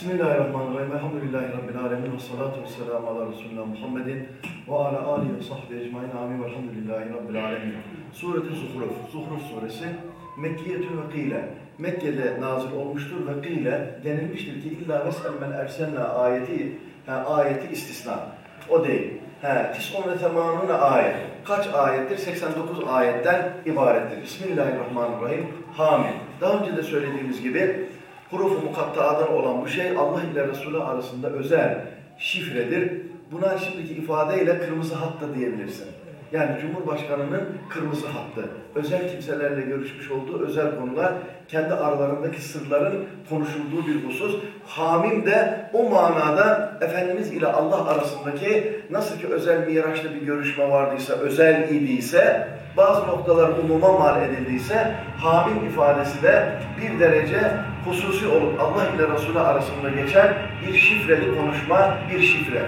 Bismillahirrahmanirrahim. Elhamdülillahi Rabbil alemin. Ve salatu ve selamu ala Resulullah Muhammedin ve ala alihi ve sahbihi ecmain. Amin. Velhamdülillahi Rabbil alemin. Sureti Zuhruf. Zuhruf suresi. Mekkiyetün ve kıyle. Mekke'de nazil olmuştur ve kıyle denilmiştir ki illa vesel men ersenna ayeti, ha, ayeti istisna. O değil. He, Tis'un ve temanune ayet. Kaç ayettir? 89 ayetten ibarettir. Bismillahirrahmanirrahim. Hamid. Daha önce de söylediğimiz gibi hurufu mukattaadan olan bu şey Allah ile Resulü arasında özel şifredir. Buna şimdiki ifadeyle kırmızı hat da diyebilirsin. Yani Cumhurbaşkanı'nın kırmızı hattı. Özel kimselerle görüşmüş olduğu özel konular, kendi aralarındaki sırların konuşulduğu bir husus. Hamim de o manada Efendimiz ile Allah arasındaki nasıl ki özel miraçlı bir görüşme vardıysa, özel idiyse, bazı noktalar umuma mal edildiyse, hamim ifadesi de bir derece hususi olup Allah ile Resulü arasında geçen bir şifreli konuşma, bir şifre.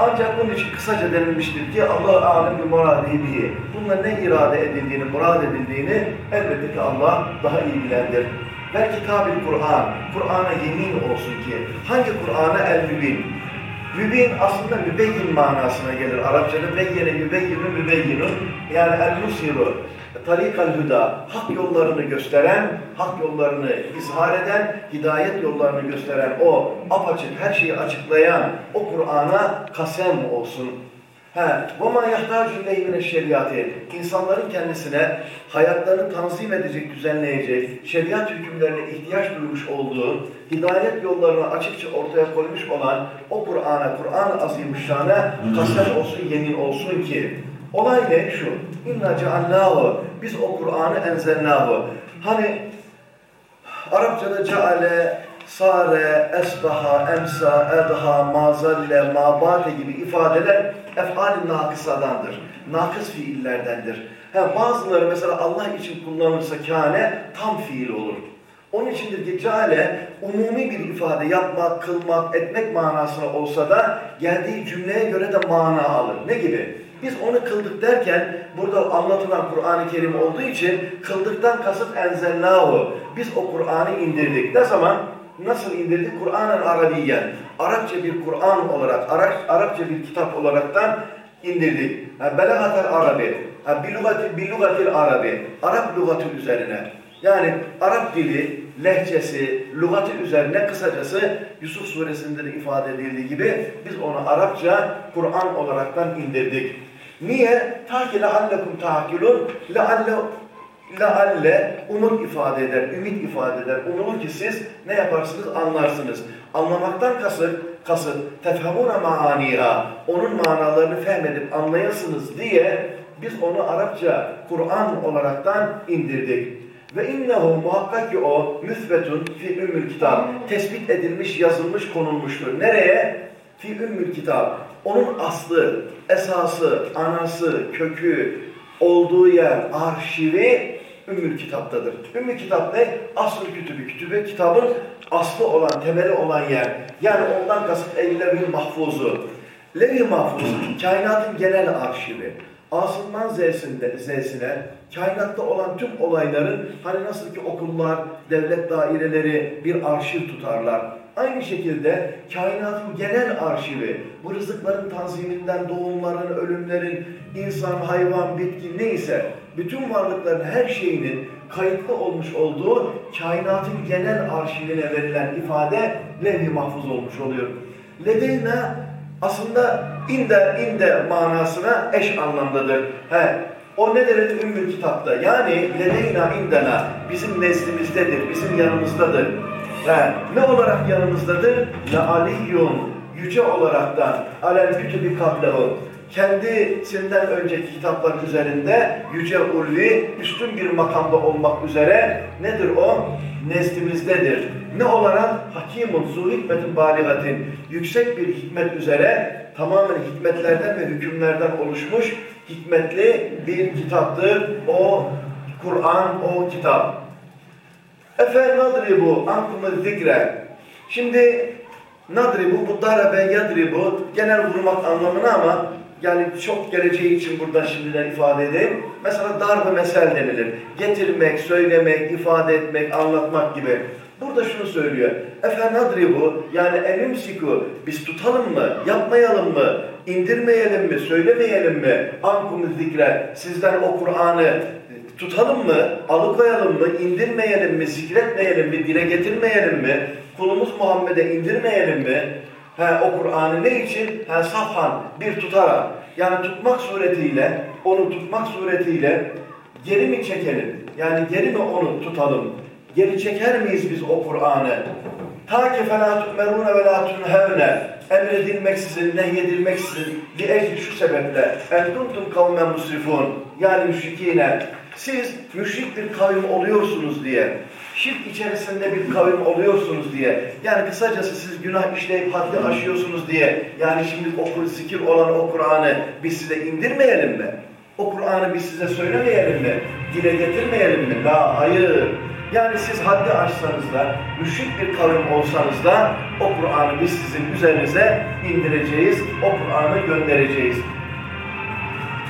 Ancak bunun için kısaca denilmiştir ki Allah alem bir muradihi. Bununla ne irade edildiğini, murad edildiğini elbette ki Allah daha iyi bilendir. Ve kitabil Kur'an, Kur'an'a yemin olsun ki hangi Kur'an'a el mübin? Mübin aslında mübeyyin manasına gelir. Arapçada beyyene mübeyyinu mübeyyinun yani el musiru tarikal hüda, hak yollarını gösteren, hak yollarını izhar eden, hidayet yollarını gösteren o apaçık, her şeyi açıklayan o Kur'an'a kasem olsun. وَمَا يَحْتَاجُ اِلَيْهِ مِنَ الشَّرِيَاتِ İnsanların kendisine hayatlarını tanzim edecek, düzenleyecek, şeriat hükümlerine ihtiyaç duymuş olduğu, hidayet yollarını açıkça ortaya koymuş olan o Kur'an'a, Kur'an-ı Azimüşşan'a kasem olsun, yemin olsun ki Olay ne? Şu. İnna ceallâhu. Biz o Kur'an'ı enzelnâhu. Hani Arapçada ceale, sare, esbaha, emsa, edha, mazalle, mabate gibi ifadeler efal-i nakısadandır. Nakıs fiillerdendir. He, bazıları mesela Allah için kullanılırsa kâne tam fiil olur. Onun içindir ki ceale umumi bir ifade yapmak, kılmak, etmek manasına olsa da geldiği cümleye göre de mana alır. Ne gibi? Biz onu kıldık derken burada anlatılan Kur'an-ı Kerim olduğu için kıldıktan kasıt enzelnahu. Biz o Kur'an'ı indirdik. Ne zaman? Nasıl indirdik? Kur'an-ı Arabiyen. Arapça bir Kur'an olarak, Arapça bir kitap olaraktan indirdik. Belagatel Arabi. Bilugatil Arabi. Arap lügatı üzerine. Yani Arap dili, lehçesi, lügatı üzerine kısacası Yusuf suresinde de ifade edildiği gibi biz onu Arapça Kur'an olaraktan indirdik. Niye? Ta ki leallekum tahkilun, lealle lealle umut ifade eder, ümit ifade eder. Umulur ki siz ne yaparsınız? Anlarsınız. Anlamaktan kasıt, kasıt tefhamuna maaniha, onun manalarını fehmedip anlayasınız diye biz onu Arapça Kur'an olaraktan indirdik. Ve innehu muhakkak ki o müsbetun fi ümmül kitap. Tespit edilmiş, yazılmış, konulmuştur. Nereye? Fi ümmül kitap. Onun aslı, esası, anası, kökü, olduğu yer, arşivi Ümmül Kitap'tadır. Ümmül Kitap ne? Asıl kütübü. Kütübü kitabın aslı olan, temeli olan yer. Yani ondan kasıt el-levh mahfuzu. Levh-i mahfuz, kainatın genel arşivi. Asından Z'sinde, Z'sine kainatta olan tüm olayların hani nasıl ki okullar, devlet daireleri bir arşiv tutarlar. Aynı şekilde kainatın genel arşivi, bu rızıkların tanziminden, doğumların, ölümlerin, insan, hayvan, bitki neyse bütün varlıkların her şeyinin kayıtlı olmuş olduğu kainatın genel arşivine verilen ifade levh-i mahfuz olmuş oluyor. Ledeyna aslında inde inde manasına eş anlamdadır. He, o ne denir ümmü kitapta? Yani ledeyna indena bizim nezdimizdedir, bizim yanımızdadır. He, ne olarak yanımızdadır? La aliyyun yüce olaraktan alel kütübi kablehu kendisinden önceki kitaplar üzerinde yüce ulvi üstün bir makamda olmak üzere nedir o? Nezdimizdedir. Ne olarak? Hakimun zu hikmetin baligatin. Yüksek bir hikmet üzere tamamen hikmetlerden ve hükümlerden oluşmuş hikmetli bir kitaptır. O Kur'an, o kitap. Efe nadribu ankumu zikre. Şimdi nadribu, bu darabe yadribu genel vurmak anlamına ama yani çok geleceği için buradan şimdiden ifade edeyim. Mesela darbe mesel denilir. Getirmek, söylemek, ifade etmek, anlatmak gibi. Burada şunu söylüyor. Efenadribu yani elimsiku biz tutalım mı, yapmayalım mı, indirmeyelim mi, söylemeyelim mi? Ankum zikre sizden o Kur'an'ı tutalım mı, alıkoyalım mı, indirmeyelim mi, zikretmeyelim mi, dile getirmeyelim mi? Kulumuz Muhammed'e indirmeyelim mi? He, o Kur'an'ı ne için? He, safhan, bir tutarak. Yani tutmak suretiyle, onu tutmak suretiyle geri mi çekelim? Yani geri mi onu tutalım? Geri çeker miyiz biz o Kur'an'ı? Ta ki فَلَا تُؤْمَرُونَ وَلَا تُنْهَوْنَ Emredilmeksizin, nehyedilmeksizin li ecli şu sebeple en kuntum kavmen musrifun yani müşrikine siz müşrik bir kavim oluyorsunuz diye şirk içerisinde bir kavim oluyorsunuz diye yani kısacası siz günah işleyip haddi aşıyorsunuz diye yani şimdi okul zikir olan o Kur'an'ı biz size indirmeyelim mi? O Kur'an'ı biz size söylemeyelim mi? Dile getirmeyelim mi? La hayır. Yani siz haddi aşsanız da, müşrik bir kavim olsanız da o Kur'an'ı biz sizin üzerinize indireceğiz, o Kur'an'ı göndereceğiz.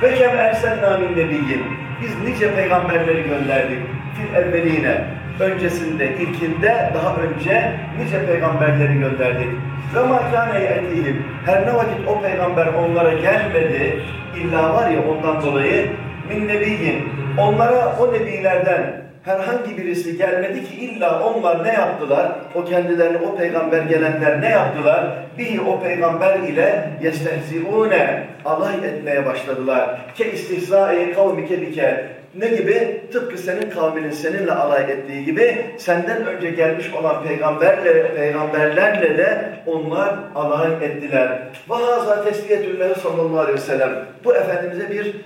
Ve kem ersenna min nebiyyin. Biz nice peygamberleri gönderdik. Fil evveline. Öncesinde, ilkinde, daha önce nice peygamberleri gönderdik. Ve makâne ye'tihim. Her ne vakit o peygamber onlara gelmedi, illa var ya ondan dolayı min nebiyyin. Onlara o nebilerden herhangi birisi gelmedi ki illa onlar ne yaptılar? O kendilerini o peygamber gelenler ne yaptılar? Bir o peygamber ile yestehziune alay etmeye başladılar. Ke istihzai kavmike bike ne gibi? Tıpkı senin kavminin seninle alay ettiği gibi senden önce gelmiş olan peygamberle, peygamberlerle de onlar alay ettiler. Vahaza tesliyetüllahi sallallahu aleyhi ve sellem. Bu Efendimiz'e bir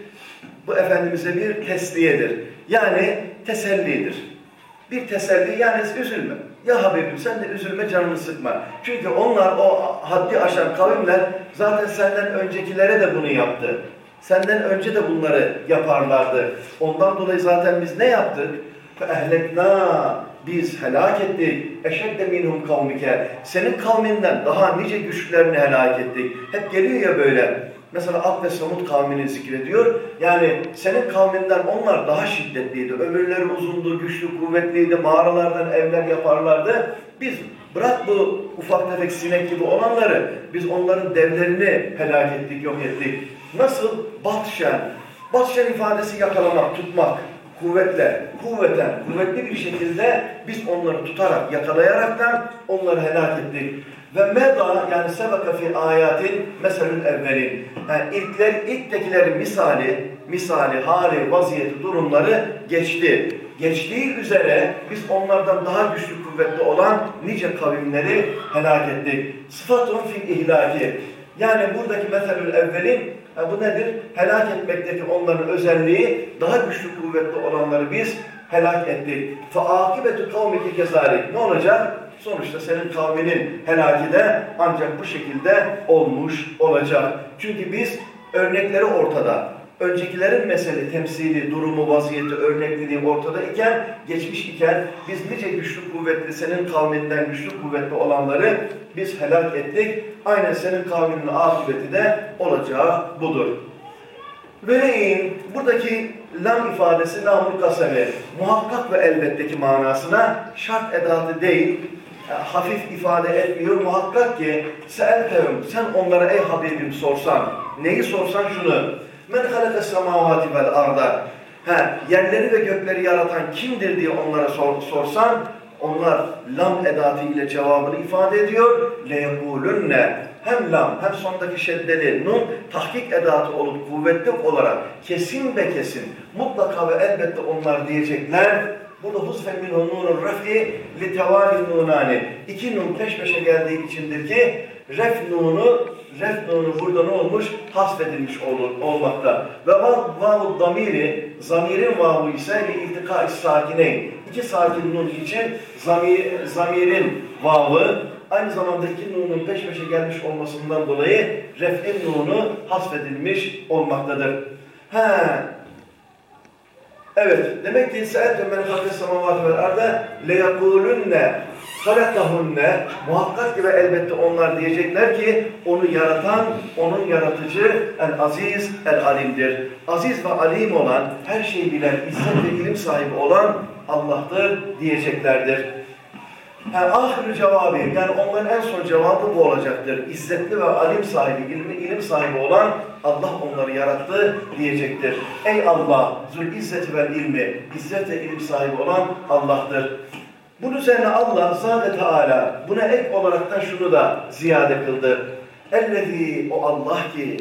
bu Efendimiz'e bir tesliyedir. Yani tesellidir. Bir teselli yani üzülme. Ya Habibim sen de üzülme canını sıkma. Çünkü onlar o haddi aşan kavimler zaten senden öncekilere de bunu yaptı. Senden önce de bunları yaparlardı. Ondan dolayı zaten biz ne yaptık? Ehlekna biz helak ettik. Eşedde minhum kavmike. Senin kavminden daha nice güçlerini helak ettik. Hep geliyor ya böyle. Mesela Ad ve Samud kavmini zikrediyor. Yani senin kavminden onlar daha şiddetliydi. Ömürleri uzundu, güçlü, kuvvetliydi. Mağaralardan evler yaparlardı. Biz bırak bu ufak tefek sinek gibi olanları, biz onların devlerini helak ettik, yok ettik. Nasıl? Batşen. Batşen ifadesi yakalamak, tutmak. Kuvvetle, kuvveten, kuvvetli bir şekilde biz onları tutarak, yakalayaraktan onları helak ettik. Ve meda yani sebeka fi ayatin meselül evvelin. Yani ilkler, ilktekilerin misali, misali, hali, vaziyeti, durumları geçti. Geçtiği üzere biz onlardan daha güçlü kuvvetli olan nice kavimleri helak ettik. Sıfatun fil ihlaki. Yani buradaki meselül evvelin ha bu nedir? Helak etmekteki onların özelliği daha güçlü kuvvetli olanları biz helak ettik. فَاَاقِبَتُ قَوْمِكِ كَذَٰلِكِ Ne olacak? Sonuçta senin kavminin helaki de ancak bu şekilde olmuş olacak. Çünkü biz örnekleri ortada. Öncekilerin mesele, temsili, durumu, vaziyeti, örnekliliği ortada iken, geçmiş iken biz nice güçlü kuvvetli, senin kavminden güçlü kuvvetli olanları biz helak ettik. Aynen senin kavminin akıbeti de olacağı budur. Veleyin buradaki lam ifadesi lamul kasemi muhakkak ve elbetteki manasına şart edatı değil, hafif ifade etmiyor. Muhakkak ki seeltehum sen onlara ey Habibim sorsan, neyi sorsan şunu. Men halaka semavati vel arda. Ha, yerleri ve gökleri yaratan kimdir diye onlara sor, sorsan onlar lam edatı ile cevabını ifade ediyor. Leyekulünne hem lam hem sondaki şeddeli nun tahkik edatı olup kuvvetli olarak kesin ve kesin mutlaka ve elbette onlar diyecekler Burada huzfe minhu nunun refi li tevali nunani. İki nun peş peşe geldiği içindir ki ref nunu, ref nunu burada ne olmuş? Hasfedilmiş olur, olmakta. Ve vavu damiri, zamirin vavu ise li iltika sakineyn. İki sakin nun için zamir, zamirin vavı aynı zamanda iki nunun peş peşe gelmiş olmasından dolayı ref'in nunu hasfedilmiş olmaktadır. He, Evet, demek ki se'etü men halkı semavat vel arda leyakulunne halakahunne muhakkak ki ve elbette onlar diyecekler ki onu yaratan, onun yaratıcı el aziz el alimdir. Aziz ve alim olan, her şeyi bilen, izzet ve ilim sahibi olan Allah'tır diyeceklerdir. Ha, ahir cevabı, yani onların en son cevabı bu olacaktır. İzzetli ve alim sahibi, ilmi, ilim sahibi olan Allah onları yarattı diyecektir. Ey Allah, zül izzeti ve ilmi, izzet ve ilim sahibi olan Allah'tır. Bunun üzerine Allah Zade Teala buna ek olaraktan şunu da ziyade kıldı. Ellezî o Allah ki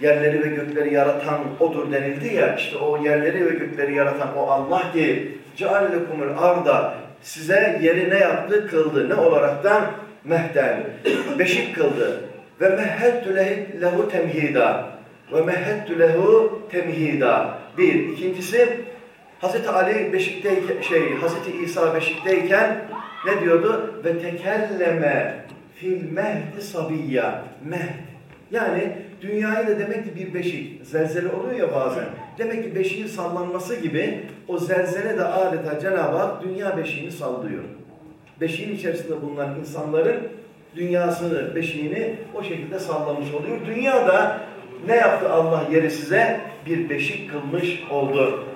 yerleri ve gökleri yaratan odur denildi ya işte o yerleri ve gökleri yaratan o Allah ki cealekumul arda size yeri ne yaptı? Kıldı. Ne olaraktan? Mehden. Beşik kıldı. Ve mehettü lehu temhida. Ve mehettü lehu temhida. Bir. İkincisi Hazreti Ali beşikteyken, şey, Hazreti İsa beşikteyken ne diyordu? Ve tekelleme fil mehdi sabiyya. Mehd. Yani dünyayı da demek ki bir beşik. Zelzele oluyor ya bazen. Demek ki beşiğin sallanması gibi o zelzele de adeta Cenab-ı Hak dünya beşiğini sallıyor. Beşiğin içerisinde bulunan insanların dünyasını, beşiğini o şekilde sallamış oluyor. Dünyada ne yaptı Allah yeri size? Bir beşik kılmış oldu.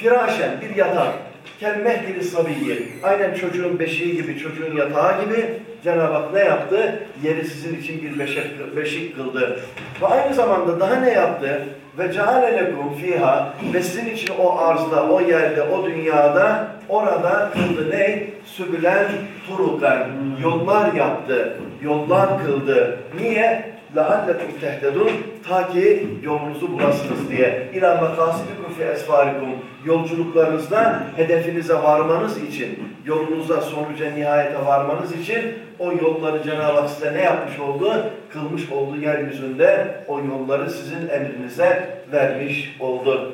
Firaşen, bir yatak. Kelmehgili sabiyyi. Aynen çocuğun beşiği gibi, çocuğun yatağı gibi Cenab-ı Hak ne yaptı? Yeri sizin için bir beşik, beşik kıldı. Ve aynı zamanda daha ne yaptı? Ve ceale lekum fiha ve sizin için o arzda, o yerde, o dünyada orada kıldı ne? Sübülen turukan. Yollar yaptı. Yollar kıldı. Niye? لَعَلَّكُمْ تَهْتَدُونَ Ta ki yolunuzu bulasınız diye. اِلَا مَقَاسِدِكُمْ فِي اَسْفَارِكُمْ Yolculuklarınızda hedefinize varmanız için, yolunuza, sonuca, nihayete varmanız için o yolları Cenab-ı Hak size ne yapmış oldu? Kılmış oldu yeryüzünde. O yolları sizin emrinize vermiş oldu.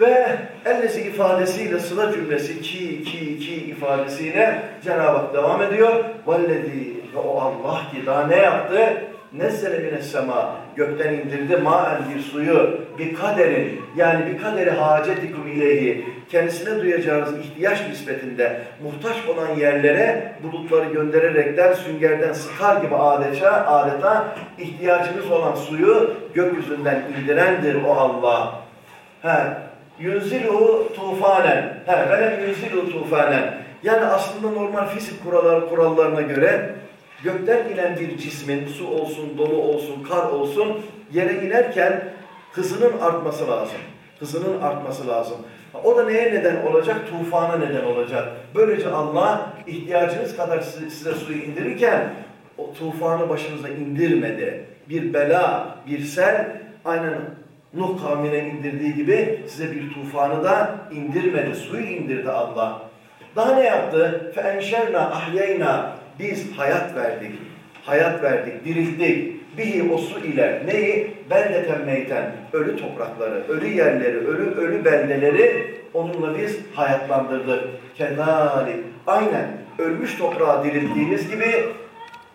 Ve ellezi ifadesiyle sıla cümlesi ki ki ki ifadesiyle Cenab-ı Hak devam ediyor. Vellezi ve o Allah ki daha ne yaptı? Nezzele mine sema gökten indirdi maen bir suyu bir kaderin yani bir kaderi hacetikum ileyhi kendisine duyacağınız ihtiyaç nispetinde muhtaç olan yerlere bulutları göndererekten süngerden sıkar gibi adeta, adeta ihtiyacınız olan suyu gökyüzünden indirendir o Allah. He, yunzilu tufanen. He, velem yunzilu tufanen. Yani aslında normal fizik kurallar, kurallarına göre gökten inen bir cismin su olsun, dolu olsun, kar olsun yere inerken hızının artması lazım. Hızının artması lazım. O da neye neden olacak? Tufana neden olacak. Böylece Allah ihtiyacınız kadar size, size suyu indirirken o tufanı başınıza indirmedi. Bir bela, bir sel aynen Nuh kavmine indirdiği gibi size bir tufanı da indirmedi. Suyu indirdi Allah. Daha ne yaptı? فَاَنْشَرْنَا اَحْيَيْنَا biz hayat verdik. Hayat verdik, dirilttik. Bihi o su ile neyi? Beldeten meyten. Ölü toprakları, ölü yerleri, ölü ölü beldeleri onunla biz hayatlandırdık. Kenali. Aynen ölmüş toprağı dirilttiğimiz gibi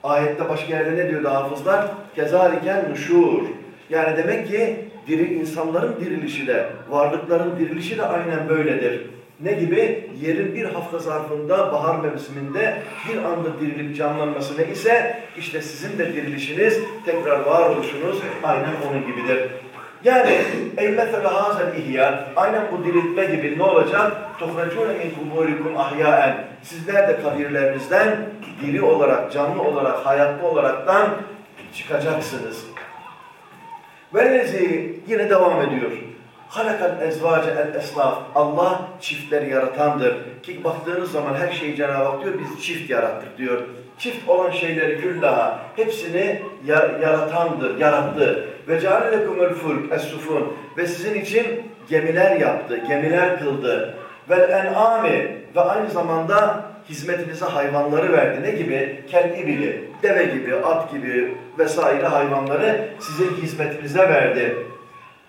ayette başka yerde ne diyordu hafızlar? Kezaliken nuşur. Yani demek ki diri insanların dirilişi de, varlıkların dirilişi de aynen böyledir. Ne gibi? Yerin bir hafta zarfında bahar mevsiminde bir anda dirilip canlanması ne ise işte sizin de dirilişiniz, tekrar varoluşunuz aynen onun gibidir. Yani eymete ve hazel ihya aynen bu diriltme gibi ne olacak? Tuhrecûne min kuburikum ahyaen Sizler de kabirlerinizden diri olarak, canlı olarak, hayatlı olaraktan çıkacaksınız. Vellezi yine devam ediyor. Halakal ezvace el esnaf. Allah çiftleri yaratandır. Ki baktığınız zaman her şeyi Cenab-ı Hak diyor biz çift yarattık diyor. Çift olan şeyleri küllaha hepsini yaratandır, yarattı. Ve cealekumul fulk es-sufun ve sizin için gemiler yaptı, gemiler kıldı. Ve en'ami ve aynı zamanda hizmetinize hayvanları verdi. Ne gibi? Kendi bili, deve gibi, at gibi vesaire hayvanları sizin hizmetinize verdi.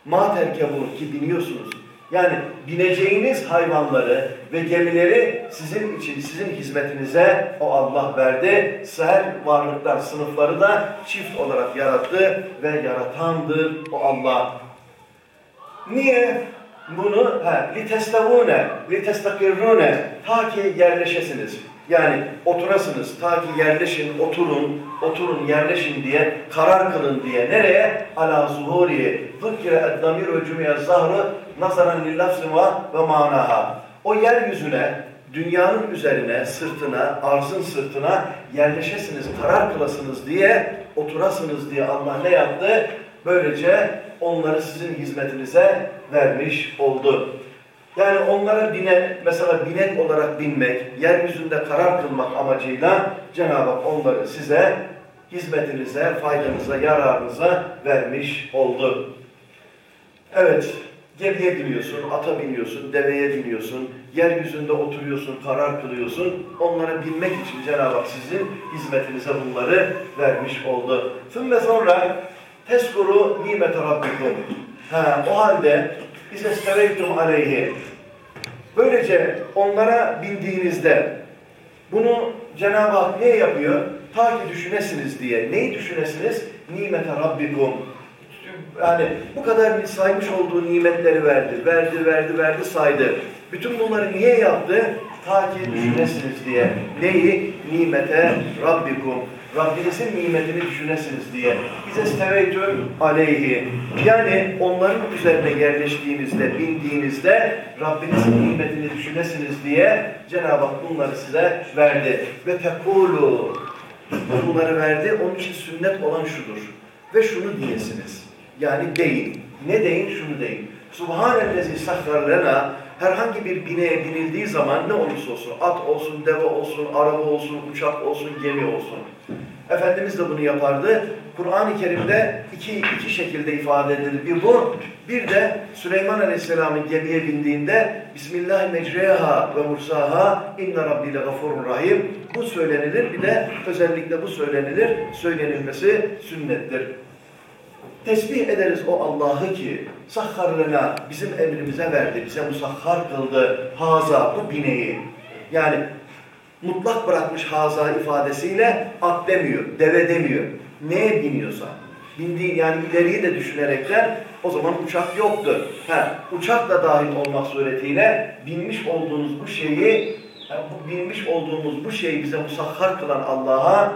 Ma terkebun ki biniyorsunuz. Yani bineceğiniz hayvanları ve gemileri sizin için, sizin hizmetinize o Allah verdi. Her varlıklar, sınıfları da çift olarak yarattı ve yaratandır o Allah. Niye? Bunu لِتَسْتَوُونَ لِتَسْتَقِرُّونَ Ta ki yerleşesiniz. Yani oturasınız. Ta ki yerleşin, oturun, oturun, yerleşin diye, karar kılın diye. Nereye? Ala zuhuri. Zıkkire eddamir ve cümeye zahrı nazaran lillafsima ve manaha. O yeryüzüne dünyanın üzerine, sırtına, arzın sırtına yerleşesiniz, karar kılasınız diye, oturasınız diye Allah ne yaptı? Böylece onları sizin hizmetinize vermiş oldu. Yani onlara bine, mesela binek olarak binmek, yeryüzünde karar kılmak amacıyla Cenab-ı Hak onları size hizmetinize, faydanıza, yararınıza vermiş oldu. Evet, gemiye biniyorsun, ata biniyorsun, deveye biniyorsun, yeryüzünde oturuyorsun, karar kılıyorsun. Onlara binmek için Cenab-ı Hak sizin hizmetinize bunları vermiş oldu. Ve sonra teskuru nimet rabbikum. Ha, o halde biz esteveytum aleyhi. Böylece onlara bindiğinizde bunu Cenab-ı Hak ne yapıyor? Ta ki düşünesiniz diye. Neyi düşünesiniz? Nimete Rabbikum. Yani bu kadar saymış olduğu nimetleri verdi. Verdi, verdi, verdi, saydı. Bütün bunları niye yaptı? Ta ki düşünesiniz diye. Neyi? Nimete Rabbikum. Rabbinizin nimetini düşünesiniz diye. Bize steveytüm aleyhi. Yani onların üzerine yerleştiğinizde, bindiğinizde Rabbinizin nimetini düşünesiniz diye Cenab-ı Hak bunları size verdi. Ve tekulu bunları verdi. Onun için sünnet olan şudur. Ve şunu diyesiniz. Yani deyin. Ne deyin? Şunu deyin. Subhanellezi sahhar lena herhangi bir bineğe binildiği zaman ne olursa olsun, at olsun, deve olsun, araba olsun, uçak olsun, gemi olsun. Efendimiz de bunu yapardı. Kur'an-ı Kerim'de iki, iki şekilde ifade edilir. Bir bu, bir de Süleyman Aleyhisselam'ın gemiye bindiğinde Bismillah mecreha ve mursaha inna rabbi gafurun rahim. Bu söylenilir. Bir de özellikle bu söylenilir. Söylenilmesi sünnettir. Tesbih ederiz o Allah'ı ki sahharlena bizim emrimize verdi, bize musahhar kıldı. Haza bu bineği. Yani mutlak bırakmış haza ifadesiyle at demiyor, deve demiyor. Neye biniyorsa. Bindiğin yani ileriyi de düşünerekler o zaman uçak yoktu. Ha, uçak da dahil olmak suretiyle binmiş olduğunuz bu şeyi yani bu olduğumuz bu şeyi bize musahhar kılan Allah'a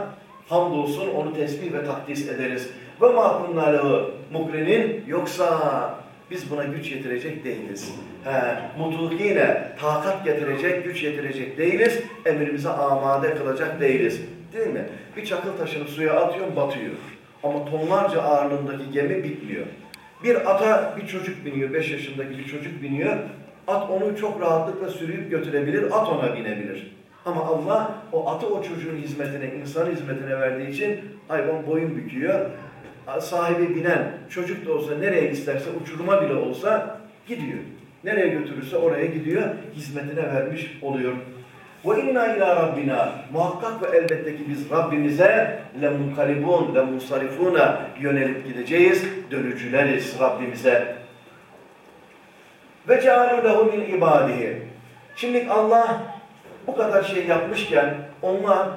hamdolsun onu tesbih ve takdis ederiz. Ve ma kunna lehu mukrinin yoksa biz buna güç yetirecek değiliz. He, mutukine takat getirecek, güç yetirecek değiliz. Emrimize amade kılacak değiliz. Değil mi? Bir çakıl taşını suya atıyor, batıyor. Ama tonlarca ağırlığındaki gemi bitmiyor. Bir ata bir çocuk biniyor, beş yaşındaki bir çocuk biniyor. At onu çok rahatlıkla sürüyüp götürebilir, at ona binebilir. Ama Allah o atı o çocuğun hizmetine, insan hizmetine verdiği için hayvan boyun büküyor sahibi binen çocuk da olsa nereye isterse uçuruma bile olsa gidiyor. Nereye götürürse oraya gidiyor, hizmetine vermiş oluyor. Ve inna ila rabbina muhakkak ve elbette ki biz Rabbimize le munkalibun le munsarifuna yönelip gideceğiz, dönücüleriz Rabbimize. Ve cealu lehu min ibadihi. Şimdi Allah bu kadar şey yapmışken onlar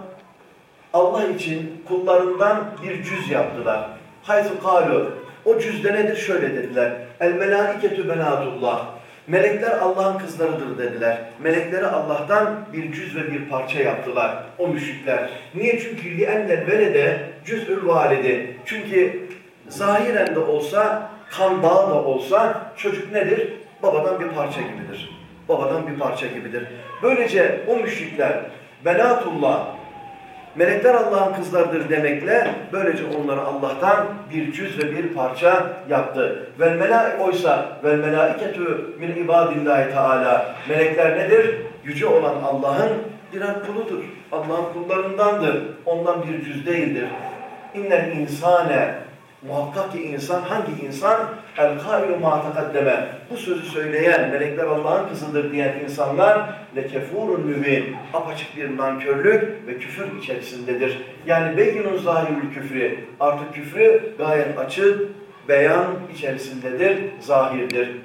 Allah için kullarından bir cüz yaptılar. Haythu kalu. O cüzde nedir? Şöyle dediler. El melaiketü benatullah. Melekler Allah'ın kızlarıdır dediler. Melekleri Allah'tan bir cüz ve bir parça yaptılar o müşrikler. Niye? Çünkü li'ennel velede cüz'ül validi. Çünkü zahiren de olsa, kan bağı da olsa çocuk nedir? Babadan bir parça gibidir. Babadan bir parça gibidir. Böylece o müşrikler benatullah Melekler Allah'ın kızlarıdır demekle böylece onları Allah'tan bir cüz ve bir parça yaptı. Vel melaik oysa vel melaiketü min ibadillahi teala. Melekler nedir? Yüce olan Allah'ın birer kuludur. Allah'ın kullarındandır. Ondan bir cüz değildir. İnnel insane Muhakkak ki insan hangi insan? El kailu ma takaddeme. Bu sözü söyleyen, melekler Allah'ın kızıdır diyen insanlar le kefurun mübin. Apaçık bir nankörlük ve küfür içerisindedir. Yani beyinun zahirül küfrü. Artık küfrü gayet açık, beyan içerisindedir, zahirdir.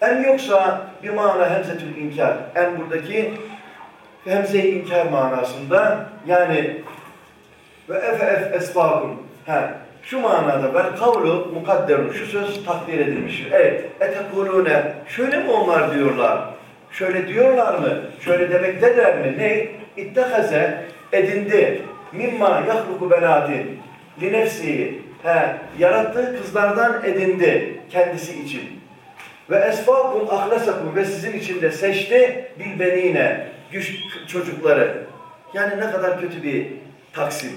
En yoksa bir mana hemzetül inkar. En buradaki hemze-i inkar manasında yani ve efe ef esbabun. Ha, şu manada vel kavlu mukadderun. Şu söz takdir edilmiş. Evet. Etekulune. Şöyle mi onlar diyorlar? Şöyle diyorlar mı? Şöyle demekteler mi? Ne? İttehaze edindi. Mimma yahluku benati. Li nefsi. He, yarattığı kızlardan edindi kendisi için. Ve esfakun ahlasakum ve sizin için de seçti bil benine. güç çocukları. Yani ne kadar kötü bir taksim,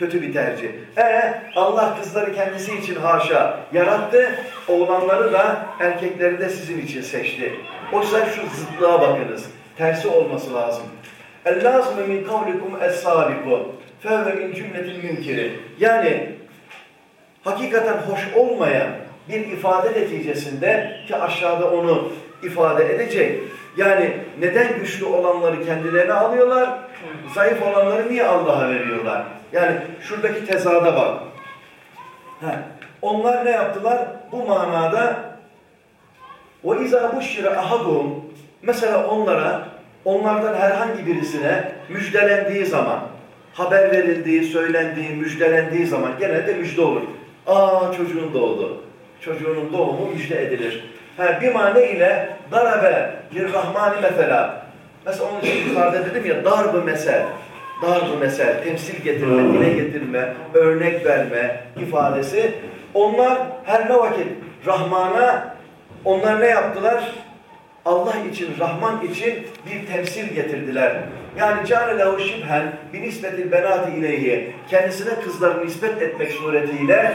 kötü bir tercih. E Allah kızları kendisi için haşa yarattı, oğlanları da erkekleri de sizin için seçti. Oysa şu zıtlığa bakınız. Tersi olması lazım. El-lazime min kavlikum es-sabiku fevve min cümletil münkiri. Yani hakikaten hoş olmayan bir ifade neticesinde ki aşağıda onu ifade edecek. Yani neden güçlü olanları kendilerine alıyorlar, zayıf olanları niye Allah'a veriyorlar? Yani şuradaki tezada bak. Heh. Onlar ne yaptılar? Bu manada izâ buşşire ahadum mesela onlara onlardan herhangi birisine müjdelendiği zaman haber verildiği, söylendiği, müjdelendiği zaman genelde müjde olur. Aa çocuğun doğdu. Çocuğunun doğumu müjde edilir. Ha, bir mane ile darabe bir rahmani mesela. Mesela onun için ifade dedim ya darb-ı mesel. Darb-ı mesel, temsil getirme, dile getirme, örnek verme ifadesi. Onlar her ne vakit Rahman'a onlar ne yaptılar? Allah için, Rahman için bir temsil getirdiler. Yani câne lehu şibhen bin nisbetil benâti ileyhi kendisine kızları nispet etmek suretiyle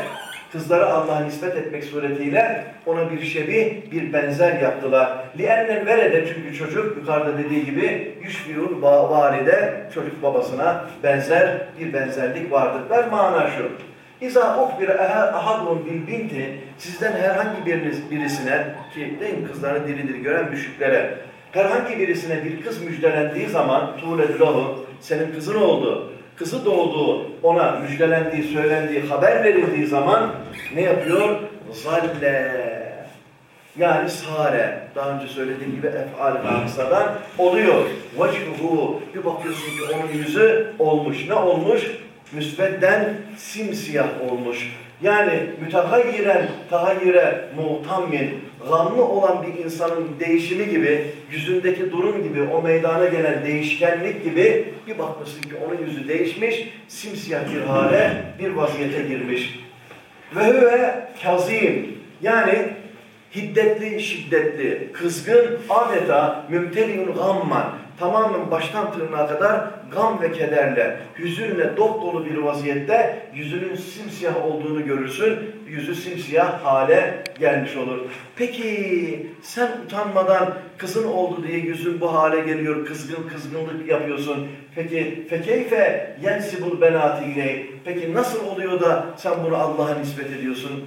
Kızları Allah'a nispet etmek suretiyle ona bir şebi, bir benzer yaptılar. Li'ennel verede çünkü çocuk yukarıda dediği gibi yüşfiyun valide çocuk babasına benzer bir benzerlik vardır. Ver mana şu. İza ukbir ahadun bil binti sizden herhangi biriniz birisine ki değil mi kızlarını diridir gören müşriklere herhangi birisine bir kız müjdelendiği zaman tuğledülahu senin kızın oldu kızı doğduğu ona müjdelendiği söylendiği haber verildiği zaman ne yapıyor? Zalle. Yani sare. Daha önce söylediğim gibi efal-i aksadan oluyor. Vecihuhu. Bir bakıyorsun ki onun yüzü olmuş. Ne olmuş? Müsvedden simsiyah olmuş. Yani mütehayyiren, tahayyire, muhtammin, gamlı olan bir insanın değişimi gibi, yüzündeki durum gibi, o meydana gelen değişkenlik gibi bir bakmışsın ki onun yüzü değişmiş, simsiyah bir hale, bir vaziyete girmiş. Ve hüve kazim, yani hiddetli, şiddetli, kızgın, adeta mümteliyun gamman, tamamen baştan tırnağa kadar gam ve kederle, hüzünle dop dolu bir vaziyette yüzünün simsiyah olduğunu görürsün. Yüzü simsiyah hale gelmiş olur. Peki sen utanmadan kızın oldu diye yüzün bu hale geliyor, kızgın kızgınlık yapıyorsun. Peki fekeyfe yensibul benati Peki nasıl oluyor da sen bunu Allah'a nispet ediyorsun?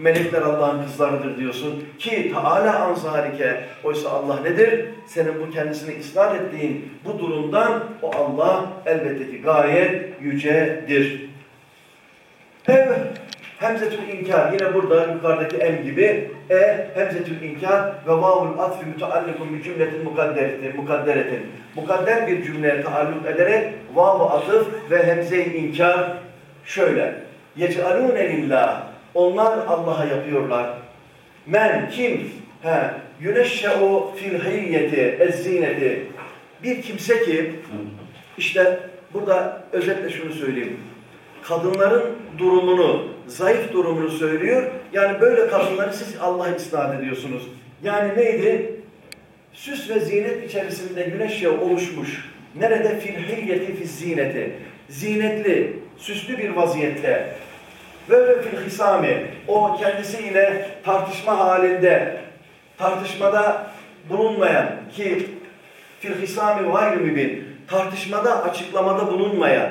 Melekler Allah'ın kızlarıdır diyorsun ki Teala ansarike oysa Allah nedir? Senin bu kendisini isnat ettiğin bu durumdan o Allah elbette ki gayet yücedir. Ev hemzetül inkar yine burada yukarıdaki em gibi e hemzetül inkar ve vavul atfi müteallikun bir cümletin mukadderetin, mukadderetin. Mukadder bir cümleye taalluk ederek vavu atıf ve hemze-i inkar şöyle. Yec'alûne lillah onlar Allah'a yapıyorlar. Men kim? He, yüneşşe'u fil hiyyeti, ezzineti. Bir kimse ki, işte burada özetle şunu söyleyeyim. Kadınların durumunu, zayıf durumunu söylüyor. Yani böyle kadınları siz Allah'a isnat ediyorsunuz. Yani neydi? Süs ve zinet içerisinde güneş yağı oluşmuş. Nerede? Fil hiyyeti fil zineti. Zinetli, süslü bir vaziyette ve fil hisami o kendisiyle tartışma halinde tartışmada bulunmayan ki fil hisami gayrı mübin tartışmada açıklamada bulunmayan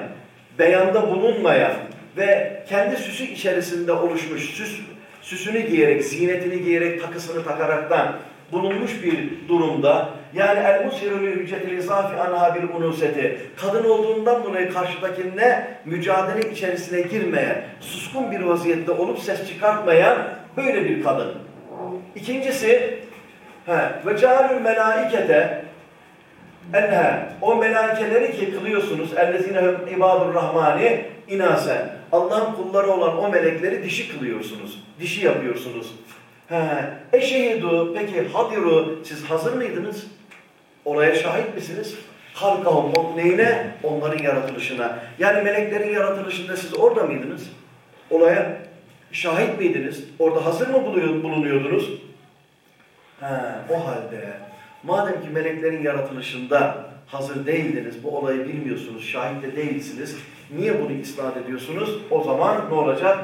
beyanda bulunmayan ve kendi süsü içerisinde oluşmuş süs süsünü giyerek, zinetini giyerek, takısını takaraktan bulunmuş bir durumda yani el musirul hüccetil izafi anha bil unuseti kadın olduğundan dolayı karşıdakine mücadele içerisine girmeyen, suskun bir vaziyette olup ses çıkartmayan böyle bir kadın. İkincisi ve cealül melaikete enhe o melaikeleri ki kılıyorsunuz ellezinehum ibadur rahmani inasen Allah'ın kulları olan o melekleri dişi kılıyorsunuz. Dişi yapıyorsunuz. Eşehidu peki hadiru siz hazır mıydınız? Olaya şahit misiniz? Halkahum neyine? Onların yaratılışına. Yani meleklerin yaratılışında siz orada mıydınız? Olaya şahit miydiniz? Orada hazır mı bulunuyordunuz? He, o halde Madem ki meleklerin yaratılışında hazır değildiniz, bu olayı bilmiyorsunuz, şahit de değilsiniz. Niye bunu isnat ediyorsunuz? O zaman ne olacak?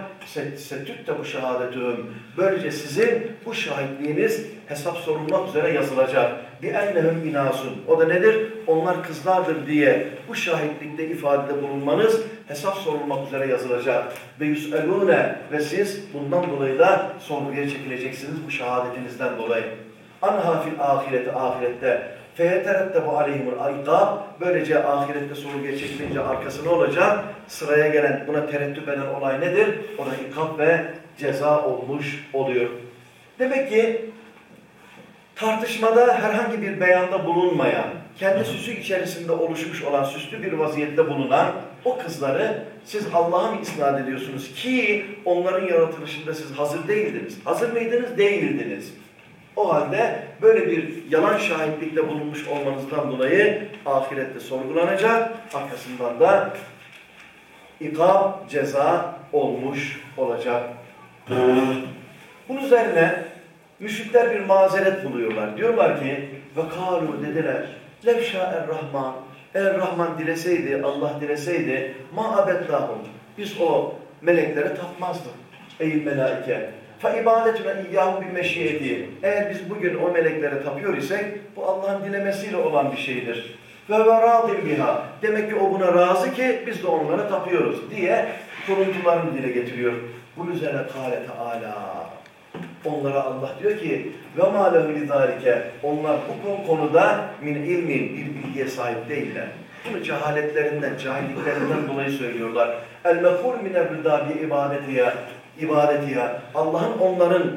Settük de bu şehadetüm. Böylece sizin bu şahitliğiniz hesap sorulmak üzere yazılacak. Bir ennehum inasun. O da nedir? Onlar kızlardır diye bu şahitlikte ifadede bulunmanız hesap sorulmak üzere yazılacak. Ve yüselune ve siz bundan dolayı da sorguya çekileceksiniz bu şehadetinizden dolayı. Anha fil ahireti ahirette bu aleyhimul ikab. Böylece ahirette sorguya çekilince arkası ne olacak? Sıraya gelen buna tereddüt eden olay nedir? Ona ikab ve ceza olmuş oluyor. Demek ki tartışmada herhangi bir beyanda bulunmayan, kendi süsü içerisinde oluşmuş olan süslü bir vaziyette bulunan o kızları siz Allah'a mı isnat ediyorsunuz ki onların yaratılışında siz hazır değildiniz. Hazır mıydınız? Değildiniz. O halde böyle bir yalan şahitlikte bulunmuş olmanızdan dolayı ahirette sorgulanacak. Arkasından da ikab, ceza olmuş olacak. Bunun üzerine müşrikler bir mazeret buluyorlar. Diyorlar ki ve kalu dediler levşâ er-Rahman eğer Rahman dileseydi, Allah dileseydi ma abetlahum biz o meleklere tapmazdık. Ey melaike Fa ibadetüne iyyahu bir meşiyeti. Eğer biz bugün o meleklere tapıyor isek bu Allah'ın dilemesiyle olan bir şeydir. Ve ve radin. Demek ki o buna razı ki biz de onlara tapıyoruz diye kuruntularını dile getiriyor. Bu üzerine kâle teâlâ. Onlara Allah diyor ki ve mâ lehü Onlar bu konuda min ilmin bir bilgiye sahip değiller. Bunu cehaletlerinden, cahilliklerinden dolayı söylüyorlar. El mefhul mine rıda bi ibadetiha, Allah'ın onların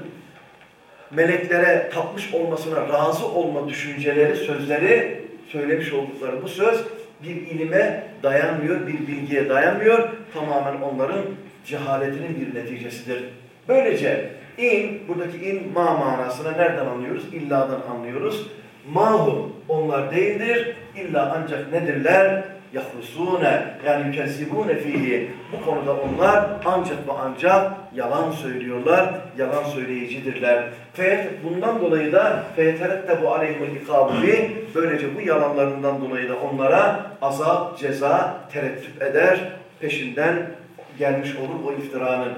meleklere tapmış olmasına razı olma düşünceleri, sözleri, söylemiş oldukları bu söz bir ilime dayanmıyor, bir bilgiye dayanmıyor. Tamamen onların cehaletinin bir neticesidir. Böylece in, buradaki in ma manasına nereden anlıyoruz? İlla'dan anlıyoruz. Mahum, onlar değildir. İlla ancak nedirler? Yahrusune yani yükezzibune fihi. Bu konuda onlar ancak ve ancak yalan söylüyorlar, yalan söyleyicidirler. Fe bundan dolayı da feyeterettebu aleyhimul ikabi böylece bu yalanlarından dolayı da onlara azap, ceza tereddüt eder, peşinden gelmiş olur o iftiranın.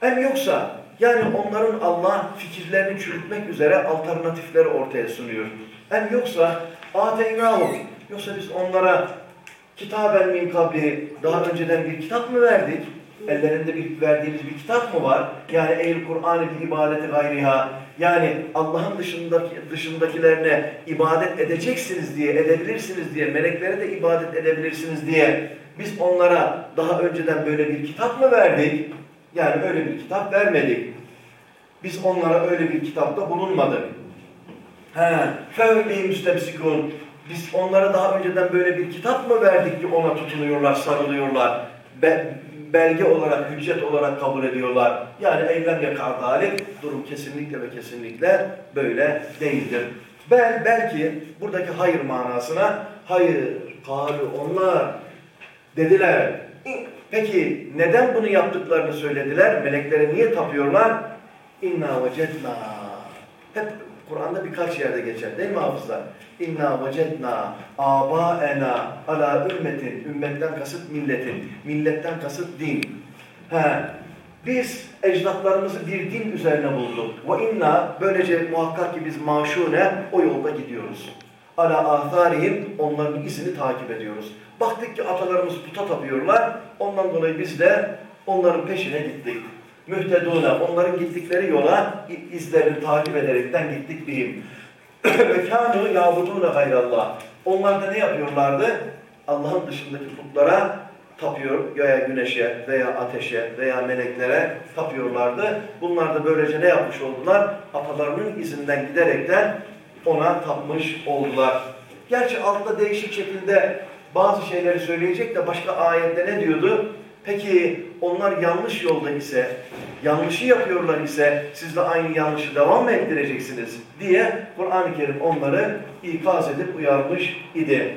Hem yoksa yani onların Allah fikirlerini çürütmek üzere alternatifleri ortaya sunuyor. Hem yoksa ateynâhum Yoksa biz onlara kitaben min kabli daha önceden bir kitap mı verdik? Ellerinde bir verdiğimiz bir kitap mı var? Yani ehl Kur'an bir ibadeti gayriha. Yani Allah'ın dışındaki dışındakilerine ibadet edeceksiniz diye, edebilirsiniz diye, meleklere de ibadet edebilirsiniz diye biz onlara daha önceden böyle bir kitap mı verdik? Yani öyle bir kitap vermedik. Biz onlara öyle bir kitapta bulunmadık. He, fevmi müstebsikun. Biz onlara daha önceden böyle bir kitap mı verdik ki ona tutunuyorlar, sarılıyorlar? Be belge olarak, hüccet olarak kabul ediyorlar. Yani eylem yakar dalik, durum kesinlikle ve kesinlikle böyle değildir. Bel, belki buradaki hayır manasına, hayır, kalu onlar dediler. Peki neden bunu yaptıklarını söylediler? Meleklere niye tapıyorlar? İnna vecedna. Hep Kur'an'da birkaç yerde geçer değil mi hafızlar? İnna vecedna abaena ala ümmetin. Ümmetten kasıt milletin. Milletten kasıt din. He. Biz ecdatlarımızı bir din üzerine bulduk. Ve inna böylece muhakkak ki biz maşune o yolda gidiyoruz. Ala atharihim onların izini takip ediyoruz. Baktık ki atalarımız puta tapıyorlar. Ondan dolayı biz de onların peşine gittik mühtedûne onların gittikleri yola izlerini takip ederekten gittik bihim. Ve kânû yâbudûne gayrallah. Onlar da ne yapıyorlardı? Allah'ın dışındaki putlara tapıyor veya güneşe veya ateşe veya meleklere tapıyorlardı. Bunlar da böylece ne yapmış oldular? Atalarının izinden giderekten ona tapmış oldular. Gerçi altta değişik şekilde bazı şeyleri söyleyecek de başka ayette ne diyordu? Peki onlar yanlış yolda ise, yanlışı yapıyorlar ise siz de aynı yanlışı devam mı ettireceksiniz diye Kur'an-ı Kerim onları ikaz edip uyarmış idi.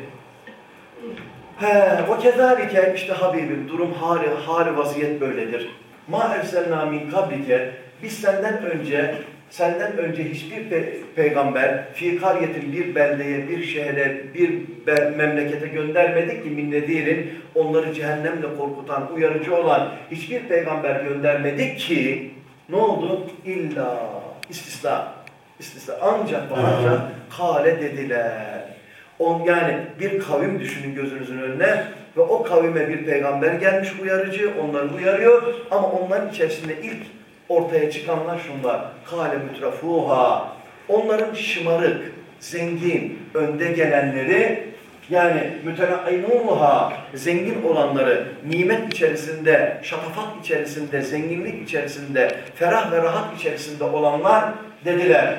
He, o kezalike işte Habibim durum hali, hali vaziyet böyledir. Ma erselna min kablike biz senden önce senden önce hiçbir pe peygamber fi kariyetin bir beldeye, bir şehre, bir memlekete göndermedik ki minnedirin onları cehennemle korkutan, uyarıcı olan hiçbir peygamber göndermedik ki ne oldu? İlla istisna. İstisna. Ancak ve ancak kale dediler. On, yani bir kavim düşünün gözünüzün önüne ve o kavime bir peygamber gelmiş uyarıcı, onları uyarıyor ama onların içerisinde ilk ortaya çıkanlar şunlar. Kale mütrafuha. Onların şımarık, zengin, önde gelenleri yani mütenainuha, zengin olanları nimet içerisinde, şatafat içerisinde, zenginlik içerisinde, ferah ve rahat içerisinde olanlar dediler.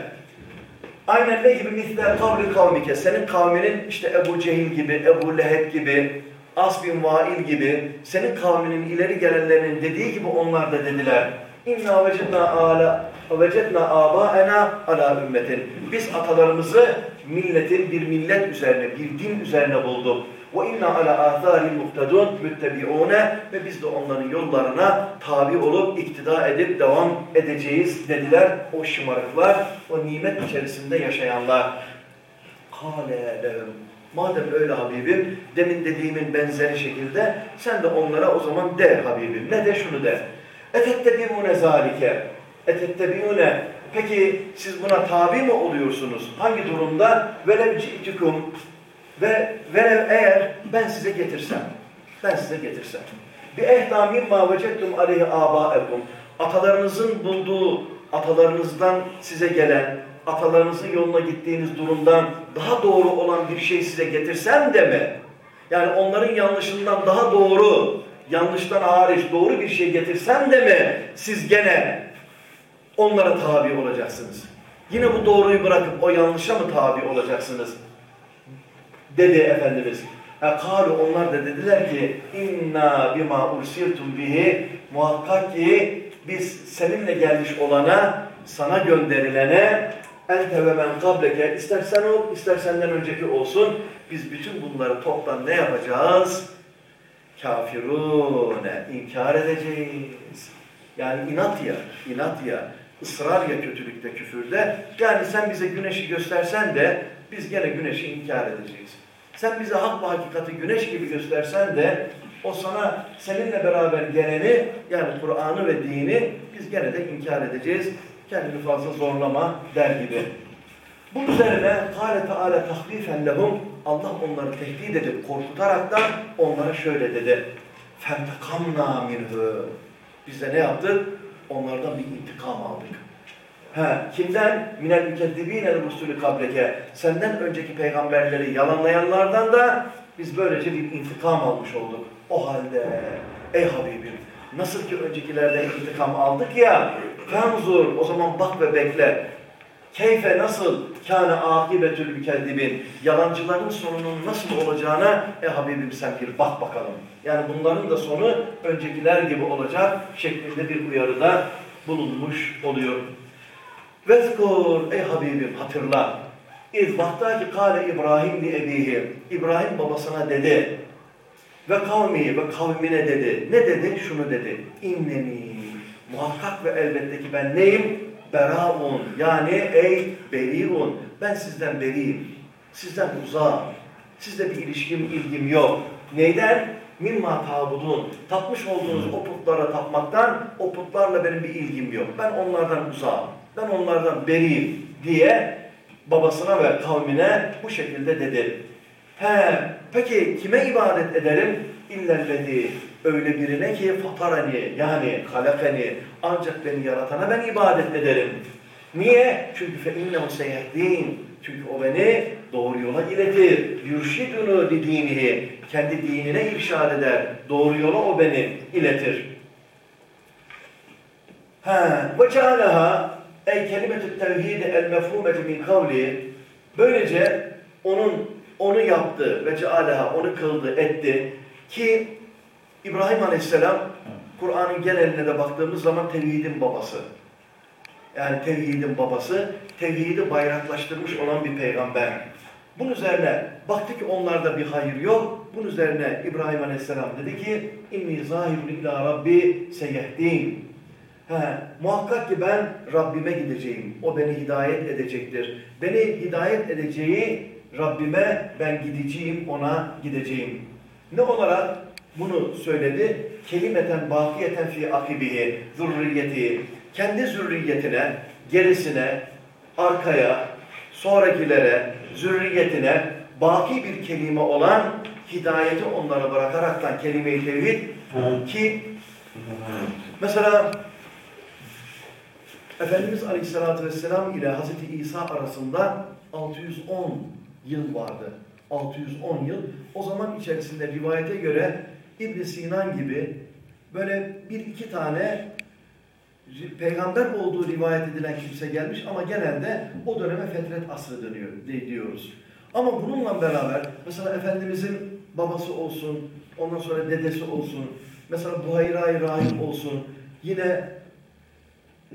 Aynen ne gibi misle kavli kavmike, senin kavminin işte Ebu Cehil gibi, Ebu Leheb gibi, As bin Vail gibi, senin kavminin ileri gelenlerinin dediği gibi onlar da dediler. İnna vecedna ala vecedna abaena ala ümmetin. Biz atalarımızı milletin bir millet üzerine, bir din üzerine bulduk. Ve inna ala athari muhtedun müttebiune ve biz de onların yollarına tabi olup iktida edip devam edeceğiz dediler o şımarıklar, o nimet içerisinde yaşayanlar. Kale lehum. Madem öyle Habibim, demin dediğimin benzeri şekilde sen de onlara o zaman de Habibim. Ne de şunu de. Etettebiune zalike. Etettebiune. Peki siz buna tabi mi oluyorsunuz? Hangi durumda? Velev ci'tikum. Ve velev eğer ben size getirsem. Ben size getirsem. Bir ehda mimma vecettum aleyhi abaekum. Atalarınızın bulduğu, atalarınızdan size gelen, atalarınızın yoluna gittiğiniz durumdan daha doğru olan bir şey size getirsem de mi? Yani onların yanlışından daha doğru, yanlıştan hariç doğru bir şey getirsem de mi siz gene onlara tabi olacaksınız? Yine bu doğruyu bırakıp o yanlışa mı tabi olacaksınız? Dedi Efendimiz. Kalu onlar da dediler ki inna bima ursirtum bihi muhakkak ki biz seninle gelmiş olana sana gönderilene ente ve men kableke istersen ol ister senden önceki olsun biz bütün bunları toptan ne yapacağız? Kafirune inkar edeceğiz. Yani inat ya, inat ya, ısrar ya kötülükte, küfürde. Yani sen bize güneşi göstersen de biz gene güneşi inkar edeceğiz. Sen bize hak ve hakikati güneş gibi göstersen de o sana seninle beraber geleni yani Kur'an'ı ve dini biz gene de inkar edeceğiz. Kendini fazla zorlama der gibi. Bunun üzerine Kâle Teâlâ tahfifen lehum Allah onları tehdit edip korkutaraktan onlara şöyle dedi. فَانْتَقَمْنَا مِنْهُ Biz de ne yaptık? Onlardan bir intikam aldık. Ha, kimden? Minel mükeddibîne rusulü kableke. Senden önceki peygamberleri yalanlayanlardan da biz böylece bir intikam almış olduk. O halde ey Habibim nasıl ki öncekilerden intikam aldık ya fenzur o zaman bak ve bekle. Keyfe nasıl kâne âkibetül mükeddibin yalancıların sonunun nasıl olacağına e Habibim sen bir bak bakalım. Yani bunların da sonu öncekiler gibi olacak şeklinde bir uyarıda bulunmuş oluyor. Vezkur ey Habibim hatırla. İz vaktaki kâle İbrahim li ebihi. İbrahim babasına dedi. Ve kavmi ve kavmine dedi. Ne dedi? Şunu dedi. İnneni. Muhakkak ve elbette ki ben neyim? Beraun. Yani ey beriun. Ben sizden beriyim. Sizden uzağım. Sizde bir ilişkim, ilgim yok. Neyden? Mimma tabudun. Tapmış olduğunuz o putlara tapmaktan o putlarla benim bir ilgim yok. Ben onlardan uzağım. Ben onlardan beriyim diye babasına ve kavmine bu şekilde dedi. He, peki kime ibadet ederim? İllellezi öyle birine ki fatarani yani halakani ancak beni yaratana ben ibadet ederim. Niye? Çünkü fe innehu seyehdin. Çünkü o beni doğru yola iletir. Yürşidunu li. Kendi dinine irşad eder. Doğru yola o beni iletir. Ha, ve cealaha ey kelimetü tevhid el mefhumeti min kavli. Böylece onun onu yaptı ve cealaha onu kıldı, etti ki İbrahim Aleyhisselam Kur'an'ın geneline de baktığımız zaman tevhidin babası. Yani tevhidin babası, tevhidi bayraklaştırmış olan bir peygamber. Bunun üzerine baktı ki onlarda bir hayır yok. Bunun üzerine İbrahim Aleyhisselam dedi ki inni zahirun ila rabbi seyehdin. Muhakkak ki ben Rabbime gideceğim. O beni hidayet edecektir. Beni hidayet edeceği Rabbime ben gideceğim, ona gideceğim. Ne olarak bunu söyledi? Kelimeten bakiyeten fi akibihi, zürriyeti. Kendi zürriyetine, gerisine, arkaya, sonrakilere, zürriyetine baki bir kelime olan hidayeti onlara bırakaraktan kelime-i tevhid ki mesela Efendimiz Aleyhisselatü Vesselam ile Hazreti İsa arasında 610 yıl vardı. 610 yıl. O zaman içerisinde rivayete göre ibn Sinan gibi böyle bir iki tane peygamber olduğu rivayet edilen kimse gelmiş ama genelde o döneme fetret asrı dönüyor diyoruz. Ama bununla beraber mesela Efendimizin babası olsun, ondan sonra dedesi olsun, mesela Buhayra-i Rahim olsun, yine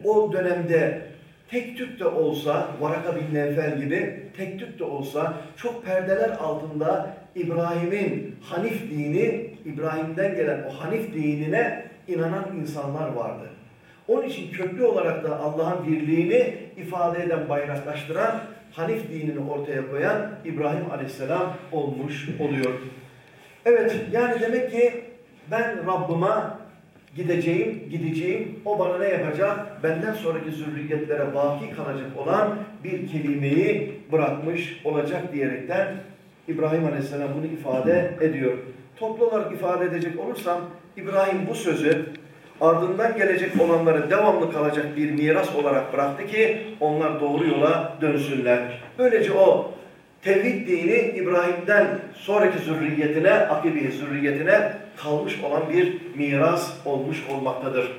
o dönemde tek tük de olsa, Varaka bin Nevfel gibi tek tük de olsa çok perdeler altında İbrahim'in Hanif dini, İbrahim'den gelen o Hanif dinine inanan insanlar vardı. Onun için köklü olarak da Allah'ın birliğini ifade eden, bayraklaştıran, Hanif dinini ortaya koyan İbrahim Aleyhisselam olmuş oluyor. Evet, yani demek ki ben Rabbıma gideceğim, gideceğim, o bana ne yapacak? Benden sonraki zürriyetlere baki kalacak olan bir kelimeyi bırakmış olacak diyerekten İbrahim Aleyhisselam bunu ifade ediyor. Toplu olarak ifade edecek olursam, İbrahim bu sözü ardından gelecek olanlara devamlı kalacak bir miras olarak bıraktı ki onlar doğru yola dönsünler. Böylece o tevhid dini İbrahim'den sonraki zürriyetine, akibi zürriyetine kalmış olan bir miras olmuş olmaktadır.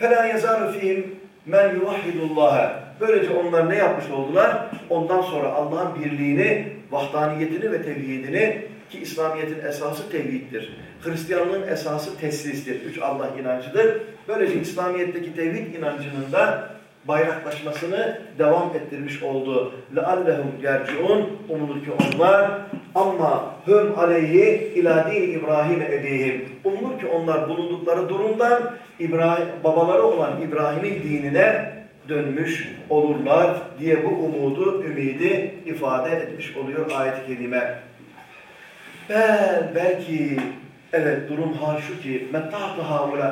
فَلَا يَزَارُ ف۪يهِمْ مَنْ يُوَحِّدُ اللّٰهَ Böylece onlar ne yapmış oldular? Ondan sonra Allah'ın birliğini, vahdaniyetini ve tevhidini ki İslamiyet'in esası tevhiddir. Hristiyanlığın esası teslistir. Üç Allah inancıdır. Böylece İslamiyet'teki tevhid inancının da bayraklaşmasını devam ettirmiş oldu. لَاَلَّهُمْ يَرْجِعُونَ Umulur ki onlar ama hüm aleyhi ila din İbrahim ebihim. Umulur ki onlar bulundukları durumdan İbrahim, babaları olan İbrahim'in dinine dönmüş olurlar diye bu umudu, ümidi ifade etmiş oluyor ayet-i kerime. Bel, belki evet durum ha şu ki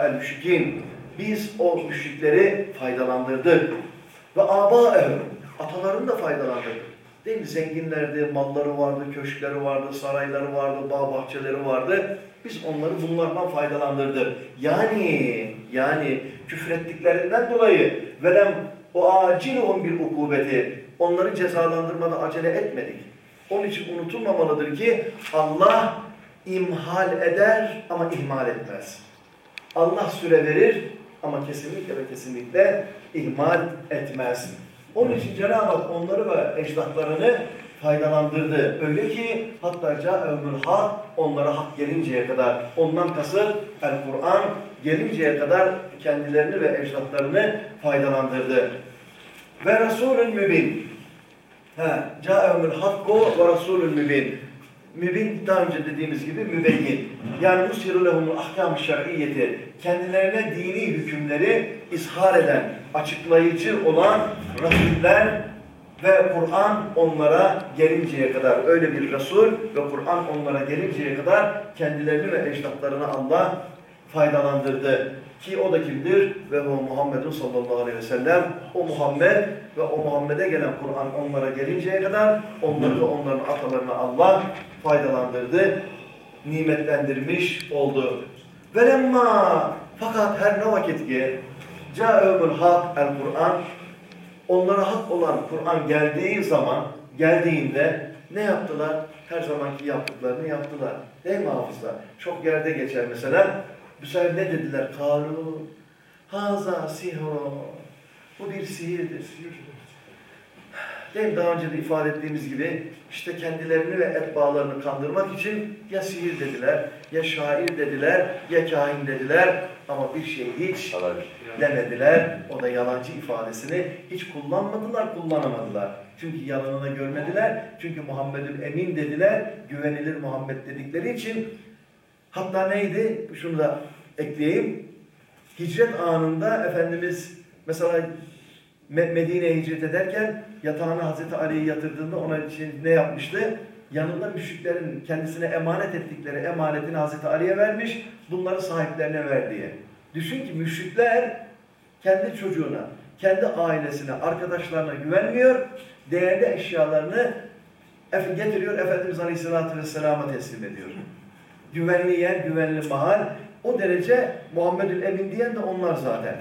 el müşrikin biz o müşrikleri faydalandırdık. Ve âbâehum atalarını da faydalandırdık. Değil mi? Zenginlerdi, malları vardı, köşkleri vardı, sarayları vardı, bağ bahçeleri vardı. Biz onları bunlardan faydalandırdık. Yani, yani küfrettiklerinden dolayı velem o aciluhum bir ukubeti. Onları cezalandırmada acele etmedik. Onun için unutulmamalıdır ki Allah imhal eder ama ihmal etmez. Allah süre verir ama kesinlikle ve kesinlikle ihmal etmez. Onun için Cenab-ı Hak onları ve ecdatlarını faydalandırdı. Öyle ki hatta ca'evmül hak onlara hak gelinceye kadar ondan kasıt el-Kur'an gelinceye kadar kendilerini ve ecdatlarını faydalandırdı. Ve Resulün mübin. Ca'evmül hakku ve Resulün mübin. Mübin daha önce dediğimiz gibi mübeyyin. Yani mushiru lehumul ahkam şer'iyeti. Kendilerine dini hükümleri izhar eden, açıklayıcı olan Resuller ve Kur'an onlara gelinceye kadar öyle bir Resul ve Kur'an onlara gelinceye kadar kendilerini ve ecdatlarını Allah faydalandırdı. Ki o da kimdir? Ve o Muhammedun sallallahu aleyhi ve sellem. O Muhammed ve o Muhammed'e gelen Kur'an onlara gelinceye kadar onları ve onların atalarını Allah faydalandırdı, nimetlendirmiş oldu. Velemma fakat her ne vakit ki ca'ömül hak el Kur'an onlara hak olan Kur'an geldiği zaman geldiğinde ne yaptılar? Her zamanki yaptıklarını yaptılar. Değil mi hafızlar? Çok yerde geçer mesela. Bu sefer ne dediler? Kalu haza sihro. Bu bir sihirdir. Değil? Daha önce de ifade ettiğimiz gibi işte kendilerini ve etbalarını kandırmak için ya sihir dediler, ya şair dediler, ya kahin dediler ama bir şey hiç demediler. O da yalancı ifadesini hiç kullanmadılar, kullanamadılar. Çünkü yalanını görmediler. Çünkü Muhammed'in emin dediler, güvenilir Muhammed dedikleri için hatta neydi? Şunu da ekleyeyim. hicret anında Efendimiz mesela Medine'ye hicret ederken yatağına Hazreti Ali'yi yatırdığında ona şey, ne yapmıştı? Yanında müşriklerin kendisine emanet ettikleri emanetini Hazreti Ali'ye vermiş, bunları sahiplerine ver diye. Düşün ki müşrikler kendi çocuğuna, kendi ailesine, arkadaşlarına güvenmiyor, değerli eşyalarını getiriyor, Efendimiz Aleyhisselatü Vesselam'a teslim ediyor. Güvenli yer, güvenli mahal, o derece Muhammedül Emin diyen de onlar zaten.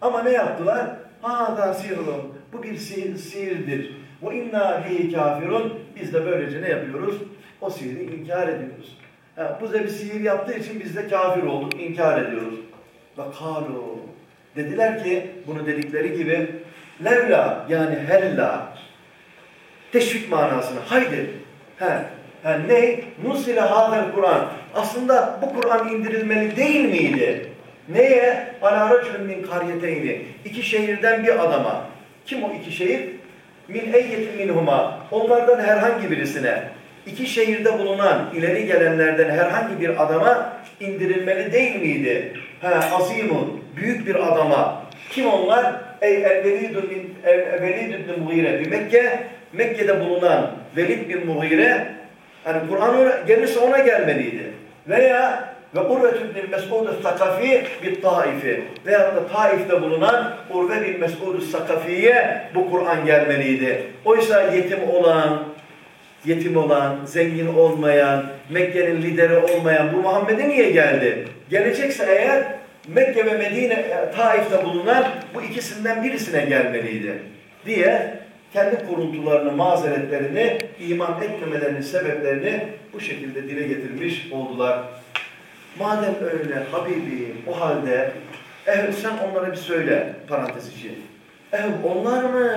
Ama ne yaptılar? Ha da sihirun. Bu bir sihir, sihirdir. Ve inna bihi kafirun. Biz de böylece ne yapıyoruz? O sihiri inkar ediyoruz. Ha, bu da bir sihir yaptığı için biz de kafir olduk, inkar ediyoruz. Ve kalu. Dediler ki, bunu dedikleri gibi, levla yani hella, teşvik manasını, haydi. Ha, ha, ne? Nusile hadel Kur'an. Aslında bu Kur'an indirilmeli değil miydi? Neye? Ala racülün min karyeteyni. İki şehirden bir adama. Kim o iki şehir? Min eyyetin minhuma. Onlardan herhangi birisine. İki şehirde bulunan ileri gelenlerden herhangi bir adama indirilmeli değil miydi? He, azimun. Büyük bir adama. Kim onlar? Ey el-velidun el-velid ibn Mughire. Bir Mekke, Mekke'de bulunan Velid bin Mughire yani Kur'an gelirse ona gelmeliydi. Veya ve Urve bin Mes'ud-u Sakafi bir Taifi. Veyahut da Taif'te bulunan Urve bin Mes'ud-u Sakafi'ye bu Kur'an gelmeliydi. Oysa yetim olan, yetim olan, zengin olmayan, Mekke'nin lideri olmayan bu Muhammed'e niye geldi? Gelecekse eğer Mekke ve Medine, e, Taif'te bulunan bu ikisinden birisine gelmeliydi diye kendi kuruntularını, mazeretlerini, iman etmemelerinin sebeplerini bu şekilde dile getirmiş oldular. Madem öyle Habibi o halde ev sen onlara bir söyle parantez içi. Ev onlar mı?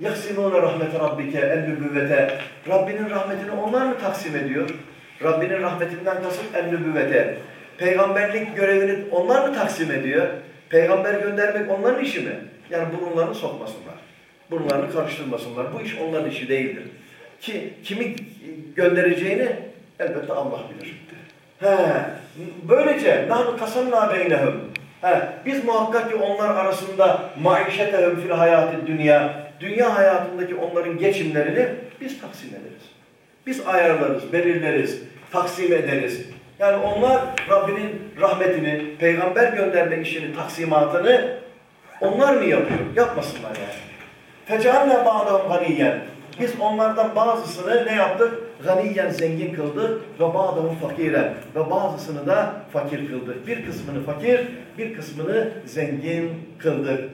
Yaksimûne rahmete rabbike en nübüvvete. Rabbinin rahmetini onlar mı taksim ediyor? Rabbinin rahmetinden kasıt en nübüvvete. Peygamberlik görevini onlar mı taksim ediyor? Peygamber göndermek onların işi mi? Yani burunlarını sokmasınlar. Burunlarını karıştırmasınlar. Bu iş onların işi değildir. Ki kimi göndereceğini elbette Allah bilir. He, böylece nahnu kasamna beynehum. He, biz muhakkak ki onlar arasında maişetehum fil hayatı dünya, dünya hayatındaki onların geçimlerini biz taksim ederiz. Biz ayarlarız, belirleriz, taksim ederiz. Yani onlar Rabbinin rahmetini, peygamber gönderme işini, taksimatını onlar mı yapıyor? Yapmasınlar yani. Fecealne ba'dahum ganiyen. Biz onlardan bazısını ne yaptık? Ganiyen zengin kıldık ve ba'dahum fakiren. Ve bazısını da fakir kıldık. Bir kısmını fakir, bir kısmını zengin kıldık.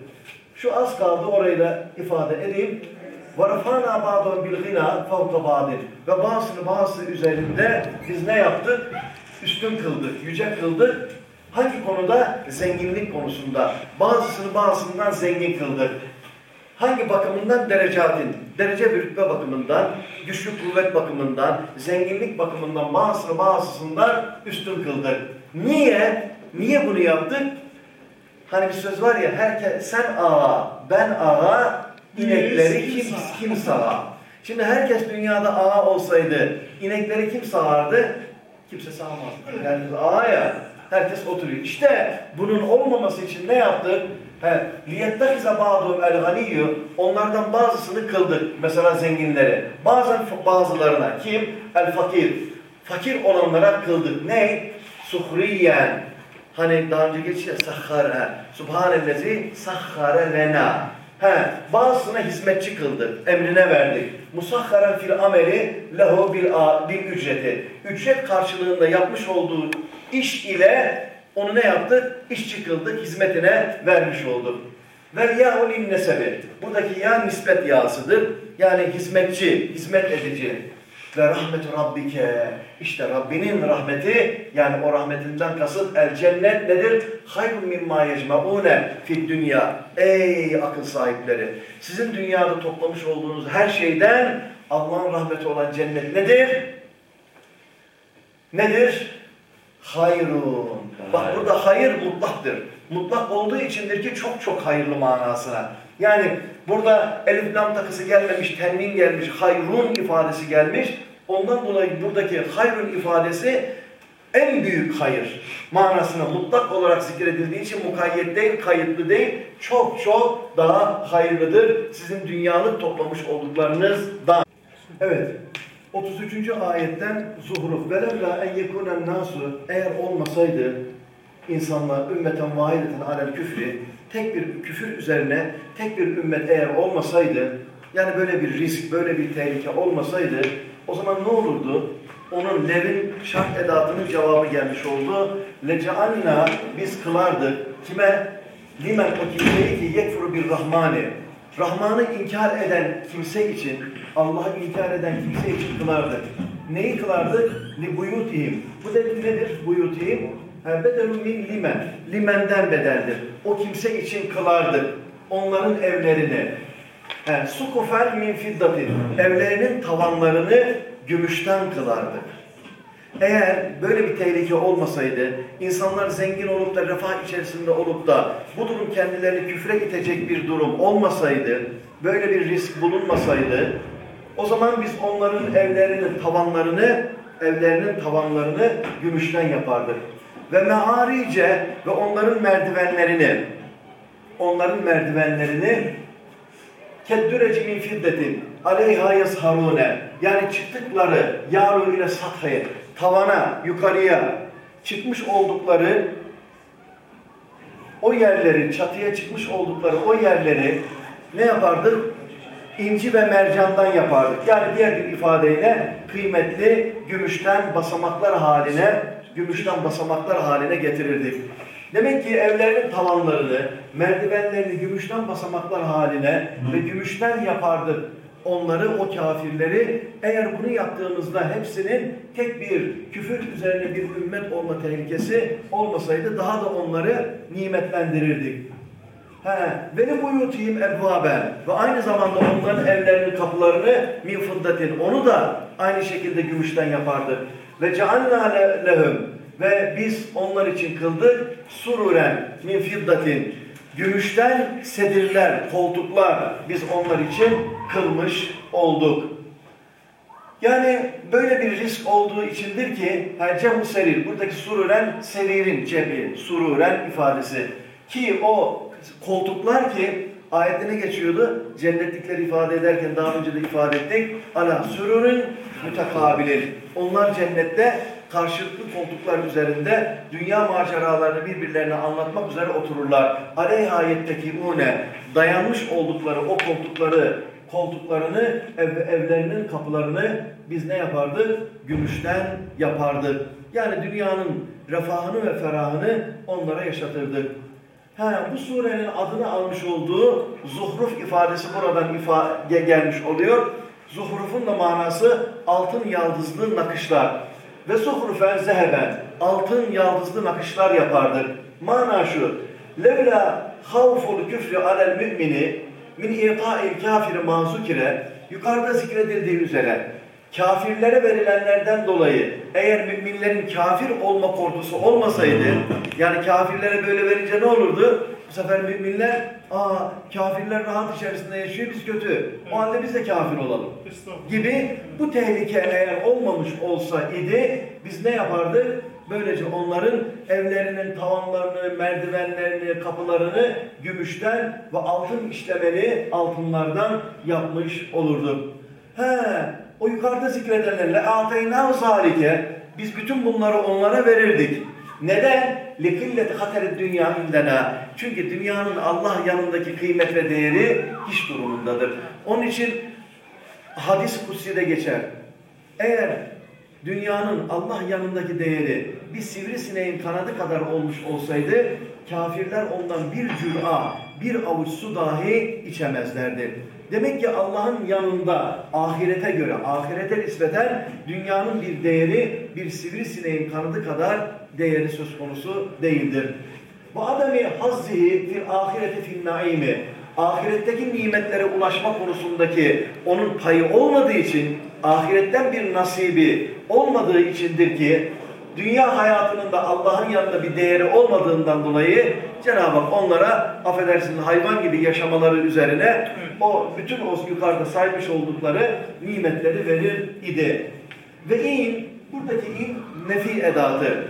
Şu az kaldı orayı da ifade edeyim. وَرَفَانَا بَعْضًا بِالْغِنَا فَوْقَ بَعْضٍ Ve bazısını bazısı üzerinde biz ne yaptık? Üstün kıldık, yüce kıldık. Hangi konuda? Zenginlik konusunda. Bazısını bazısından zengin kıldık. Hangi bakımından? Derecetin. Derece bir rütbe bakımından, güçlü kuvvet bakımından, zenginlik bakımından bazısını bazısından üstün kıldık. Niye? Niye bunu yaptık? Hani bir söz var ya, herkes, sen ağa, ben ağa, inekleri kim, kim sağa? Şimdi herkes dünyada ağa olsaydı, inekleri kim sağardı? Kimse sağmazdı. Yani ağa ya, herkes oturuyor. İşte bunun olmaması için ne yaptık? He, liyettakize ba'dum el ganiyyu onlardan bazısını kıldık mesela zenginlere. Bazen bazılarına kim? El fakir. Fakir olanlara kıldık. Ne? Suhriyen. Hani daha önce geçti ya sahhara. Subhanellezi sahhara lena. He, bazısına hizmetçi kıldık, emrine verdik. Musahharen fil ameli lehu bil, bil ücreti. Ücret karşılığında yapmış olduğu iş ile onu ne yaptı? İşçi kıldık, hizmetine vermiş olduk. Vel yâhulin nesebi. Buradaki ya nispet yağısıdır. Yani hizmetçi, hizmet edici. Ve rahmetu rabbike. İşte Rabbinin rahmeti, yani o rahmetinden kasıt el cennet nedir? Hayrun mimma yecmaune fid dünya. Ey akıl sahipleri! Sizin dünyada toplamış olduğunuz her şeyden Allah'ın rahmeti olan cennet nedir? Nedir? Hayrun. Bak burada hayır mutlaktır. Mutlak olduğu içindir ki çok çok hayırlı manasına. Yani burada elif lam takısı gelmemiş, tenvin gelmiş, hayrun ifadesi gelmiş. Ondan dolayı buradaki hayrun ifadesi en büyük hayır manasına mutlak olarak zikredildiği için mukayyet değil, kayıtlı değil, çok çok daha hayırlıdır sizin dünyalık toplamış olduklarınızdan. Evet, 33. ayetten Zuhruf. Velevla en yekunen nasu eğer olmasaydı insanlar ümmeten vahideten alel küfri tek bir küfür üzerine tek bir ümmet eğer olmasaydı yani böyle bir risk, böyle bir tehlike olmasaydı o zaman ne olurdu? Onun levin şart edatının cevabı gelmiş oldu. Lecealna biz kılardık. Kime? Limen o kimseyi ki yekfuru bir rahmani. Rahman'ı inkar eden kimse için, Allah'ı inkar eden kimse için kılardık. Neyi kılardık? Li buyutihim. Bu da nedir? Buyutihim. Bedelun min limen. Limenden bedeldir. O kimse için kılardık. Onların evlerini. Yani, Sukufer min fiddatin. Evlerinin tavanlarını gümüşten kılardık. Eğer böyle bir tehlike olmasaydı, insanlar zengin olup da refah içerisinde olup da bu durum kendilerini küfre itecek bir durum olmasaydı, böyle bir risk bulunmasaydı, o zaman biz onların evlerinin tavanlarını, evlerinin tavanlarını gümüşten yapardık. Ve mearice ve onların merdivenlerini, onların merdivenlerini keddüreci min fiddetin aleyha yazharune yani çıktıkları yaru ile sathı tavana yukarıya çıkmış oldukları o yerleri çatıya çıkmış oldukları o yerleri ne yapardık? İnci ve mercandan yapardık. Yani diğer bir ifadeyle kıymetli gümüşten basamaklar haline gümüşten basamaklar haline getirirdik. Demek ki evlerinin tavanlarını, merdivenlerini gümüşten basamaklar haline ve gümüşten yapardık onları, o kafirleri. Eğer bunu yaptığımızda hepsinin tek bir küfür üzerine bir ümmet olma tehlikesi olmasaydı daha da onları nimetlendirirdik. He, ve ne buyutihim ebvaben ve aynı zamanda onların evlerinin kapılarını min fıddatin onu da aynı şekilde gümüşten yapardık. Ve cealna lehum ve biz onlar için kıldık sururen min fiddatin gümüşten sedirler, koltuklar biz onlar için kılmış olduk. Yani böyle bir risk olduğu içindir ki cem serir, buradaki sururen seririn cebi, sururen ifadesi. Ki o koltuklar ki ayette ne geçiyordu? Cennetlikleri ifade ederken daha önce de ifade ettik. Ala sürürün mütekabilin. Onlar cennette karşılıklı koltuklar üzerinde dünya maceralarını birbirlerine anlatmak üzere otururlar. Aleyha yettekibune dayanmış oldukları o koltukları koltuklarını, ev, evlerinin kapılarını biz ne yapardık? Gümüşten yapardık. Yani dünyanın refahını ve ferahını onlara yaşatırdık. Ha, bu surenin adını almış olduğu zuhruf ifadesi buradan ifade gelmiş oluyor. Zuhrufun da manası altın yaldızlı nakışlar. Ve zuhrufen zeheben altın yaldızlı nakışlar yapardır. Mana şu. Levla havful küfrü alel mümini min i'ta'il kafiri mazukire yukarıda zikredildiği üzere kafirlere verilenlerden dolayı eğer müminlerin kafir olma korkusu olmasaydı yani kafirlere böyle verince ne olurdu? Bu sefer müminler aa kafirler rahat içerisinde yaşıyor biz kötü. O halde biz de kafir olalım. Gibi bu tehlike eğer olmamış olsa idi biz ne yapardık? Böylece onların evlerinin tavanlarını, merdivenlerini, kapılarını gümüşten ve altın işlemeli altınlardan yapmış olurduk. He, o yukarıda zikredenlerle ateyna zalike biz bütün bunları onlara verirdik. Neden? لِقِلَّةِ خَتَرِ dünya indena. Çünkü dünyanın Allah yanındaki kıymet ve değeri hiç durumundadır. Onun için hadis kutsi'de geçer. Eğer dünyanın Allah yanındaki değeri bir sivrisineğin kanadı kadar olmuş olsaydı kafirler ondan bir cüra, bir avuç su dahi içemezlerdi. Demek ki Allah'ın yanında ahirete göre, ahirete nispeten dünyanın bir değeri bir sivrisineğin kanadı kadar değeri söz konusu değildir. Bu adami hazzihi fil ahireti fil naimi ahiretteki nimetlere ulaşma konusundaki onun payı olmadığı için ahiretten bir nasibi olmadığı içindir ki dünya hayatının da Allah'ın yanında bir değeri olmadığından dolayı Cenab-ı Hak onlara affedersin hayvan gibi yaşamaları üzerine o bütün o yukarıda saymış oldukları nimetleri verir idi. Ve in buradaki in nefi edatı.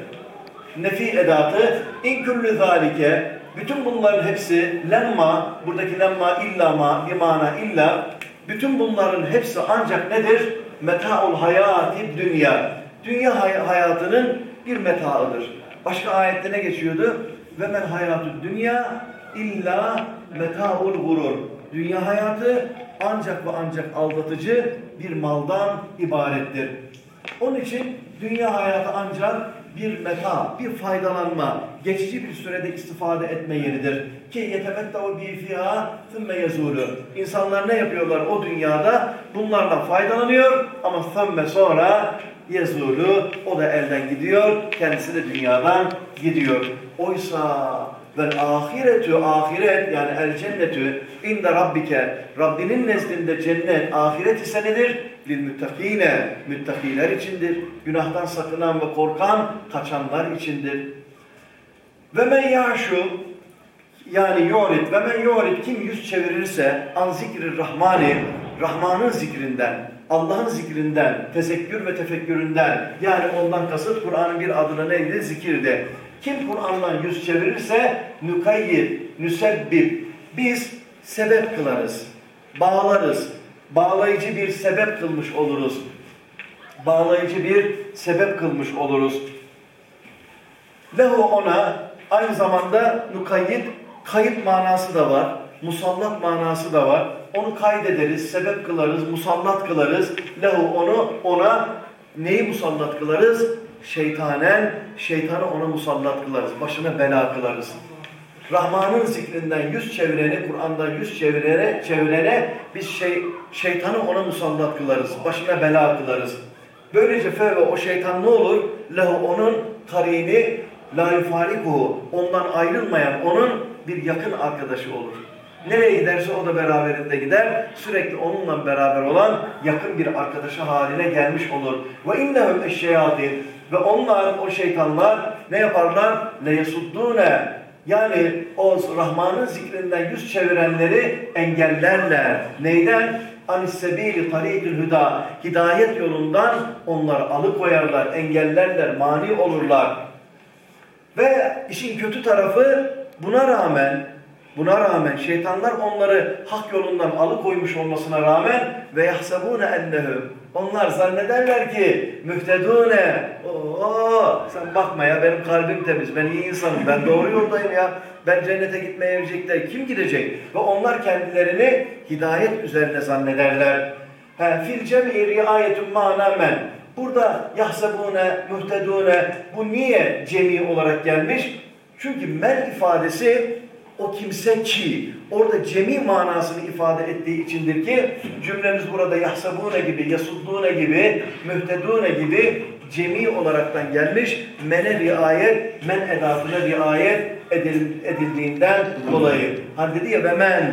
Nefi edatı in küllü zalike bütün bunların hepsi lemma buradaki lemma illa ma bir mana illa bütün bunların hepsi ancak nedir? Metaul hayati dünya. Dünya hay hayatının bir metaıdır. Başka ayette ne geçiyordu? Ve men hayatü dünya illa metaul gurur. Dünya hayatı ancak ve ancak aldatıcı bir maldan ibarettir. Onun için dünya hayatı ancak bir meta, bir faydalanma, geçici bir sürede istifade etme yeridir. Ki yetemettav bi fiha thumma yazulu. İnsanlar ne yapıyorlar o dünyada? Bunlarla faydalanıyor ama thumma sonra yazulu o da elden gidiyor, kendisi de dünyadan gidiyor. Oysa Vel ahiretü ahiret yani el cennetü inde rabbike Rabbinin nezdinde cennet ahiret ise nedir? Lil müttakine müttakiler içindir. Günahtan sakınan ve korkan kaçanlar içindir. Ve men yaşu yani yorit ve men yorit kim yüz çevirirse an zikri rahmani Rahman'ın zikrinden Allah'ın zikrinden, tezekkür ve tefekküründen yani ondan kasıt Kur'an'ın bir adına neydi? Zikirdi. Kim Kur'an'dan yüz çevirirse nükayyid, nüsebbib. Biz sebep kılarız, bağlarız. Bağlayıcı bir sebep kılmış oluruz. Bağlayıcı bir sebep kılmış oluruz. Lehu ona aynı zamanda nukayyid, kayıt manası da var. Musallat manası da var. Onu kaydederiz, sebep kılarız, musallat kılarız. Lehu onu ona neyi musallat kılarız? şeytanen, şeytanı ona musallat kılarız, başına bela kılarız. Rahman'ın zikrinden yüz çevireni, Kur'an'dan yüz çevirene, çevirene biz şey, şeytanı ona musallat kılarız, başına bela kılarız. Böylece fe ve o şeytan ne olur? Lehu onun karini la yufarikuhu, ondan ayrılmayan onun bir yakın arkadaşı olur. Nereye giderse o da beraberinde gider. Sürekli onunla beraber olan yakın bir arkadaşı haline gelmiş olur. Ve innehum eşşeyatin ve onlar, o şeytanlar ne yaparlar? Ne yesuddune. Yani o Rahman'ın zikrinden yüz çevirenleri engellerler. Neyden? Anissebili tarikül hüda. Hidayet yolundan onları alıkoyarlar, engellerler, mani olurlar. Ve işin kötü tarafı buna rağmen Buna rağmen şeytanlar onları hak yolundan alıkoymuş olmasına rağmen ve yahsebune ennehum onlar zannederler ki mühtedune Oo, sen bakma ya benim kalbim temiz, ben iyi insanım, ben doğru yoldayım ya. Ben cennete gitmeye erecekler. Kim gidecek? Ve onlar kendilerini hidayet üzerine zannederler. Fil cem'i riayetun manamen. Burada yahsebune, mühtedune bu niye cemi olarak gelmiş? Çünkü men ifadesi o kimse ki orada cemi manasını ifade ettiği içindir ki cümlemiz burada yahsabune gibi, yasuddune gibi, mühtedune gibi cemi olaraktan gelmiş. Mene riayet, men edatına riayet edildiğinden dolayı. Hani dedi ya ve men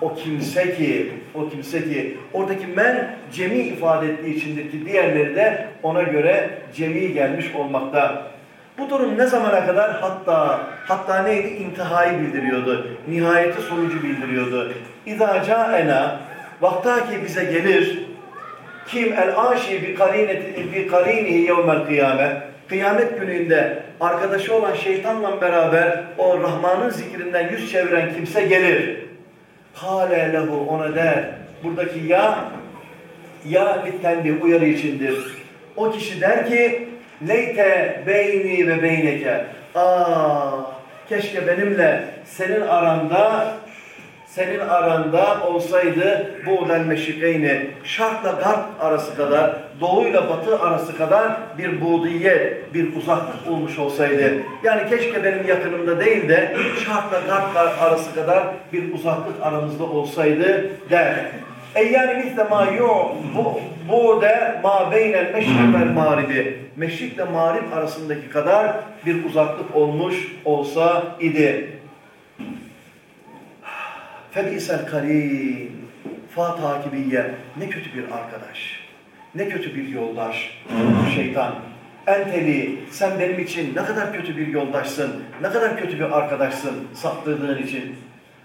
o kimse ki, o kimse ki, oradaki men cemi ifade ettiği içindir ki diğerleri de ona göre cemi gelmiş olmakta. Bu durum ne zamana kadar? Hatta, hatta neydi? İntihayı bildiriyordu. Nihayeti sonucu bildiriyordu. İzâ câena, vakta ki bize gelir, kim el aşi bi karineti bi karinihi yevmel kıyamet kıyamet gününde arkadaşı olan şeytanla beraber o Rahman'ın zikrinden yüz çeviren kimse gelir. Kale lehu ona der. Buradaki ya ya bir uyarı içindir. O kişi der ki Leyte beyni ve beyneke. Aa, keşke benimle senin aranda senin aranda olsaydı bu del meşrikeyni şarkla garp arası kadar doğuyla batı arası kadar bir buğdiye bir uzaklık olmuş olsaydı yani keşke benim yakınımda değil de şarkla garp arası kadar bir uzaklık aramızda olsaydı der. Ey yani misle ma bu, bu de ma beynel meşrik vel mağribi. Meşrikle mağrib arasındaki kadar bir uzaklık olmuş olsa idi. Febisel karin. Fa takibiye. Ne kötü bir arkadaş. Ne kötü bir yoldaş. Şeytan. Enteli sen benim için ne kadar kötü bir yoldaşsın. Ne kadar kötü bir arkadaşsın saptırdığın için.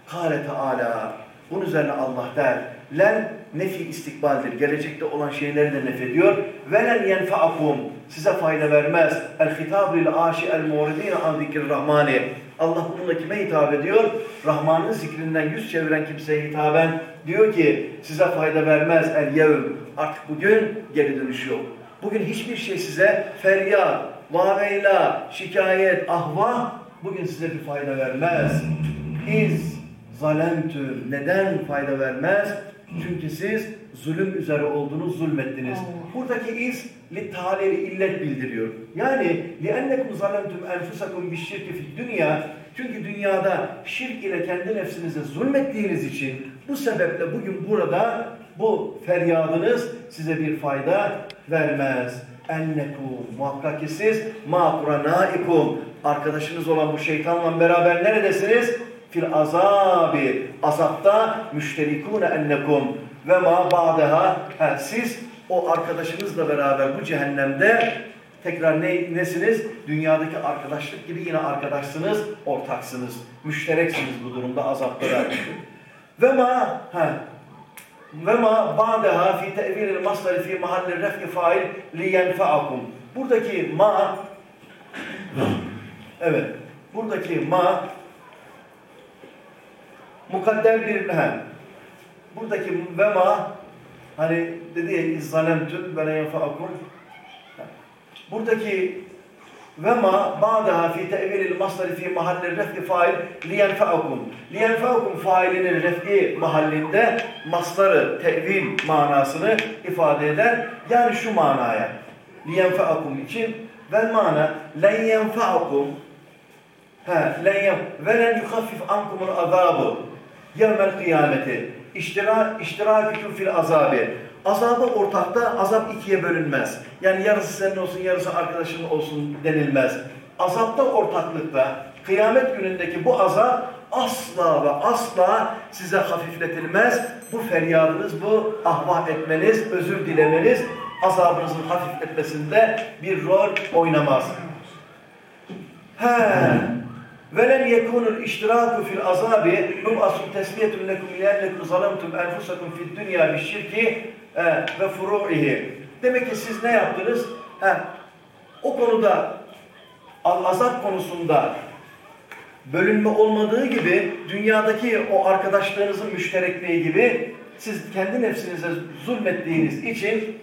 Kale Teala. Bunun üzerine Allah der. Len nefi istikbaldir. Gelecekte olan şeyleri de nefediyor. Velen yenfa'akum size fayda vermez. El hitab lil aşi el muridine an zikir rahmani. Allah bununla kime hitap ediyor? Rahman'ın zikrinden yüz çeviren kimseye hitaben diyor ki size fayda vermez el yevm. Artık bugün geri dönüş yok. Bugün hiçbir şey size feryat, vaveyla, şikayet, ahva bugün size bir fayda vermez. İz zalemtü neden fayda vermez? Çünkü siz zulüm üzere olduğunuz, zulmettiniz. Buradaki iz li taleli illet bildiriyor. Yani li ennekum zalemtum enfusakum bi şirki fid dünya çünkü dünyada şirk ile kendi nefsinize zulmettiğiniz için bu sebeple bugün burada bu feryadınız size bir fayda vermez. Ennekum muhakkak ki siz ma kuranaikum arkadaşınız olan bu şeytanla beraber neredesiniz? Fil azabi azapta müşterikune ennekum ve ma ba'deha siz o arkadaşınızla beraber bu cehennemde tekrar ne, nesiniz? Dünyadaki arkadaşlık gibi yine arkadaşsınız, ortaksınız. Müştereksiniz bu durumda azaplara. ve ma ha, ve ma ba'deha fi te'vilil masdari fi mahalli ref'i fail li yenfa'akum. Buradaki ma evet. Buradaki ma mukadder bir he. Buradaki ve ma hani dedi ya izzalemtüm ve yenfa'akum. Buradaki ve ma ba'daha fi te'vilil masdari fi mahalli ref'i fail liyenfa'akum. Liyenfa'akum failinin ref'i mahallinde masları tevil manasını ifade eder. Yani şu manaya. Liyenfa'akum için vel mana len yenfa'akum ha len yen ve len yuhaffif ankumul azabu yevmel kıyameti. İştira, iştiraküküm fil azabi. Azabı ortakta azap ikiye bölünmez. Yani yarısı senin olsun yarısı arkadaşın olsun denilmez. Azapta ortaklıkta kıyamet günündeki bu azap asla ve asla size hafifletilmez. Bu feryadınız, bu ahvah etmeniz, özür dilemeniz azabınızın hafifletmesinde bir rol oynamaz. He. وَلَنْ يَكُونُ الْاِشْتِرَاكُ فِي الْعَذَابِ نُبْعَسُمْ تَسْمِيَةٌ لَكُمْ لِيَنَّكُمْ ظَلَمْتُمْ اَنْفُسَكُمْ فِي الدُّنْيَا بِالشِّرْكِ ve furu'ihi. Demek ki siz ne yaptınız? He, o konuda azap konusunda bölünme olmadığı gibi dünyadaki o arkadaşlarınızın müşterekliği gibi siz kendi nefsinize zulmettiğiniz için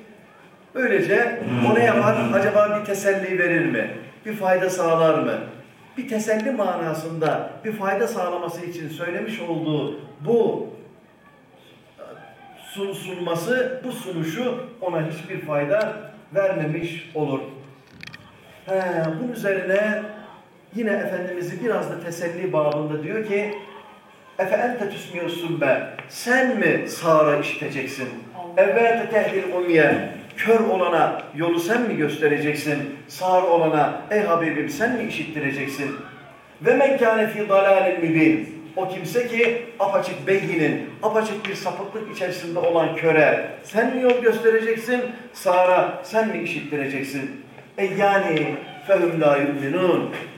böylece o ne yapar? Acaba bir teselli verir mi? Bir fayda sağlar mı? Bir teselli manasında bir fayda sağlaması için söylemiş olduğu bu sun sunması, bu sunuşu ona hiçbir fayda vermemiş olur. He, bunun üzerine yine Efendimiz'i biraz da teselli babında diyor ki Efe ente tüsmiyorsun be. Sen mi sağra işiteceksin? Evvelte tehdil umye. Kör olana yolu sen mi göstereceksin? Sağır olana ey Habibim sen mi işittireceksin? Ve mekkâne fî dalâlin mübin. O kimse ki apaçık beyinin, apaçık bir sapıklık içerisinde olan köre sen mi yol göstereceksin? Sağra sen mi işittireceksin? E yani fehum la.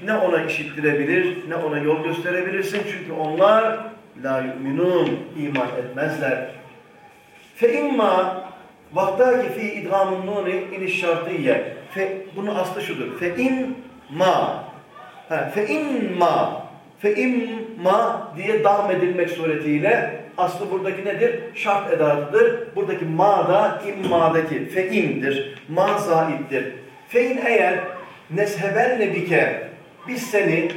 Ne ona işittirebilir, ne ona yol gösterebilirsin. Çünkü onlar la yu'minun, iman etmezler. Fe imma vaktaki fi idgamun nuni iniş şartiyye. Fe, bunun aslı şudur. Fe imma. Ha, fe imma. Fe imma diye dahm edilmek suretiyle aslı buradaki nedir? Şart edatıdır. Buradaki ma da imma'daki fe imdir. Ma zaittir. Fein eğer neshebenne bike biz seni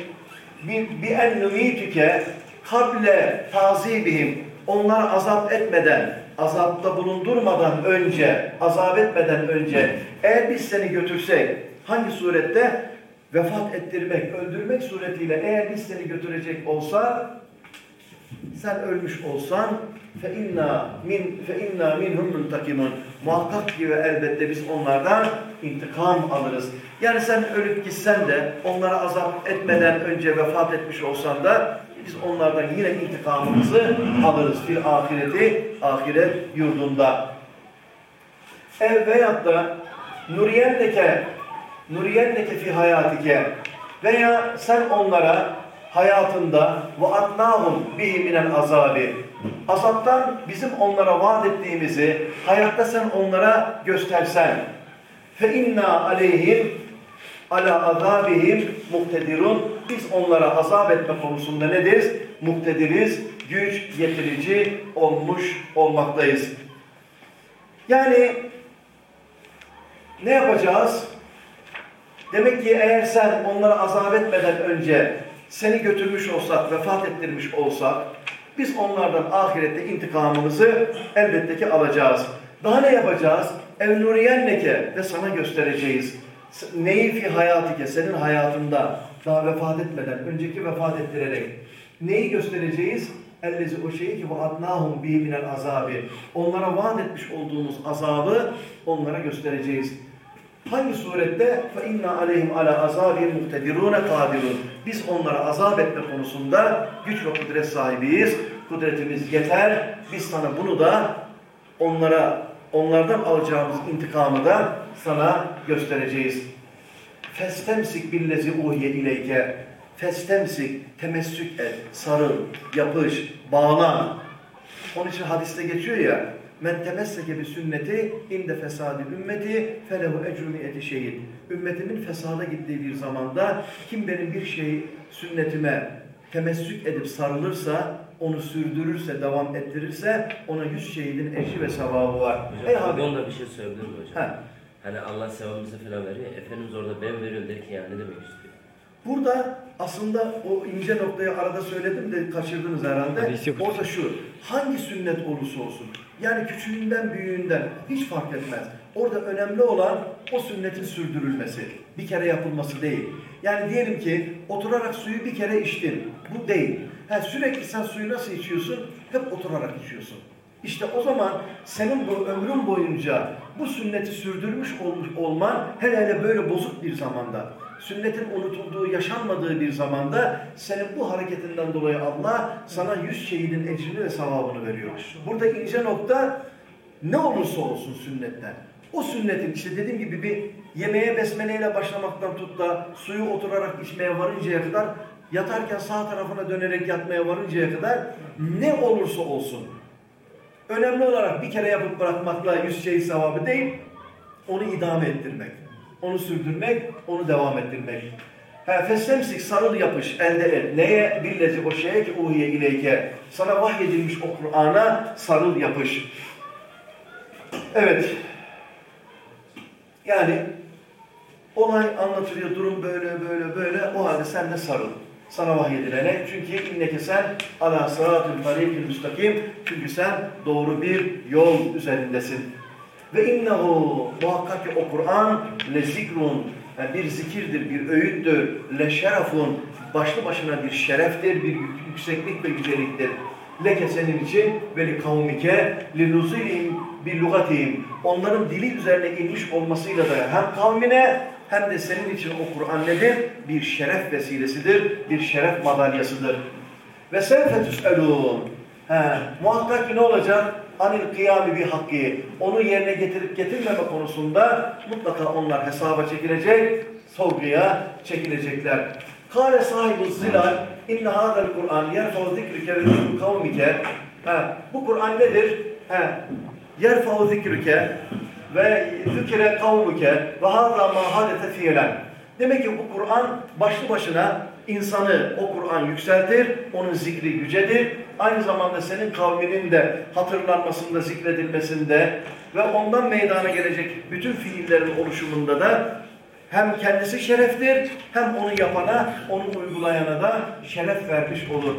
bir en numitüke kable tazibihim onlara azap etmeden azapta bulundurmadan önce azap etmeden önce eğer biz seni götürsek hangi surette vefat ettirmek, öldürmek suretiyle eğer biz seni götürecek olsa sen ölmüş olsan fe inna min fe inna minhum muntakimun muhakkak ki ve elbette biz onlardan intikam alırız. Yani sen ölüp gitsen de onlara azap etmeden önce vefat etmiş olsan da biz onlardan yine intikamımızı alırız fil ahireti ahiret yurdunda. Ev veyahut da nuriyenneke nuriyenneke fi hayatike veya sen onlara hayatında ve atnahum bihi minel azabi. Azaptan bizim onlara vaat ettiğimizi hayatta sen onlara göstersen. Fe inna aleyhim ala azabihim muhtedirun. Biz onlara azap etme konusunda nediriz? Muhtediriz, güç yetirici olmuş olmaktayız. Yani ne yapacağız? Demek ki eğer sen onlara azap etmeden önce seni götürmüş olsak, vefat ettirmiş olsak, biz onlardan ahirette intikamımızı elbette ki alacağız. Daha ne yapacağız? Evnuriyenneke ve sana göstereceğiz. Neyi fi hayatike, senin hayatında daha vefat etmeden, önceki vefat ettirerek neyi göstereceğiz? Ellezi o şeyi ki vaatnahum bi minel azabi. Onlara vaat etmiş olduğumuz azabı onlara göstereceğiz. Hangi surette? Fe inna aleyhim ala azabi muhtedirune kadirun. Biz onlara azap etme konusunda güç ve kudret sahibiyiz. Kudretimiz yeter. Biz sana bunu da onlara onlardan alacağımız intikamı da sana göstereceğiz. Festemsik billezi uhiye ileyke. Festemsik, temessük et, sarıl, yapış, bağlan. Onun için hadiste geçiyor ya, Men temesseke bir sünneti inde fesadi ümmeti felehu ecrumi eti şehit. Ümmetimin fesada gittiği bir zamanda kim benim bir şeyi sünnetime temessük edip sarılırsa, onu sürdürürse, devam ettirirse ona yüz şehidin eşi ve sevabı var. Hocam, hey abi. onda bir şey söyleyebilir hocam? Ha. Hani Allah sevabımızı falan veriyor. Efendimiz orada ben veriyorum derken yani ne demek istiyor? Burada aslında o ince noktayı arada söyledim de kaçırdınız herhalde. Yok. Orada şu, hangi sünnet olursa olsun, yani küçüğünden büyüğünden hiç fark etmez. Orada önemli olan o sünnetin sürdürülmesi, bir kere yapılması değil. Yani diyelim ki oturarak suyu bir kere içtin, bu değil. Ha, sürekli sen suyu nasıl içiyorsun? Hep oturarak içiyorsun. İşte o zaman senin bu ömrün boyunca bu sünneti sürdürmüş olman hele hele böyle bozuk bir zamanda, sünnetin unutulduğu, yaşanmadığı bir zamanda senin bu hareketinden dolayı Allah sana yüz şehidin ecrini ve sevabını veriyor. Burada ince nokta ne olursa olsun sünnetten. O sünnetin işte dediğim gibi bir yemeğe besmeleyle başlamaktan tut da suyu oturarak içmeye varıncaya kadar yatarken sağ tarafına dönerek yatmaya varıncaya kadar ne olursa olsun Önemli olarak bir kere yapıp bırakmakla yüz şey sevabı değil, onu idame ettirmek, onu sürdürmek, onu devam ettirmek. Ha, feslemsik sarıl yapış elde et. Neye? Billezi o şeye ki uhiye ileyke. Sana vahyedilmiş o Kur'an'a sarıl yapış. Evet. Yani olay anlatılıyor, durum böyle böyle böyle. O halde sen de sarıl. Sana vahyedilene. Çünkü inneke sen ala sıratül tarikil müstakim. Çünkü sen doğru bir yol üzerindesin. Ve innehu muhakkak ki o Kur'an le zikrun yani bir zikirdir, bir öğüttür. Le şerefun başlı başına bir şereftir, bir yükseklik ve yüceliktir. Leke senin için ve li kavmike li luzilihim bi lugatihim. Onların dili üzerine inmiş olmasıyla da hem kavmine hem de senin için o Kur'an nedir? Bir şeref vesilesidir, bir şeref madalyasıdır. Ve sevfe tüs'elûn. Muhakkak ki ne olacak? Anil kıyami bir hakkı. Onu yerine getirip getirmeme konusunda mutlaka onlar hesaba çekilecek, sorguya çekilecekler. Kale sahibi zilal inne hadel Kur'an yerfa'u zikrike ve kavmike. Bu Kur'an nedir? He, yerfa'u zikrike ve zikre kavmuke ve hadra ma hadete fiilen. Demek ki bu Kur'an başlı başına insanı o Kur'an yükseltir, onun zikri yücedir. Aynı zamanda senin kavminin de hatırlanmasında, zikredilmesinde ve ondan meydana gelecek bütün fiillerin oluşumunda da hem kendisi şereftir, hem onu yapana, onu uygulayana da şeref vermiş olur.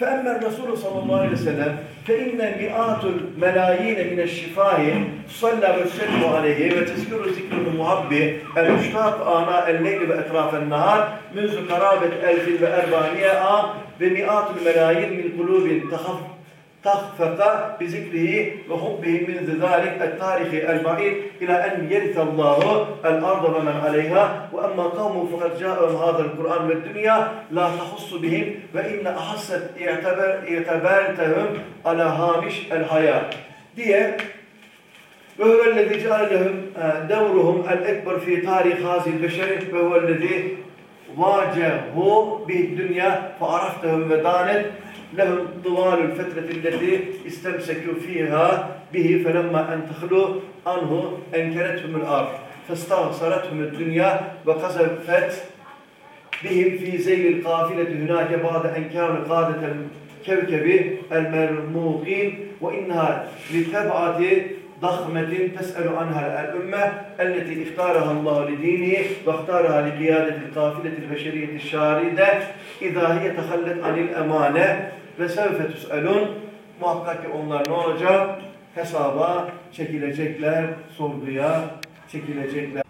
فَاَمَّا الرَّسُولُ صلى الله عليه وسلم فَاِنَّ مِئَاتُ الْمَلَايِينَ مِنَ الشِّفَاءِ صَلَّى وَسَلِّمُ عَلَيْهِ وَتَذْكِرُ ذِكْرُ الْمُحَبِّ الْمُشْتَاقِ آنَاءَ اللَّيْلِ وَاَطْرَافَ النَّهَارِ مُنْزُ قَرَابَةِ أَلْفٍ وَاَرْبَعَمِيَ عام وَمِئَاتُ الْمَلَايِينَ مِنْ قُلُوبٍ تَخَفْ تخفق بذكره وحبه من ذلك التاريخ البعيد إلى أن يرث الله الأرض ومن عليها وأما قوم فقد جاءهم هذا القرآن والدنيا لا تخص بهم وإن أحست اعتبر اعتبرتهم على هامش الحياة diye وهو الذي جعل لهم دورهم الأكبر في تاريخ هذه البشر وهو الذي vacehu bid dünya fe araftehum ve danet lehum dıvalul fetreti istemsekû fîhâ bihi felemma en tehlu anhu enkerethumul ard festağsarathumud dünya ve kazefet bihim fi zeylil kafileti hünâke ba'de enkârı kâdetel kevkebi el mermuqin ve inna li teb'ati ضخمة تسأل عنها الأمة التي اختارها الله لدينه واختارها لقيادة القافلة البشرية الشاردة إذا هي تخلت عن الأمانة وسوف تسألون muhakkak ki onlar ne olacak? Hesaba çekilecekler, sorguya çekilecekler.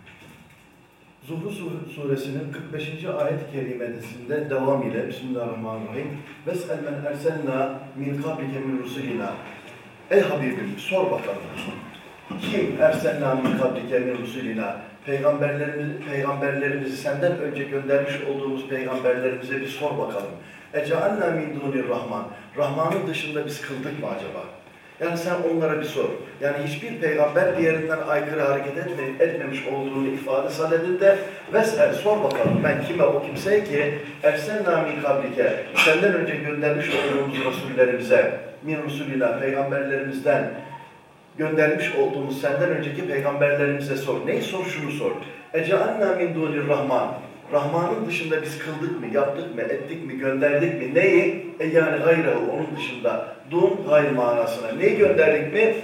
Zuhru suresinin 45. ayet-i kerimesinde devam ile Bismillahirrahmanirrahim. Ves'el men erselna min kablike min rusulina. Ey Habibim sor bakalım. Kim erselna min kablike min rusulina? Peygamberlerimiz, peygamberlerimizi senden önce göndermiş olduğumuz peygamberlerimize bir sor bakalım. Ecealna min dunir rahman. Rahmanın dışında biz kıldık mı acaba? Yani sen onlara bir sor. Yani hiçbir peygamber diğerinden aykırı hareket etme, etmemiş olduğunu ifade sadedinde vesel sor bakalım ben kime o kimseye ki ersenna min kablike senden önce göndermiş olduğumuz rasullerimize min rusulina peygamberlerimizden göndermiş olduğumuz senden önceki peygamberlerimize sor. Neyi sor? Şunu sor. Ecealna min dunir rahman. Rahman'ın dışında biz kıldık mı, yaptık mı, ettik mi, gönderdik mi? Neyi? E yani gayrahu, onun dışında. Dun gayr manasına. Neyi gönderdik mi?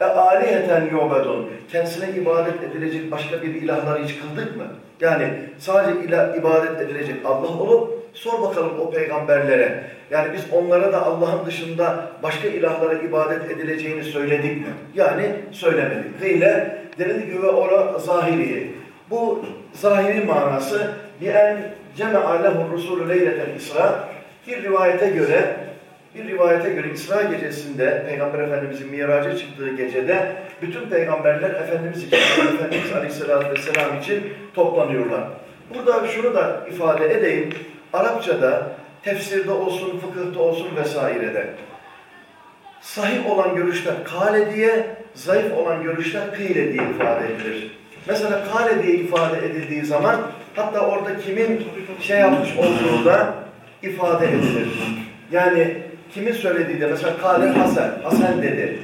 E aliheten yobedun. Kendisine ibadet edilecek başka bir ilahları hiç kıldık mı? Yani sadece ilah, ibadet edilecek Allah olup sor bakalım o peygamberlere. Yani biz onlara da Allah'ın dışında başka ilahlara ibadet edileceğini söyledik mi? Yani söylemedik. Kıyle denildi ki ve ora zahiri. Bu zahiri manası bir en cema'a lehu rusulü leyleten isra bir rivayete göre bir rivayete göre İsra gecesinde Peygamber Efendimizin miraca çıktığı gecede bütün peygamberler Efendimiz için, Efendimiz Aleyhisselatü Vesselam için toplanıyorlar. Burada şunu da ifade edeyim. Arapçada, tefsirde olsun, fıkıhta olsun vesairede sahih olan görüşler kale diye, zayıf olan görüşler kıyle diye ifade edilir. Mesela kale diye ifade edildiği zaman hatta orada kimin şey yapmış olduğu da ifade edilir. Yani kimin söylediği de mesela kale Hasan, Hasan dedi.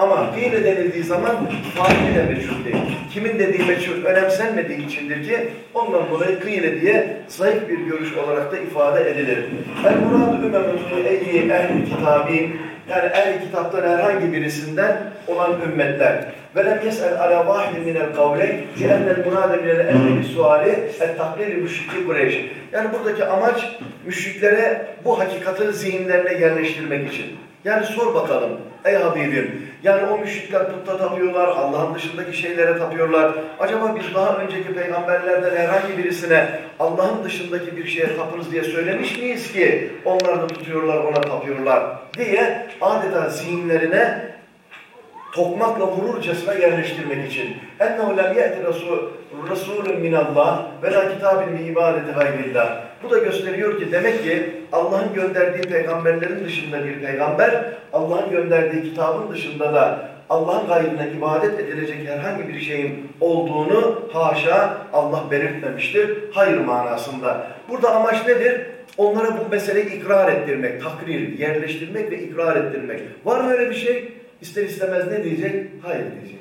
Ama fiile denildiği zaman faili de meçhul değil. Kimin dediği meçhul önemsenmediği içindir ki ondan dolayı kıyle diye zayıf bir görüş olarak da ifade edilir. El muradu ümemun eyyi ehli kitabin yani ehli kitaptan herhangi birisinden olan ümmetler. Ve lem yes'el ala vahidin minel kavleyn ki ennel murade minel bis suali et taklili müşriki Kureyş. Yani buradaki amaç müşriklere bu hakikati zihinlerine yerleştirmek için. Yani sor bakalım ey Habibim. Yani o müşrikler putta tapıyorlar, Allah'ın dışındaki şeylere tapıyorlar. Acaba biz daha önceki peygamberlerden herhangi birisine Allah'ın dışındaki bir şeye tapınız diye söylemiş miyiz ki onlar da tutuyorlar, ona tapıyorlar diye adeta zihinlerine tokmakla vururcasına yerleştirmek için. اَنَّهُ لَمْ يَأْتِ رَسُولٌ مِنَ اللّٰهِ وَلَا كِتَابٍ بِعِبَادَةِ غَيْرِ اللّٰهِ Bu da gösteriyor ki demek ki Allah'ın gönderdiği peygamberlerin dışında bir peygamber, Allah'ın gönderdiği kitabın dışında da Allah'ın gayrına ibadet edilecek herhangi bir şeyin olduğunu haşa Allah belirtmemiştir. Hayır manasında. Burada amaç nedir? Onlara bu meseleyi ikrar ettirmek, takrir, yerleştirmek ve ikrar ettirmek. Var mı öyle bir şey? ister istemez ne diyecek? Hayır diyecek.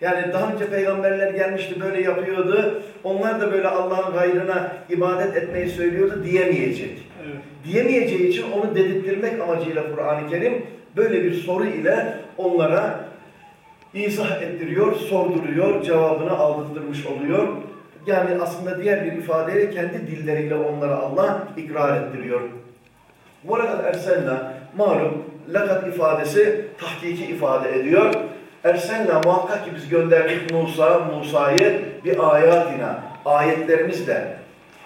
Yani daha önce peygamberler gelmişti böyle yapıyordu. Onlar da böyle Allah'ın gayrına ibadet etmeyi söylüyordu diyemeyecek. Evet. Diyemeyeceği için onu dedirtmek amacıyla Kur'an-ı Kerim böyle bir soru ile onlara izah ettiriyor, sorduruyor, cevabını aldırmış oluyor. Yani aslında diğer bir ifadeyle kendi dilleriyle onlara Allah ikrar ettiriyor. Bu arada Ersen'le malum lakat ifadesi tahkiki ifade ediyor. Ersenna muhakkak ki biz gönderdik Musa, Musa'yı bir ayatina, ayetlerimizle,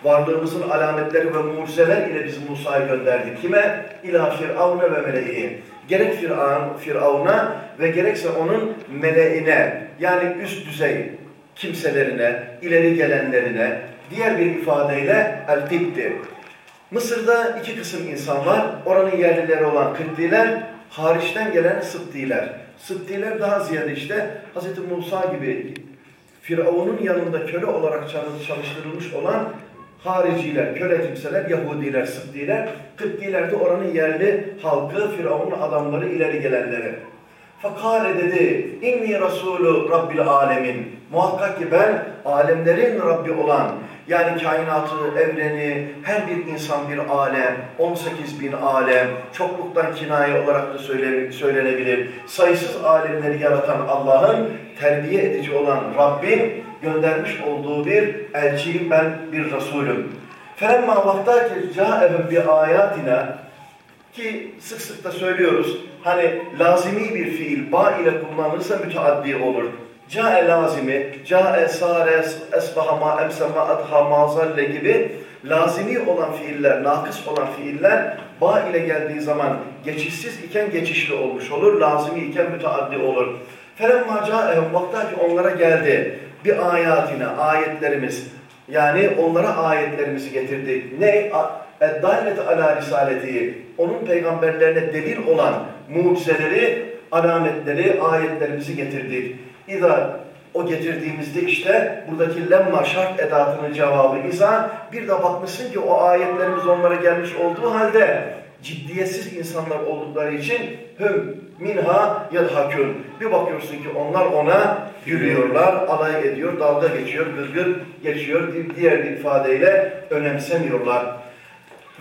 varlığımızın alametleri ve mucizeler ile biz Musa'yı gönderdik. Kime? İlâ Firavun'a ve meleği. Gerek Firavun, Firavun'a ve gerekse onun meleğine, yani üst düzey kimselerine, ileri gelenlerine, diğer bir ifadeyle el-tibdi. Mısır'da iki kısım insan var. Oranın yerlileri olan Kıttiler, hariçten gelen Sıddiler. Sıddiler daha ziyade işte Hz. Musa gibi Firavun'un yanında köle olarak çalıştırılmış olan hariciler, köle kimseler, Yahudiler, Sıddiler, Kıddiler de oranın yerli halkı, Firavun'un adamları, ileri gelenleri. Fakale dedi, inni Resulü Rabbil Alemin. Muhakkak ki ben alemlerin Rabbi olan, yani kainatı, evreni, her bir insan bir alem, 18 bin alem, çokluktan kinaye olarak da söylenebilir. Sayısız alemleri yaratan Allah'ın terbiye edici olan Rabbim göndermiş olduğu bir elçiyim ben, bir Resulüm. Vaktaki ca'ehum bi ayatina ki sık sık da söylüyoruz. Hani lazimi bir fiil ba ile kullanılırsa müteaddi olur. Ca'e lazimi, ca'e sare, esbaha ma emse adha ma zalle gibi lazimi olan fiiller, nakıs olan fiiller ba ile geldiği zaman geçişsiz iken geçişli olmuş olur, lazimi iken müteaddi olur. Felemma ca'e vakta ki onlara geldi bir ayatine, ayetlerimiz yani onlara ayetlerimizi getirdik. Ne? Eddalet ala risaleti, onun peygamberlerine delil olan mucizeleri, alametleri, ayetlerimizi getirdik İza o getirdiğimizde işte buradaki lemma şart edatının cevabı iza bir de bakmışsın ki o ayetlerimiz onlara gelmiş olduğu halde ciddiyetsiz insanlar oldukları için hüm minha yadhakun. Bir bakıyorsun ki onlar ona gülüyorlar, alay ediyor, dalga geçiyor, gırgır geçiyor. Diğer bir ifadeyle önemsemiyorlar.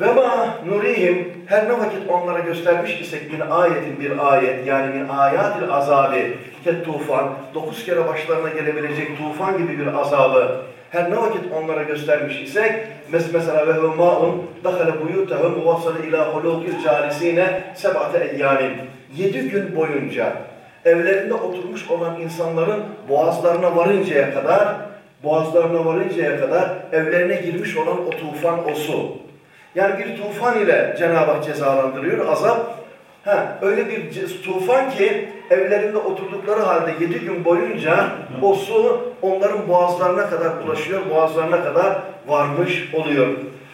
Ve ma nurihim her ne vakit onlara göstermiş isek bir ayetin bir ayet yani bir ayatil azabi ke tufan dokuz kere başlarına gelebilecek tufan gibi bir azabı her ne vakit onlara göstermiş isek mesela ve ma'un dakhala buyutahum vasala ila hulukil calisine seb'ate eyyamin yedi gün boyunca evlerinde oturmuş olan insanların boğazlarına varıncaya kadar boğazlarına varıncaya kadar evlerine girmiş olan o tufan o su yani bir tufan ile Cenab-ı Hak cezalandırıyor, azap. Ha, öyle bir tufan ki evlerinde oturdukları halde yedi gün boyunca o su onların boğazlarına kadar ulaşıyor, boğazlarına kadar varmış oluyor.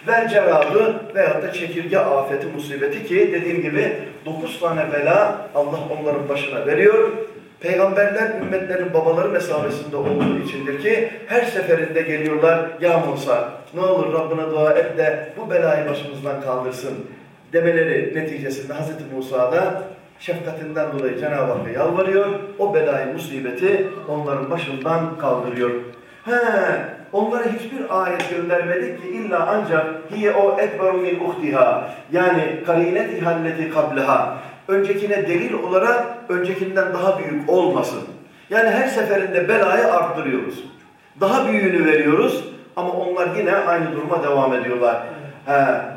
Ver cerabı veyahut da çekirge afeti, musibeti ki dediğim gibi dokuz tane bela Allah onların başına veriyor. Peygamberler ümmetlerin babaları mesabesinde olduğu içindir ki her seferinde geliyorlar ya Musa ne olur Rabbine dua et de bu belayı başımızdan kaldırsın demeleri neticesinde Hz. Musa da şefkatinden dolayı Cenab-ı Hakk'a yalvarıyor. O belayı, musibeti onların başından kaldırıyor. He, onlara hiçbir ayet göndermedik ki illa ancak hiye o ekberu min uhtiha yani karinet ihalleti kableha öncekine delil olarak öncekinden daha büyük olmasın. Yani her seferinde belayı arttırıyoruz. Daha büyüğünü veriyoruz ama onlar yine aynı duruma devam ediyorlar.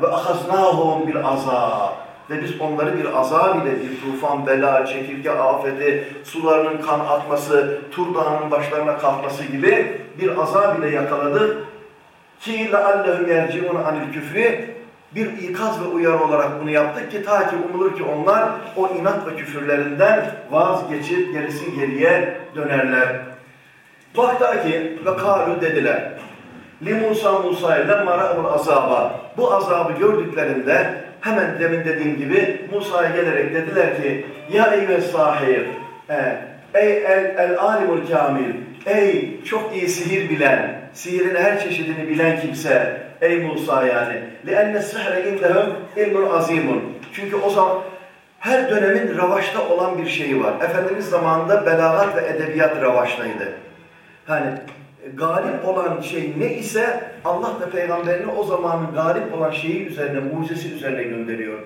Ve ahaznahum bir azab. Ve biz onları bir azab ile bir tufan, bela, çekirge afeti, sularının kan atması, Tur Dağı'nın başlarına kalkması gibi bir azab ile yakaladık. Ki لَعَلَّهُمْ يَرْجِعُونَ عَنِ الْكُفْرِ bir ikaz ve uyarı olarak bunu yaptık ki ta ki umulur ki onlar o inat ve küfürlerinden vazgeçip gerisi geriye dönerler. Vakta ki ve kalu dediler. Li Musa Musa'ya lemma ra'ul azaba. Bu azabı gördüklerinde hemen demin dediğim gibi Musa'ya gelerek dediler ki Ya eyve sahir, e, ey el, el alimul kamil, ey çok iyi sihir bilen, sihirin her çeşidini bilen kimse, ey Musa yani. لِأَنَّ السِّحْرَ اِنْدَهُمْ اِلْمٌ azimun. Çünkü o zaman her dönemin ravaşta olan bir şeyi var. Efendimiz zamanında belagat ve edebiyat ravaştaydı. Hani galip olan şey ne ise Allah da peygamberini o zamanın galip olan şeyi üzerine, mucizesi üzerine gönderiyor.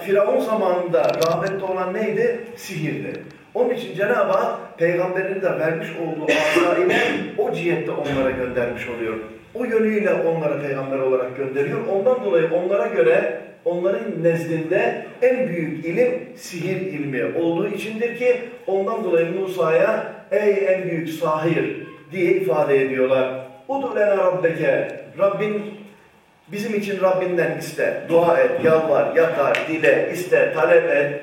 Firavun zamanında rahmetli olan neydi? Sihirdi. Onun için Cenab-ı Hak peygamberini de vermiş olduğu asayla o cihette onlara göndermiş oluyor. O yönüyle onlara peygamber olarak gönderiyor. Ondan dolayı onlara göre onların nezdinde en büyük ilim sihir ilmi olduğu içindir ki ondan dolayı Musa'ya ey en büyük sahir diye ifade ediyorlar. Udu lena rabbeke Rabbin bizim için Rabbinden iste, dua et, yalvar, yakar, dile, iste, talep et.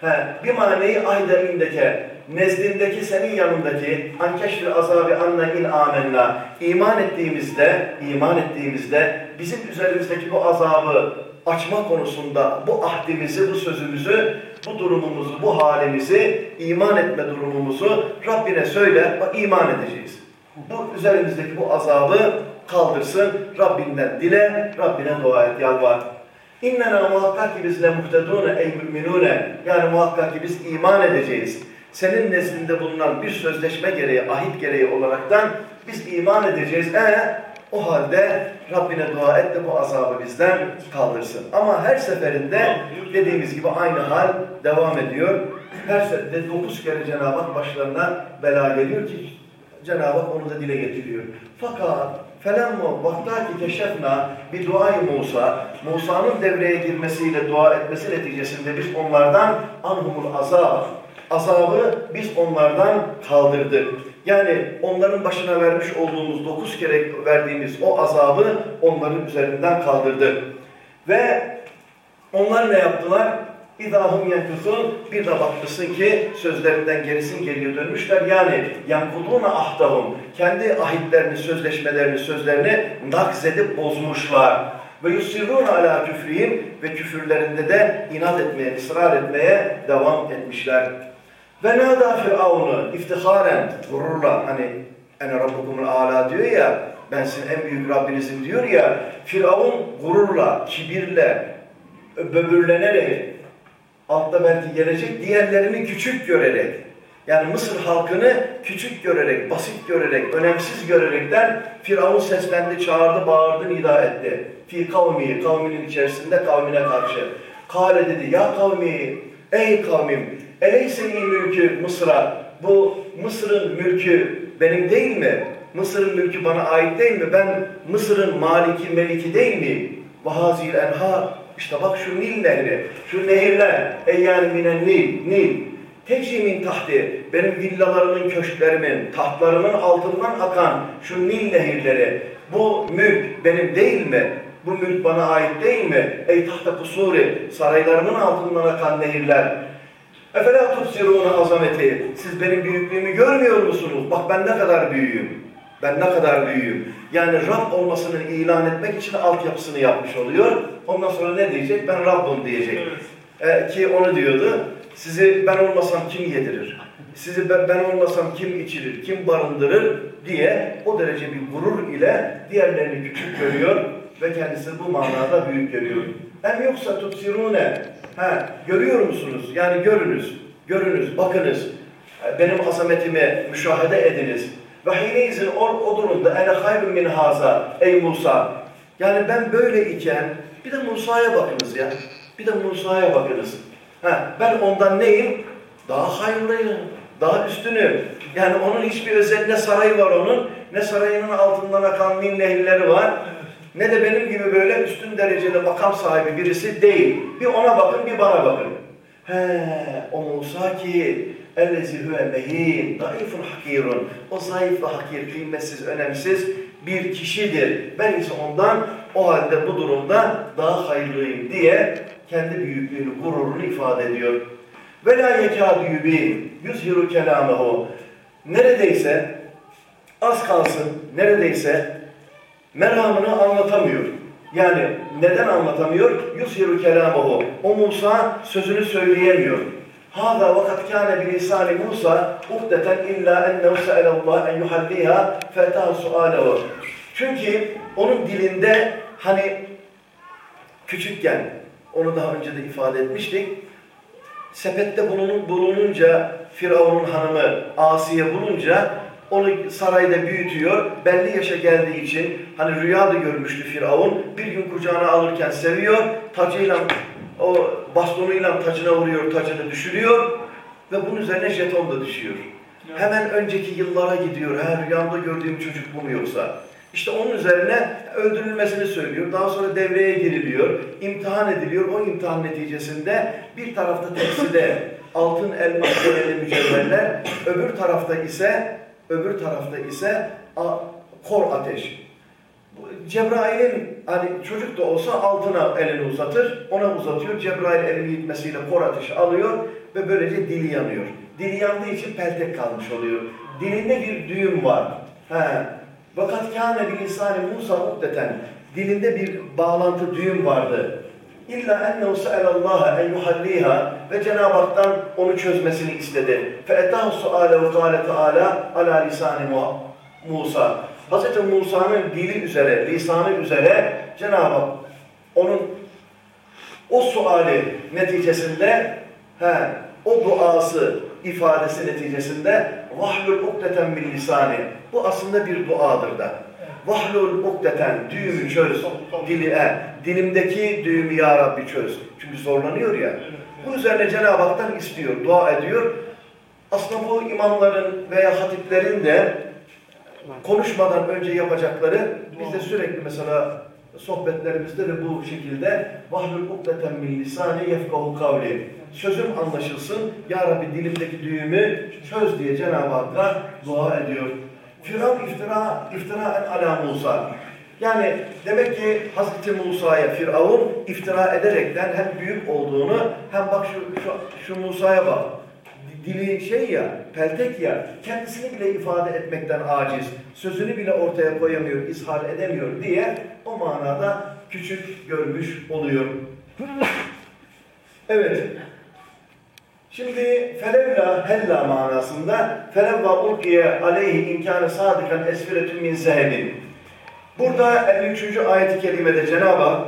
He, bir maneyi ayda indeke nezdindeki senin yanındaki ankeşfir azabı anna in amenna iman ettiğimizde iman ettiğimizde bizim üzerimizdeki bu azabı açma konusunda bu ahdimizi, bu sözümüzü, bu durumumuzu, bu halimizi, iman etme durumumuzu Rabbine söyle, bak iman edeceğiz. Bu üzerimizdeki bu azabı kaldırsın. Rabbinden dile, Rabbine dua et, yalvar. İnnena muhakkak ki biz le muhtedune ey müminune. Yani muhakkak ki biz iman edeceğiz. Senin nezdinde bulunan bir sözleşme gereği, ahit gereği olaraktan biz iman edeceğiz. E o halde Rabbine dua et de bu azabı bizden kaldırsın. Ama her seferinde dediğimiz gibi aynı hal devam ediyor. Her seferinde dokuz kere Cenab-ı Hak başlarına bela geliyor ki Cenab-ı Hak onu da dile getiriyor. Fakat felemmu vaktaki keşefna bir duayı Musa, Musa'nın devreye girmesiyle dua etmesi neticesinde biz onlardan anhumul azab, azabı biz onlardan kaldırdık. Yani onların başına vermiş olduğumuz dokuz kere verdiğimiz o azabı onların üzerinden kaldırdık. Ve onlar ne yaptılar? İdahum yenkusun bir de bakmışsın ki sözlerinden gerisin geliyor dönmüşler. Yani yankuduna ahdahum kendi ahitlerini, sözleşmelerini, sözlerini nakzedip bozmuşlar. Ve yusirrun ala küfrihim ve küfürlerinde de inat etmeye, ısrar etmeye devam etmişler. Ve nâdâ firavunu iftiharen, gururla hani ene rabbukumul âlâ diyor ya, ben sizin en büyük Rabbinizim diyor ya, Firavun gururla, kibirle, böbürlenerek, altta belki gelecek, diğerlerini küçük görerek, yani Mısır halkını küçük görerek, basit görerek, önemsiz görerekten Firavun seslendi, çağırdı, bağırdı, nida etti. Fi kavmi, kavminin içerisinde kavmine karşı. Kale dedi, ya kavmi, ey kavmim, eleyse-i mülkü Mısır'a, bu Mısır'ın mülkü benim değil mi? Mısır'ın mülkü bana ait değil mi? Ben Mısır'ın maliki, meliki değil miyim? Vahazil enha, işte bak şu Nil nehri, şu nehirler, eyyâni minen Nil, Nil. Tecrimin tahti, benim villalarımın, köşklerimin, tahtlarımın altından akan şu Nil nehirleri, bu mülk benim değil mi? Bu mülk bana ait değil mi? Ey tahta kusuri, saraylarımın altından akan nehirler. Efela tubsirûne azameti. Siz benim büyüklüğümü görmüyor musunuz? Bak ben ne kadar büyüğüm. Ben ne kadar büyüğüm. Yani Rab olmasını ilan etmek için altyapısını yapmış oluyor. Ondan sonra ne diyecek? Ben Rabbim diyecek. Ee, ki onu diyordu. Sizi ben olmasam kim yedirir? Sizi ben, ben olmasam kim içirir, kim barındırır diye o derece bir gurur ile diğerlerini küçük görüyor ve kendisi bu manada büyük görüyor. Hem yoksa tutsirune. Ha, görüyor musunuz? Yani görünüz, görünüz, bakınız. Benim azametimi müşahede ediniz. Ve hineizin o, o durumda ene hayrun min haza ey Musa. Yani ben böyle iken bir de Musa'ya bakınız ya. Bir de Musa'ya bakınız. Ha, ben ondan neyim? Daha hayırlıyım. Daha üstünü. Yani onun hiçbir özel ne sarayı var onun, ne sarayının altından akan min nehirleri var, ne de benim gibi böyle üstün derecede makam sahibi birisi değil. Bir ona bakın, bir bana bakın. He, o Musa ki ellezi huve mehin, zayıfun hakirun. O zayıf ve hakir, kıymetsiz, önemsiz bir kişidir. Ben ise ondan o halde bu durumda daha hayırlıyım diye kendi büyüklüğünü, gururunu ifade ediyor. Ve la yekâdü yubîn, yüzhiru kelâmehu. Neredeyse, az kalsın, neredeyse meramını anlatamıyor. Yani neden anlatamıyor? Yushiru kelâmehu. O Musa sözünü söyleyemiyor. Vakat kâne bi lisâni Musa uhdeten illâ ennehu se'elallâh en yuhallîhâ fetâ suâlehu. Çünkü onun dilinde hani küçükken, onu daha önce de ifade etmiştik, sepette bulunun, bulununca Firavun'un hanımı Asiye bulunca onu sarayda büyütüyor. Belli yaşa geldiği için hani rüya da görmüştü Firavun. Bir gün kucağına alırken seviyor. Tacıyla o bastonuyla tacına vuruyor, tacını düşürüyor ve bunun üzerine jeton da düşüyor. Hemen önceki yıllara gidiyor. Her rüyamda gördüğüm çocuk bu mu yoksa? İşte onun üzerine öldürülmesini söylüyor. Daha sonra devreye giriliyor. imtihan ediliyor. O imtihan neticesinde bir tarafta tepside altın elmas deneli mücevherler, öbür tarafta ise öbür tarafta ise kor ateş. Cebrail'in hani çocuk da olsa altına elini uzatır, ona uzatıyor. Cebrail elini gitmesiyle kor ateşi alıyor ve böylece dili yanıyor. Dili yandığı için peltek kalmış oluyor. Dilinde bir düğüm var. He. Vakat kâne bil insani Musa muddeten. Dilinde bir bağlantı düğüm vardı. İlla ennehu se'elallaha en yuhalliha ve Cenab-ı Hak'tan onu çözmesini istedi. Fe etahu suale ve kâle teâlâ alâ lisâni Musa. Hz. Musa'nın dili üzere, lisanı üzere Cenab-ı Hak onun o suali neticesinde he, o duası ifadesi neticesinde vahlul ukdeten min lisani. Bu aslında bir duadır da. Vahlul ukdeten düğümü çöz. Dili e, dilimdeki düğümü ya Rabbi çöz. Çünkü zorlanıyor ya. Bu üzerine Cenab-ı Hak'tan istiyor, dua ediyor. Aslında bu imamların veya hatiplerin de konuşmadan önce yapacakları biz de sürekli mesela sohbetlerimizde de bu şekilde vahlul ukdeten min lisani yefkahu kavli sözüm anlaşılsın ya Rabbi dilimdeki düğümü çöz diye Cenab-ı Hakk'a dua ediyor. Firavun iftira iftiraen ala Musa. Yani demek ki Hazreti Musa'ya Firavun iftira ederekten hem büyük olduğunu hem bak şu, şu, şu Musa'ya bak dili şey ya, peltek ya, kendisini bile ifade etmekten aciz, sözünü bile ortaya koyamıyor, izhar edemiyor diye o manada küçük görmüş oluyor. Evet. Şimdi felevla hella manasında felevva ulkiye aleyhi imkanı sadıkan esfiretün min zehebin. Burada 53. ayet-i kerimede Cenab-ı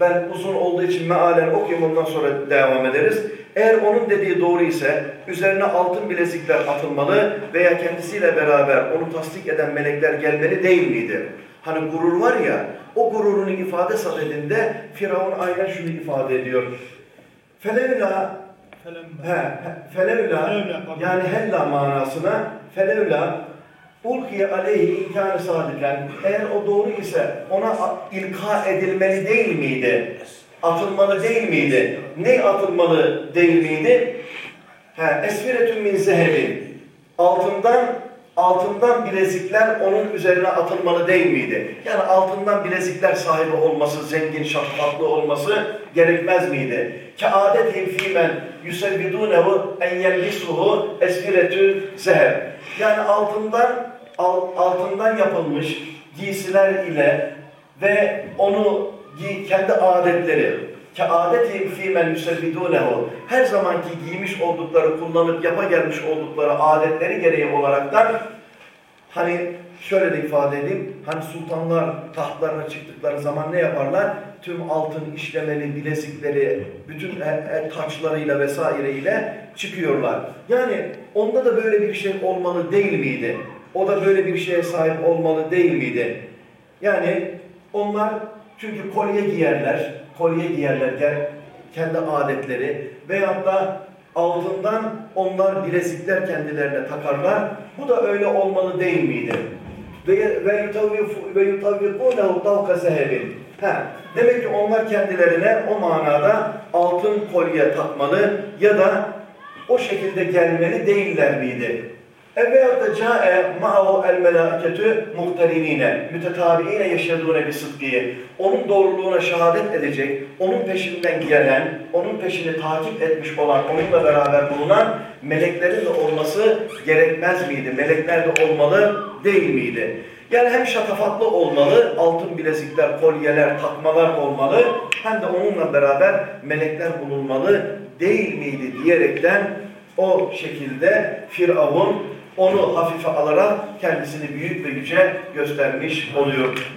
ben uzun olduğu için mealen okuyayım ondan sonra devam ederiz. Eğer onun dediği doğru ise üzerine altın bilezikler atılmalı veya kendisiyle beraber onu tasdik eden melekler gelmeli değil miydi? Hani gurur var ya, o gururunu ifade sadedinde Firavun aynen şunu ifade ediyor. Felevla he, felevla yani hella manasına felevla ulkiye aleyhi imkanı sadıken eğer o doğru ise ona ilka edilmeli değil miydi? Atılmalı değil miydi? Ne atılmalı değil miydi? He, esfiretün min zehebin. Altından altından bilezikler onun üzerine atılmalı değil miydi? Yani altından bilezikler sahibi olması, zengin, şatafatlı olması gerekmez miydi? Ki adetihim fîmen yusevvidunehu en yelbisuhu esfiretün zeheb. Yani altından altından yapılmış giysiler ile ve onu kendi adetleri ki adeti fîmen yüsebbidunehu her zamanki giymiş oldukları, kullanıp yapa gelmiş oldukları adetleri gereği olaraktan hani şöyle de ifade edeyim, hani sultanlar tahtlarına çıktıkları zaman ne yaparlar? Tüm altın işlemeli, bilezikleri, bütün taçlarıyla vesaireyle çıkıyorlar. Yani onda da böyle bir şey olmalı değil miydi? O da böyle bir şeye sahip olmalı değil miydi? Yani onlar çünkü kolye giyerler, kolye giyerler kendi adetleri veyahut da altından onlar bilezikler kendilerine takarlar. Bu da öyle olmalı değil miydi? Ve yutavvikunehu tavka zehebin. Demek ki onlar kendilerine o manada altın kolye takmalı ya da o şekilde gelmeli değiller miydi? Evveyat da ca'e ma'ahu el melâiketü muhtarinine, mütetabiine yaşadığına bir sıdkiye. Onun doğruluğuna şehadet edecek, onun peşinden gelen, onun peşini takip etmiş olan, onunla beraber bulunan meleklerin de olması gerekmez miydi? Melekler de olmalı değil miydi? Yani hem şatafatlı olmalı, altın bilezikler, kolyeler, takmalar olmalı, hem de onunla beraber melekler bulunmalı değil miydi diyerekten o şekilde Firavun onu hafife alarak kendisini büyük ve yüce göstermiş oluyor.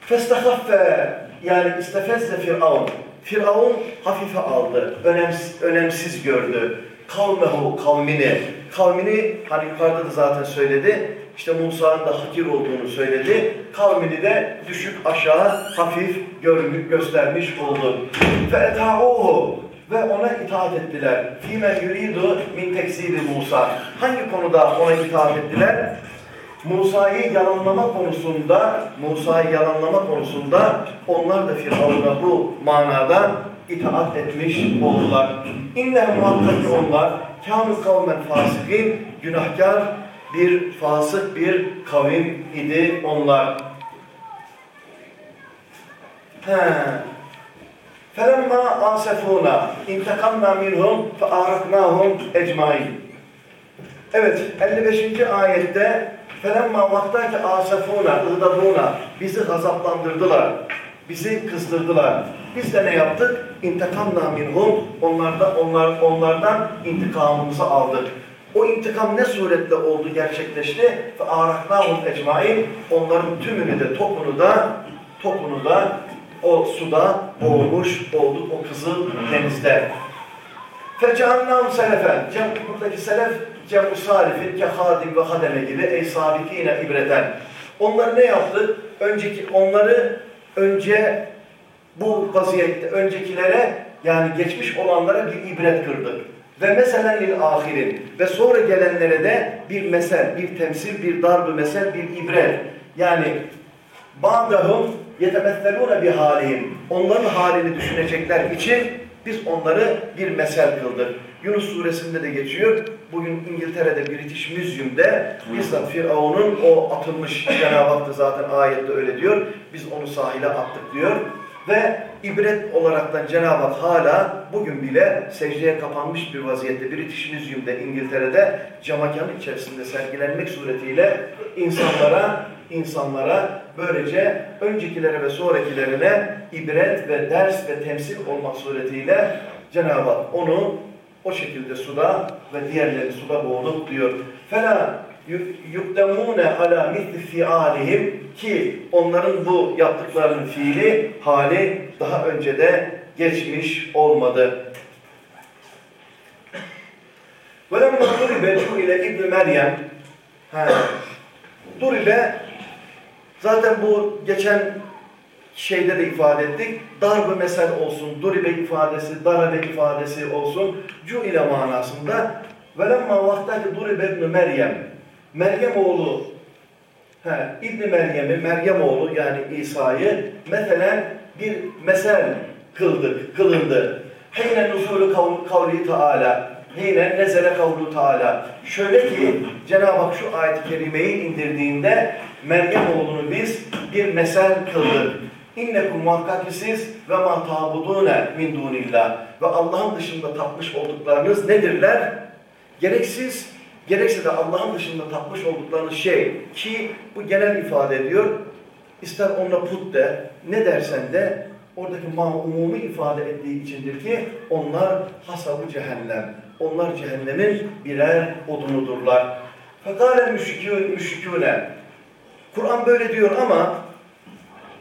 Festahaffe yani istefezze Firavun. Firavun hafife aldı, önemsiz, önemsiz gördü. Kavmehu kavmini. Kavmini hani yukarıda da zaten söyledi. İşte Musa'nın da hakir olduğunu söyledi. Kavmini de düşük aşağı hafif görmüş, göstermiş oldu. Ve eta'uhu ve ona itaat ettiler. Fîmen yuridu min teksibi Musa. Hangi konuda ona itaat ettiler? Musa'yı yalanlama konusunda, Musa'yı yalanlama konusunda onlar da Firavun'a bu manada itaat etmiş oldular. İnne muhakkak onlar kânu kavmen fasikin, günahkar bir fasık bir kavim idi onlar. He. فَلَمَّا آسَفُونَا اِنْتَقَمْنَا مِنْهُمْ فَاَعْرَقْنَاهُمْ اَجْمَعِينَ Evet, 55. ayette فَلَمَّا vaktaki asefuna, ıhdabuna bizi gazaplandırdılar, bizi kızdırdılar. Biz de ne yaptık? İntikamna minhum, onlarda, onlar, onlardan intikamımızı aldık. O intikam ne suretle oldu, gerçekleşti? Ve araknahum ecmain. Onların tümünü de topunu da topunu da o suda boğmuş olduk o kızıl denizde. Feceannahum selefen. Cem, buradaki selef cem-u salifin ke hadim ve hademe gibi ey sabikine ibreten. Onlar ne yaptı? Önceki onları önce bu vaziyette öncekilere yani geçmiş olanlara bir ibret kırdık. Ve meselen lil ahirin. Ve sonra gelenlere de bir mesel, bir temsil, bir darb mesel, bir ibret. Yani Ba'dahum bir halihim. Onların halini düşünecekler için biz onları bir mesel kıldık. Yunus suresinde de geçiyor. Bugün İngiltere'de British Museum'de bizzat Firavun'un o atılmış Cenab-ı Hak zaten ayette öyle diyor. Biz onu sahile attık diyor. Ve ibret olaraktan Cenab-ı Hak hala bugün bile secdeye kapanmış bir vaziyette British Museum'da İngiltere'de camakanın içerisinde sergilenmek suretiyle insanlara insanlara böylece öncekilere ve sonrakilerine ibret ve ders ve temsil olmak suretiyle Cenab-ı Hak onu o şekilde suda ve diğerleri suda boğulup diyor. Fela yukdemune ala misli fialihim ki onların bu yaptıklarının fiili hali daha önce de geçmiş olmadı. وَلَمَّا دُرِبَ ile İbn Meryem ha, Duribe zaten bu geçen şeyde de ifade ettik. Darb-ı mesel olsun, duribe ifadesi, darabe ifadesi olsun. Cu ile manasında. Velemma vaktaki duribe ibn Meryem. Meryem oğlu he, İbn Meryem'i, Meryem oğlu yani İsa'yı mesela bir mesel kıldık, kılındı. Heyne nuzulu kavli taala. Heyne nezele kavlu taala. Şöyle ki Cenab-ı Hak şu ayet-i kerimeyi indirdiğinde Meryem oğlunu biz bir mesel kıldık. İnnekum muhakkak siz ve ma tabudune min dunillah ve Allah'ın dışında tapmış olduklarınız nedirler? Gereksiz, gerekse de Allah'ın dışında tapmış olduklarınız şey ki bu genel ifade ediyor. İster ona put de, ne dersen de oradaki ma umumi ifade ettiği içindir ki onlar hasabı cehennem. Onlar cehennemin birer odunudurlar. Fekale müşrikûne. Kur'an böyle diyor ama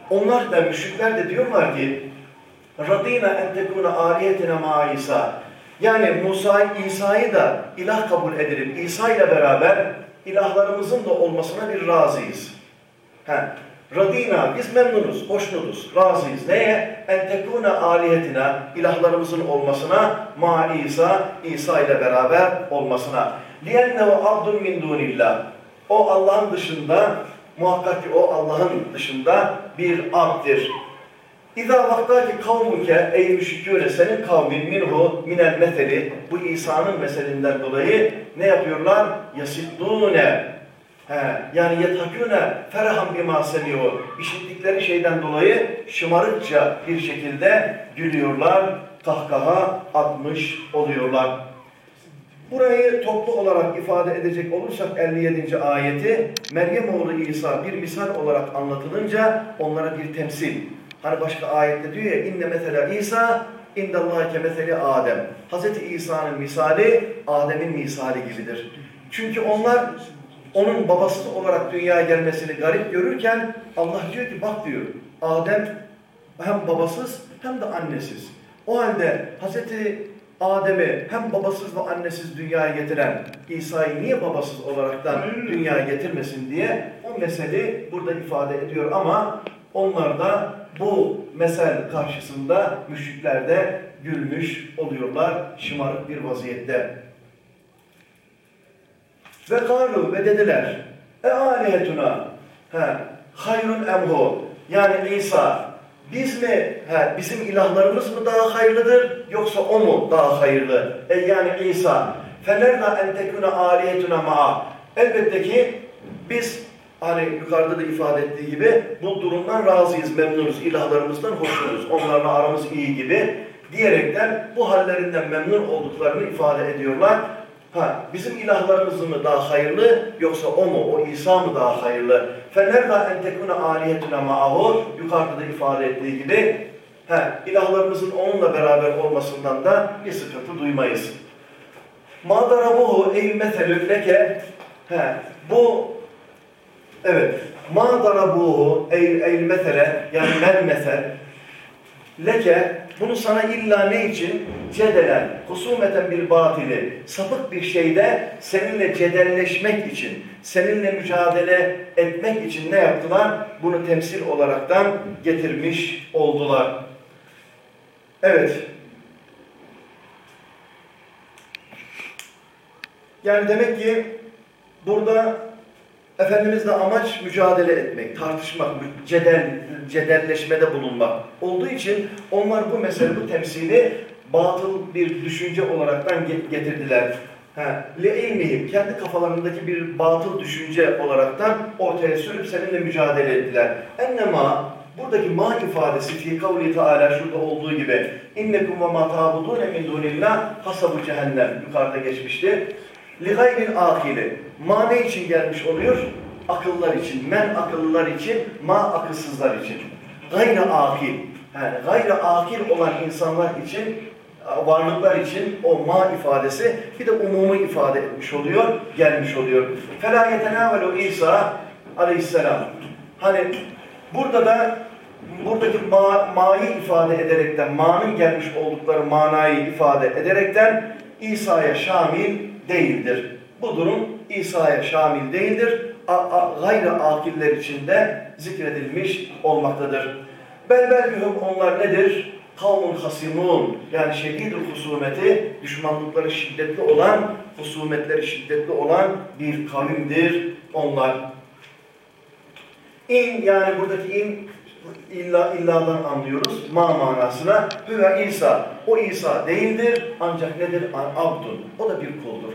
onlar da müşrikler de diyorlar ki Radina en tekuna aliyetine ma İsa. Yani Musa, İsa'yı da ilah kabul edelim. İsa ile beraber ilahlarımızın da olmasına bir razıyız. He. Radina, biz memnunuz, hoşnutuz, razıyız. Neye? En tekune aliyetine, ilahlarımızın olmasına, ma İsa, İsa ile beraber olmasına. Liyennehu abdun min dunillah. O Allah'ın dışında Muhakkak ki o Allah'ın dışında bir abdir. İza vaktaki kavmuke ey müşrikûne senin kavmin minhu minel meseli bu İsa'nın meselinden dolayı ne yapıyorlar? Yasiddûne He, yani yetakûne ferhan bima semiyor. İşittikleri şeyden dolayı şımarıkça bir şekilde gülüyorlar, kahkaha atmış oluyorlar. Burayı toplu olarak ifade edecek olursak 57. ayeti Meryem oğlu İsa bir misal olarak anlatılınca onlara bir temsil. Hani başka ayette diyor ya inne mesela İsa indallâke meseli Adem. Hazreti İsa'nın misali Adem'in misali gibidir. Çünkü onlar onun babasız olarak dünyaya gelmesini garip görürken Allah diyor ki bak diyor Adem hem babasız hem de annesiz. O halde Hazreti Adem'i hem babasız ve annesiz dünyaya getiren İsa'yı niye babasız olaraktan dünyaya getirmesin diye o mesele burada ifade ediyor. Ama onlar da bu mesel karşısında müşrikler de gülmüş oluyorlar şımarık bir vaziyette. Ve kalu ve dediler e alihetuna he, hayrun emhu yani İsa biz mi, he, bizim ilahlarımız mı daha hayırlıdır yoksa o mu daha hayırlı? E yani İsa. فَلَرْنَا اَنْ تَكُنَ عَالِيَتُنَا مَعَا Elbette ki biz hani yukarıda da ifade ettiği gibi bu durumdan razıyız, memnunuz, ilahlarımızdan hoşnutuz, onlarla aramız iyi gibi diyerekten bu hallerinden memnun olduklarını ifade ediyorlar. Ha, bizim ilahlarımız mı daha hayırlı yoksa o mu, o İsa mı daha hayırlı? فَنَرْضَا اَنْ تَكُنَ عَالِيَتُنَا مَعَهُ Yukarıda da ifade ettiği gibi ha, ilahlarımızın onunla beraber olmasından da bir sıkıntı duymayız. Ma darabuhu ey meselü leke he, bu evet ma darabuhu ey, ey mesele yani men mesel leke bunu sana illa ne için? Cedelen, husumeten bir batili, sapık bir şeyde seninle cedelleşmek için, seninle mücadele etmek için ne yaptılar? Bunu temsil olaraktan getirmiş oldular. Evet. Yani demek ki burada Efendimizle amaç mücadele etmek, tartışmak, cedel, cedelleşmede bulunmak olduğu için onlar bu mesele, bu temsili batıl bir düşünce olaraktan getirdiler. İlmihim, kendi kafalarındaki bir batıl düşünce olaraktan ortaya sürüp seninle mücadele ettiler. Ennema, buradaki ma ifadesi fi kavli Teala şurada olduğu gibi innekum ve ma ta'budune min dunillah hasabu cehennem yukarıda geçmişti. Li gayril akili. Ma ne için gelmiş oluyor? Akıllar için. Men akıllılar için, ma akılsızlar için. Gayri akil. Yani gayri akil olan insanlar için, varlıklar için o ma ifadesi bir de umumu ifade etmiş oluyor, gelmiş oluyor. فَلَا يَتَنَاوَلُ İsa aleyhisselam. Hani burada da buradaki ma, ma'yı ifade ederekten, ma'nın gelmiş oldukları manayı ifade ederekten İsa'ya şamil değildir. Bu durum İsa'ya şamil değildir. A, a, gayrı akiller içinde zikredilmiş olmaktadır. Belbelgühüm onlar nedir? Kavmun hasimun yani şedid husumeti düşmanlıkları şiddetli olan, husumetleri şiddetli olan bir kavimdir onlar. İn yani buradaki in illa illadan anlıyoruz. Ma manasına. Hüve İsa. O İsa değildir. Ancak nedir? Abdun. O da bir kuldur.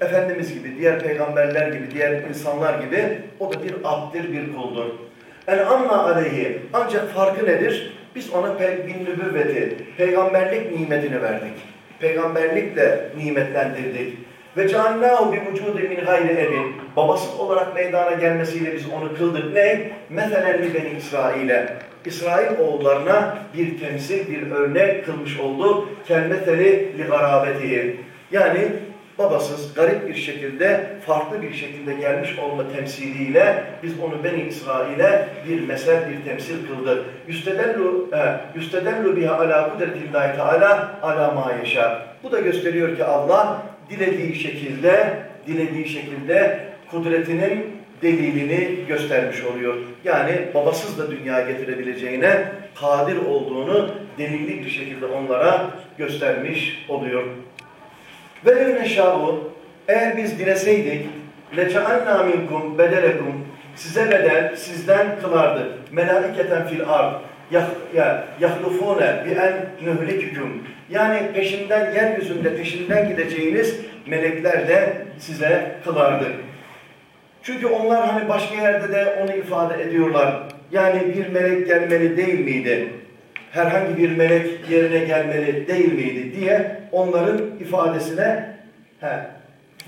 Efendimiz gibi, diğer peygamberler gibi, diğer insanlar gibi o da bir abdir, bir kuldur. En anna aleyhi. Ancak farkı nedir? Biz ona bin nübüvveti, peygamberlik nimetini verdik. Peygamberlikle nimetlendirdik. Ve ceallâhu bi vücûdi min gayri ebin. Babasız olarak meydana gelmesiyle biz onu kıldık. Ne? Meselen li beni İsrail'e. İsrail oğullarına bir temsil, bir örnek kılmış oldu. Kelmeteli li garabetihi. Yani babasız, garip bir şekilde, farklı bir şekilde gelmiş olma temsiliyle biz onu Beni İsrail'e bir mesel, bir temsil kıldık. Yüstedellu, biha ala kudretillahi teala ala ma yaşa. Bu da gösteriyor ki Allah dilediği şekilde, dilediği şekilde kudretinin delilini göstermiş oluyor. Yani babasız da dünya getirebileceğine kadir olduğunu delilli bir şekilde onlara göstermiş oluyor. Ve nevneşâhu eğer biz dileseydik leçeannâ minkum bedelekum size bedel sizden kılardı. Melaiketen fil ard bi en nühliküküm yani peşinden yeryüzünde peşinden gideceğiniz melekler de size kılardı. Çünkü onlar hani başka yerde de onu ifade ediyorlar. Yani bir melek gelmeli değil miydi? Herhangi bir melek yerine gelmeli değil miydi diye onların ifadesine he,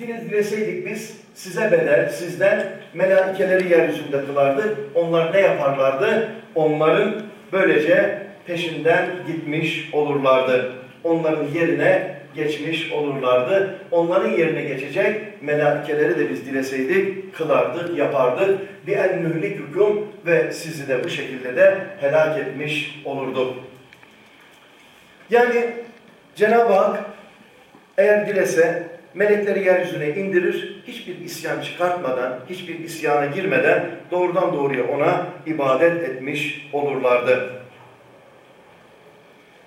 dileseydik biz size bedel, sizden melaikeleri yeryüzünde kılardı. Onlar ne yaparlardı? Onların böylece peşinden gitmiş olurlardı. Onların yerine geçmiş olurlardı. Onların yerine geçecek melaikeleri de biz dileseydik kılardık, yapardık. Bir en mühlik hüküm ve sizi de bu şekilde de helak etmiş olurduk. Yani Cenab-ı Hak eğer dilese melekleri yeryüzüne indirir, hiçbir isyan çıkartmadan, hiçbir isyana girmeden doğrudan doğruya ona ibadet etmiş olurlardı.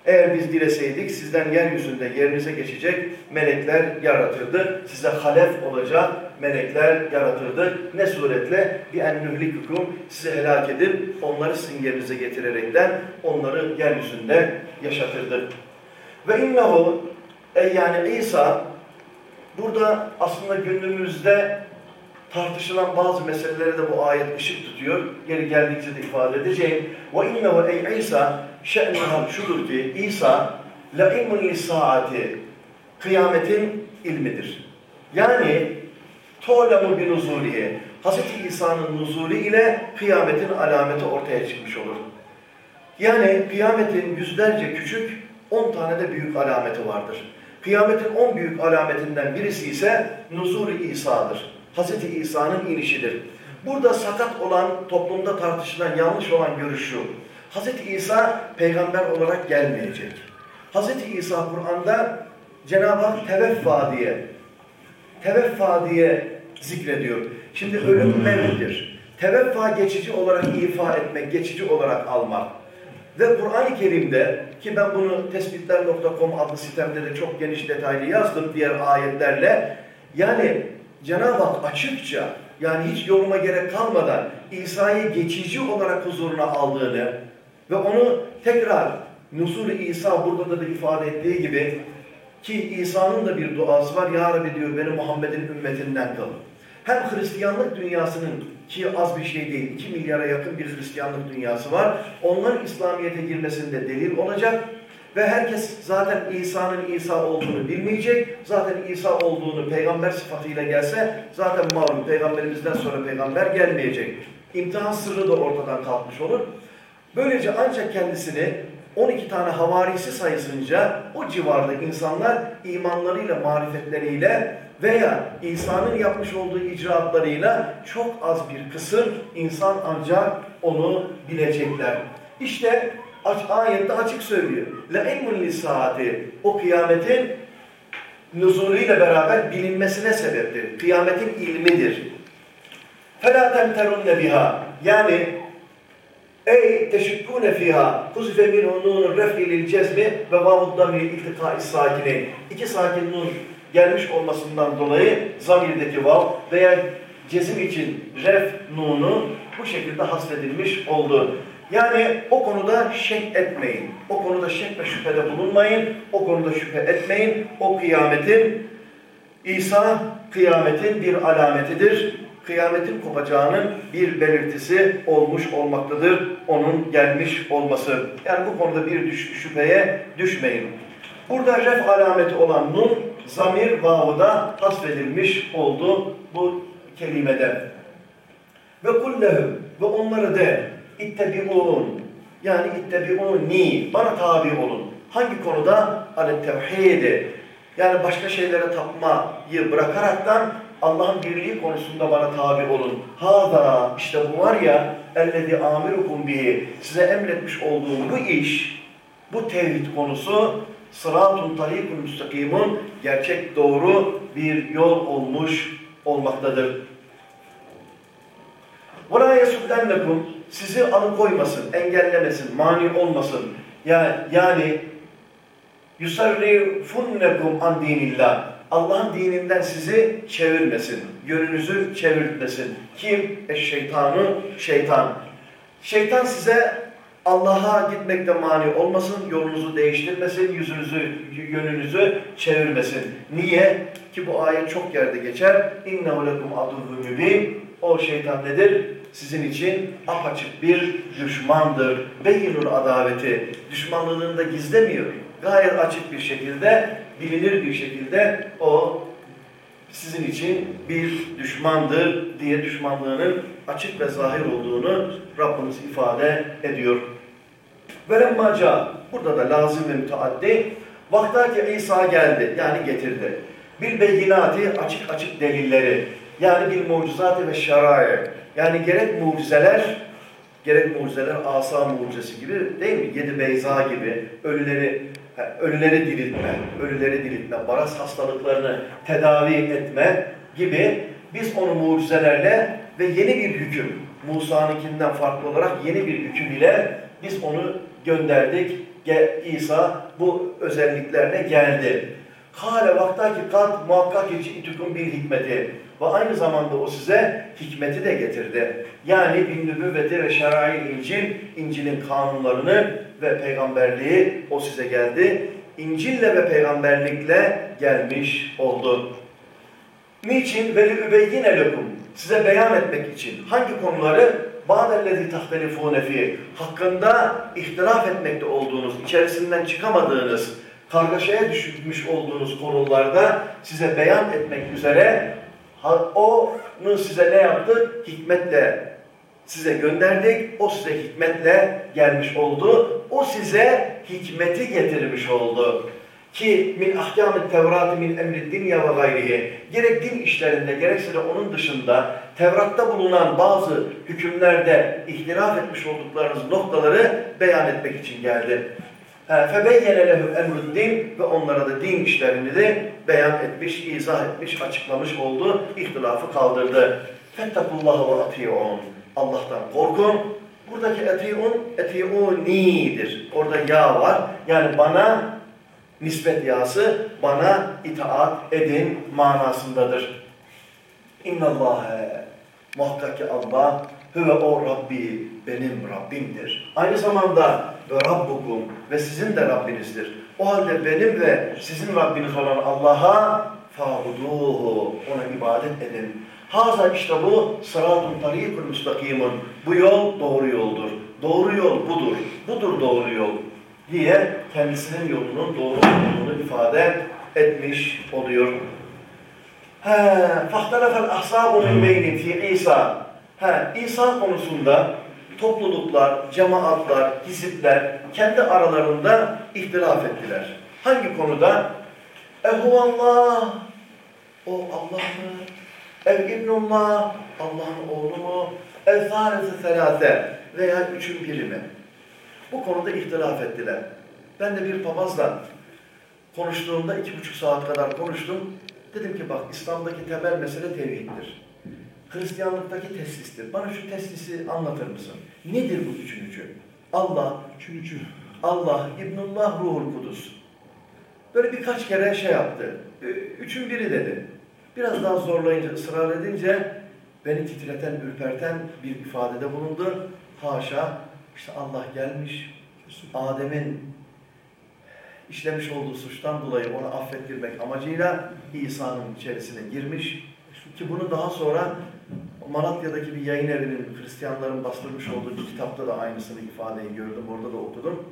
Eğer biz dileseydik sizden yeryüzünde yerinize geçecek melekler yaratırdı. Size halef olacak melekler yaratırdı. Ne suretle? Bir ennühlik hüküm size helak edip onları sizin yerinize getirerekten onları yeryüzünde yaşatırdı. Ve innehu ey yani İsa burada aslında günümüzde tartışılan bazı meselelere de bu ayet ışık tutuyor. Geri geldikçe de ifade edeceğim. Ve innehu ey İsa şe'nuhal şudur ki İsa la ilmun saati kıyametin ilmidir. Yani to'lemu bi nuzulihi Hz. İsa'nın nuzuli ile kıyametin alameti ortaya çıkmış olur. Yani kıyametin yüzlerce küçük, on tane de büyük alameti vardır. Kıyametin on büyük alametinden birisi ise nuzul-i İsa'dır. Hz. İsa'nın inişidir. Burada sakat olan, toplumda tartışılan, yanlış olan görüş şu. Hz. İsa peygamber olarak gelmeyecek. Hz. İsa Kur'an'da Cenab-ı Hak teveffa diye, teveffa diye zikrediyor. Şimdi ölüm mevlidir. Teveffa geçici olarak ifa etmek, geçici olarak almak. Ve Kur'an-ı Kerim'de ki ben bunu tespitler.com adlı sitemde de çok geniş detaylı yazdım diğer ayetlerle. Yani Cenab-ı Hak açıkça yani hiç yoruma gerek kalmadan İsa'yı geçici olarak huzuruna aldığını ve onu tekrar Nusul İsa burada da ifade ettiği gibi ki İsa'nın da bir duası var. Ya Rabbi diyor beni Muhammed'in ümmetinden kıl. Hem Hristiyanlık dünyasının ki az bir şey değil, 2 milyara yakın bir Hristiyanlık dünyası var. Onların İslamiyet'e girmesinde delil olacak. Ve herkes zaten İsa'nın İsa olduğunu bilmeyecek. Zaten İsa olduğunu peygamber sıfatıyla gelse zaten malum peygamberimizden sonra peygamber gelmeyecek. İmtihan sırrı da ortadan kalkmış olur. Böylece ancak kendisini 12 tane havarisi sayısınca o civarda insanlar imanlarıyla, marifetleriyle veya İsa'nın yapmış olduğu icraatlarıyla çok az bir kısır insan ancak onu bilecekler. İşte ayette açık söylüyor. La ilmun saati o kıyametin nuzuluyla beraber bilinmesine sebeptir. Kıyametin ilmidir. Fela temterunne biha yani Ey teşekkûne fiha huzife minhu nûnun ref'i lil cezmi ve vâhud damiri iltikâ sakinin. İki sakin nur gelmiş olmasından dolayı zamirdeki vav veya cezim için ref nunu bu şekilde hasredilmiş oldu. Yani o konuda şek etmeyin. O konuda şek ve şüphede bulunmayın. O konuda şüphe etmeyin. O kıyametin, İsa kıyametin bir alametidir. Kıyametin kopacağının bir belirtisi olmuş olmaktadır. Onun gelmiş olması. Yani bu konuda bir düş şüpheye düşmeyin. Burada ref alameti olan nun, zamir vavıda hasfedilmiş oldu bu kelimede. Ve kullehum ve onları de ittebi'un yani ittebi'uni bana tabi olun. Hangi konuda? Alet. Yani başka şeylere tapmayı bırakaraktan Allah'ın birliği konusunda bana tabi olun. Hada işte bu var ya ellezi amirukum bihi size emretmiş olduğum bu iş bu tevhid konusu sıratun tarikun müstakimun gerçek doğru bir yol olmuş olmaktadır. وَلَا يَسُدَّنَّكُمْ Sizi alıkoymasın, engellemesin, mani olmasın. Yani, yani يُسَرِّفُنَّكُمْ an dinillah. Allah'ın dininden sizi çevirmesin, yönünüzü çevirtmesin. Kim? Eşşeytanı, şeytan. Şeytan size Allah'a gitmekte mani olmasın, yolunuzu değiştirmesin, yüzünüzü, yönünüzü çevirmesin. Niye? Ki bu ayet çok yerde geçer. اِنَّهُ لَكُمْ عَدُوٌ مُبِينٌ O şeytan nedir? Sizin için apaçık bir düşmandır. Beyinul adaveti. Düşmanlığını da gizlemiyor. Gayet açık bir şekilde, bilinir bir şekilde o sizin için bir düşmandır diye düşmanlığının açık ve zahir olduğunu Rabbimiz ifade ediyor. Velemmaca, burada da lazım ve müteaddi, vaktaki İsa geldi, yani getirdi. Bir beyinati, açık açık delilleri, yani bir mucizatı ve şarai, yani gerek mucizeler, gerek mucizeler asa mucizesi gibi değil mi? Yedi beyza gibi, ölüleri ölüleri diriltme, ölüleri diriltme, baras hastalıklarını tedavi etme gibi biz onu mucizelerle ve yeni bir hüküm, Musa'nınkinden farklı olarak yeni bir hüküm ile biz onu gönderdik. İsa bu özelliklerle geldi. Kale vaktaki kat muhakkak itüküm bir hikmeti. Ve aynı zamanda o size hikmeti de getirdi. Yani bin nübüvveti ve şerai İncil, İncil'in kanunlarını ve peygamberliği o size geldi. İncil'le ve peygamberlikle gelmiş oldu. Niçin? Ve übeyyine lekum. Size beyan etmek için. Hangi konuları? Ba'dellezi tahtelifûne fî. Hakkında ihtilaf etmekte olduğunuz, içerisinden çıkamadığınız, kargaşaya düşmüş olduğunuz konularda size beyan etmek üzere onu size ne yaptı? Hikmetle size gönderdik. O size hikmetle gelmiş oldu. O size hikmeti getirmiş oldu. ki min ahkâmı tevrati min emri dünya ve gayrihi gerek din işlerinde gerekse de onun dışında Tevrat'ta bulunan bazı hükümlerde ihtilaf etmiş olduklarınız noktaları beyan etmek için geldi. فَبَيَّنَ لَهُ اَمْرُ din ve onlara da din işlerini de beyan etmiş, izah etmiş, açıklamış oldu, ihtilafı kaldırdı. فَاتَّقُوا اللّٰهَ وَاَطِيعُونَ Allah'tan korkun. Buradaki etiun, etiuni'dir. Orada ya var. Yani bana nispet yası, bana itaat edin manasındadır. İnnallâhe muhakkak ki Allah Hüve o Rabbi benim Rabbimdir. Aynı zamanda ve Rabbukum ve sizin de Rabbinizdir. O halde benim ve sizin Rabbiniz olan Allah'a fa'buduhu ona ibadet edin. Haza işte bu sıratun tarikul müstakimun. Bu yol doğru yoldur. Doğru yol budur. Budur doğru yol diye kendisinin yolunun doğru olduğunu ifade etmiş oluyor. He, fahtalefel ahsabu min beyni fi İsa. He, İsa konusunda topluluklar, cemaatler, hizipler kendi aralarında ihtilaf ettiler. Hangi konuda? Ehuvallah, o Allah mı? Ev İbnullah, Allah'ın oğlu mu? El Farisi Selase veya üçün biri mi? Bu konuda ihtilaf ettiler. Ben de bir papazla konuştuğumda iki buçuk saat kadar konuştum. Dedim ki bak İslam'daki temel mesele tevhiddir. Hristiyanlıktaki teslistir. Bana şu teslisi anlatır mısın? Nedir bu üçüncü? Allah, Üçüncü. Allah, İbnullah, Ruhul Kudüs. Böyle birkaç kere şey yaptı. Üçün biri dedi. Biraz daha zorlayınca, ısrar edince beni titreten, ürperten bir ifadede bulundu. Haşa, işte Allah gelmiş, Adem'in işlemiş olduğu suçtan dolayı onu affettirmek amacıyla İsa'nın içerisine girmiş. Ki bunu daha sonra Malatya'daki bir yayın evinin Hristiyanların bastırmış olduğu bir kitapta da aynısını ifadeyi gördüm. Orada da okudum.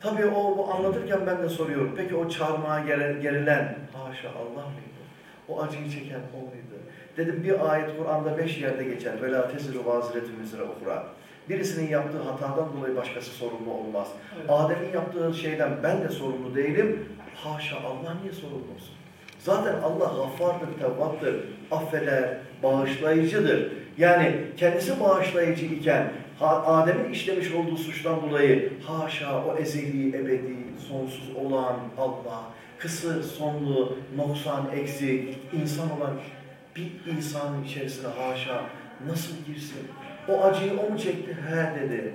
Tabii o bu anlatırken ben de soruyorum. Peki o çarmıha gerilen, gerilen haşa Allah mıydı? O acıyı çeken o muydu? Dedim bir ayet Kur'an'da beş yerde geçer. Vela tesiru vaziretin vizire okura. Birisinin yaptığı hatadan dolayı başkası sorumlu olmaz. Evet. Adem'in yaptığı şeyden ben de sorumlu değilim. Haşa Allah niye sorumlu olsun? Zaten Allah gaffardır, tevvaptır, affeder, bağışlayıcıdır. Yani kendisi bağışlayıcı iken Adem'in işlemiş olduğu suçtan dolayı haşa o ezeli, ebedi, sonsuz olan Allah, kısır, sonlu, noksan, eksik, insan olan bir insanın içerisine haşa nasıl girsin? O acıyı o mu çekti? He dedi.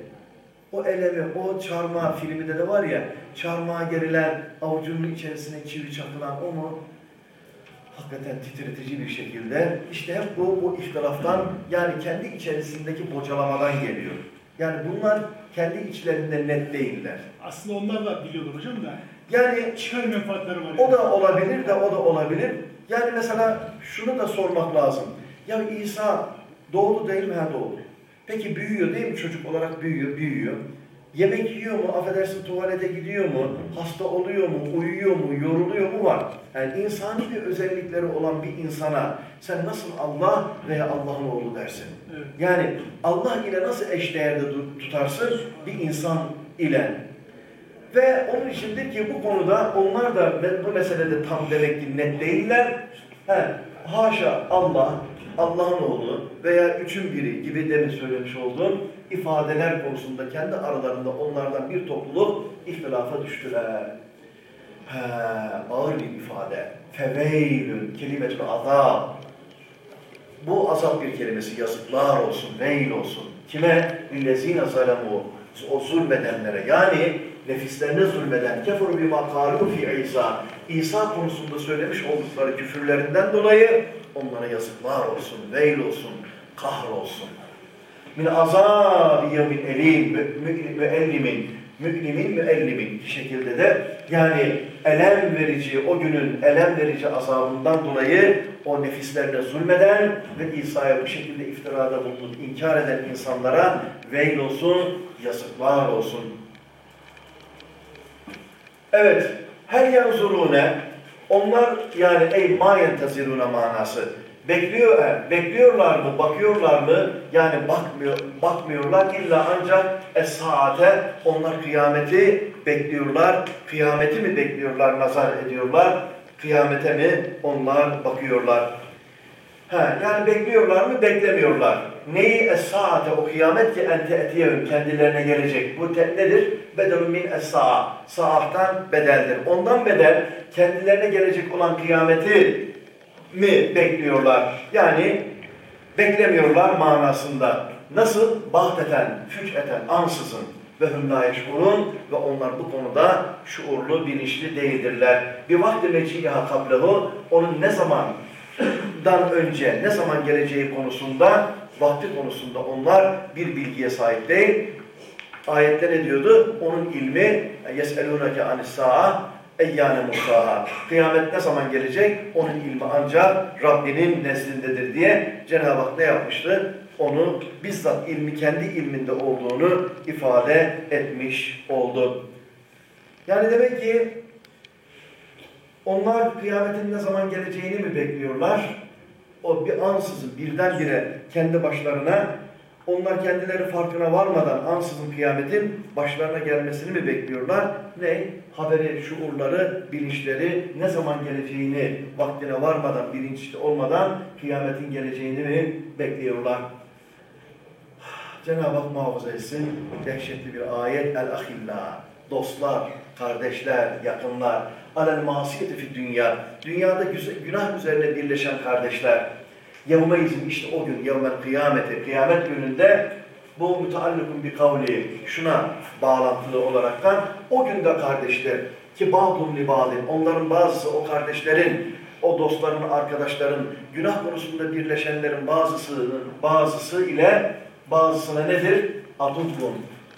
O elemi, o çarmıha filminde de var ya, çarmıha gerilen, avucunun içerisine çivi çakılan o mu? Hakikaten titretici bir şekilde. İşte hep bu, bu ihtilaftan, yani kendi içerisindeki bocalamadan geliyor. Yani bunlar kendi içlerinde net değiller. Aslında onlar da biliyorlar hocam da. Yani Çıkar menfaatleri var. o da olabilir de o da olabilir. Yani mesela şunu da sormak lazım. Ya İsa doğdu değil mi? Ha doğdu. Peki büyüyor değil mi? Çocuk olarak büyüyor, büyüyor. Yemek yiyor mu? Affedersin tuvalete gidiyor mu? Hasta oluyor mu? Uyuyor mu? Yoruluyor mu? Var. Yani insani bir özellikleri olan bir insana sen nasıl Allah veya Allah'ın oğlu dersin? Evet. Yani Allah ile nasıl eşdeğerde tutarsın? Bir insan ile. Ve onun içindir ki bu konuda onlar da bu meselede tam demek ki net değiller. He, haşa Allah, Allah'ın oğlu veya üçün biri gibi demin söylemiş olduğum ifadeler konusunda kendi aralarında onlardan bir topluluk ihtilafa düştüler. He, ağır bir ifade. Feveylün kelimetü azab. Bu azap bir kelimesi. Yazıklar olsun, veil olsun. Kime? Lillezine zalemu. O zulmedenlere. Yani nefislerine zulmeden. Keferu bima kalu fi İsa. İsa konusunda söylemiş oldukları küfürlerinden dolayı onlara yazıklar olsun, veil olsun, kahrolsun. Min azab yevmin elim mü- müellimin müellimin bir şekilde de yani elem verici o günün elem verici azabından dolayı o nefislerine zulmeden ve İsa'ya bu şekilde iftirada bulunup inkar eden insanlara veil olsun, yazıklar olsun. Evet, her yanzurune onlar yani ey ma yentezirune manası Bekliyor, e, bekliyorlar mı, bakıyorlar mı? Yani bakmıyor, bakmıyorlar illa ancak es-saate onlar kıyameti bekliyorlar. Kıyameti mi bekliyorlar, nazar ediyorlar? Kıyamete mi onlar bakıyorlar? Ha, yani bekliyorlar mı, beklemiyorlar. Neyi es-saate o kıyamet ki ente etiyevüm kendilerine gelecek. Bu nedir? Bedelun min es-sa'a. Saattan bedeldir. Ondan bedel kendilerine gelecek olan kıyameti mi bekliyorlar? Yani beklemiyorlar manasında. Nasıl? Bahteten, füc'eten, ansızın ve hümla yeşkurun ve onlar bu konuda şuurlu, bilinçli değildirler. Bir vakti meciha kablehu onun ne zamandan önce, ne zaman geleceği konusunda, vakti konusunda onlar bir bilgiye sahip değil. Ayette ne diyordu? Onun ilmi يَسْأَلُونَكَ عَنِ السَّاعَةِ eyyâne musaha. Kıyamet ne zaman gelecek? Onun ilmi ancak Rabbinin nezdindedir diye Cenab-ı Hak ne yapmıştı? Onu bizzat ilmi kendi ilminde olduğunu ifade etmiş oldu. Yani demek ki onlar kıyametin ne zaman geleceğini mi bekliyorlar? O bir ansızın birdenbire kendi başlarına onlar kendileri farkına varmadan ansızın kıyametin başlarına gelmesini mi bekliyorlar? Ne? Haberi, şuurları, bilinçleri ne zaman geleceğini vaktine varmadan, bilinçli olmadan kıyametin geleceğini mi bekliyorlar? Cenab-ı Hak muhafaza etsin. Dehşetli bir ayet. El-ahilla. Dostlar, kardeşler, yakınlar. Alel masiyeti fi dünya. Dünyada günah üzerine birleşen kardeşler. Yevmeizm işte o gün, yevmel kıyameti, kıyamet gününde bu müteallikun bir kavli şuna bağlantılı olaraktan o günde kardeşler ki bağdun libadin onların bazısı o kardeşlerin o dostların, arkadaşların günah konusunda birleşenlerin bazısının bazısı ile bazısına nedir? Adudun.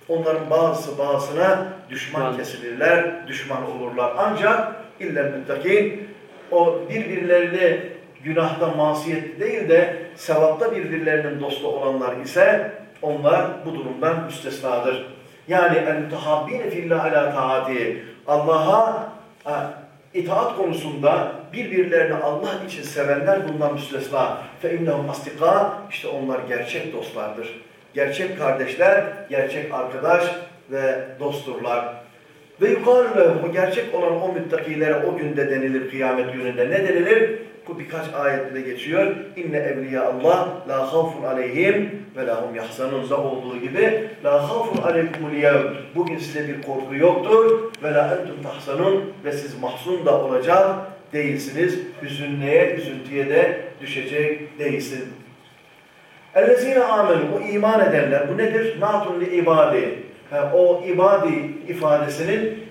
Onların bazısı bazısına düşman kesilirler, düşman olurlar. Ancak illa müttakin o birbirlerini günahta masiyet değil de sevapta birbirlerinin dostu olanlar ise onlar bu durumdan müstesnadır. Yani el-mutahabbine fillah ala taati Allah'a itaat konusunda birbirlerini Allah için sevenler bundan müstesna. Fe innehum astika işte onlar gerçek dostlardır. Gerçek kardeşler, gerçek arkadaş ve dostturlar. Ve yukarı bu gerçek olan o müttakilere o günde denilir kıyamet gününde. Ne denilir? Bu birkaç ayette geçiyor. İnne evliya Allah la havfun aleyhim ve lahum yahzanun'da olduğu gibi la havfun aleykumul yevm. Bugün size bir korku yoktur ve la entum tahzanun ve siz mahzun da olacak değilsiniz. Hüzünleye, üzüntüye de düşecek değilsin. Ellezine amenu, o iman edenler, bu nedir? Natun li ibadi. O ibadi ifadesinin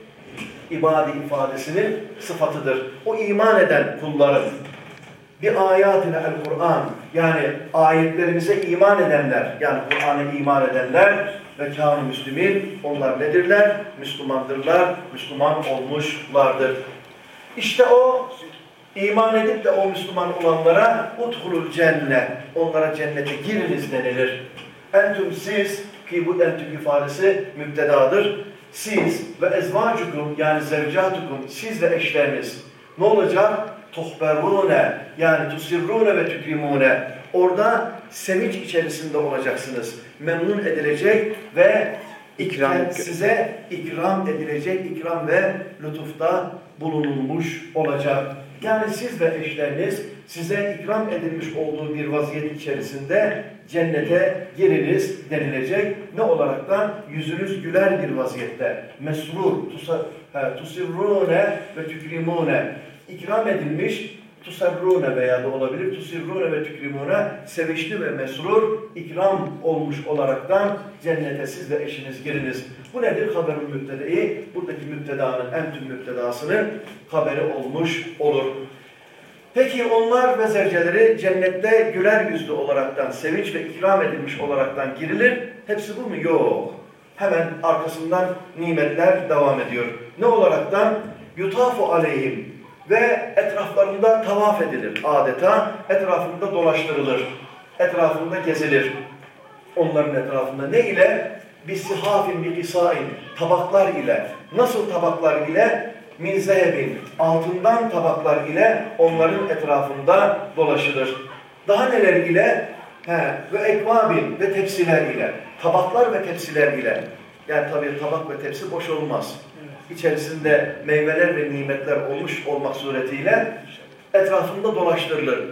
ibadi ifadesinin sıfatıdır. O iman eden kulların bir ayatine el Kur'an yani ayetlerimize iman edenler yani Kur'an'a iman edenler ve kânu müslümin onlar nedirler? Müslümandırlar, Müslüman olmuşlardır. İşte o iman edip de o Müslüman olanlara uthulul cennet onlara cennete giriniz denilir. Entüm siz ki bu entüm ifadesi müptedadır. Siz ve ezvacukum yani zevcatukum siz ve eşleriniz ne olacak? Tuhberune yani tusirrune ve tükrimune orada sevinç içerisinde olacaksınız. Memnun edilecek ve ikram size ikram edilecek ikram ve lütufta bulunulmuş olacak. Yani siz ve eşleriniz size ikram edilmiş olduğu bir vaziyet içerisinde cennete giriniz denilecek. Ne olaraktan? Yüzünüz güler bir vaziyette. Mesrur, tusirrune ve tükrimune ikram edilmiş tusarrune veya da olabilir. Tusirrune ve tükrimune sevinçli ve mesrur ikram olmuş olaraktan cennete siz ve eşiniz giriniz. Bu nedir? Haberun mübtedeyi. Buradaki mübtedanın en tüm mübtedasının haberi olmuş olur. Peki onlar ve zevceleri cennette güler yüzlü olaraktan, sevinç ve ikram edilmiş olaraktan girilir. Hepsi bu mu? Yok. Hemen arkasından nimetler devam ediyor. Ne olaraktan? Yutafu aleyhim ve etraflarında tavaf edilir adeta. Etrafında dolaştırılır. Etrafında gezilir. Onların etrafında ne ile? Bisihafin bilisain tabaklar ile. Nasıl tabaklar ile? Min zehebin altından tabaklar ile onların etrafında dolaşılır. Daha neler ile? He, ve ekvabin ve tepsiler ile. Tabaklar ve tepsiler ile. Yani tabii tabak ve tepsi boş olmaz. İçerisinde meyveler ve nimetler olmuş olmak suretiyle etrafında dolaştırılır.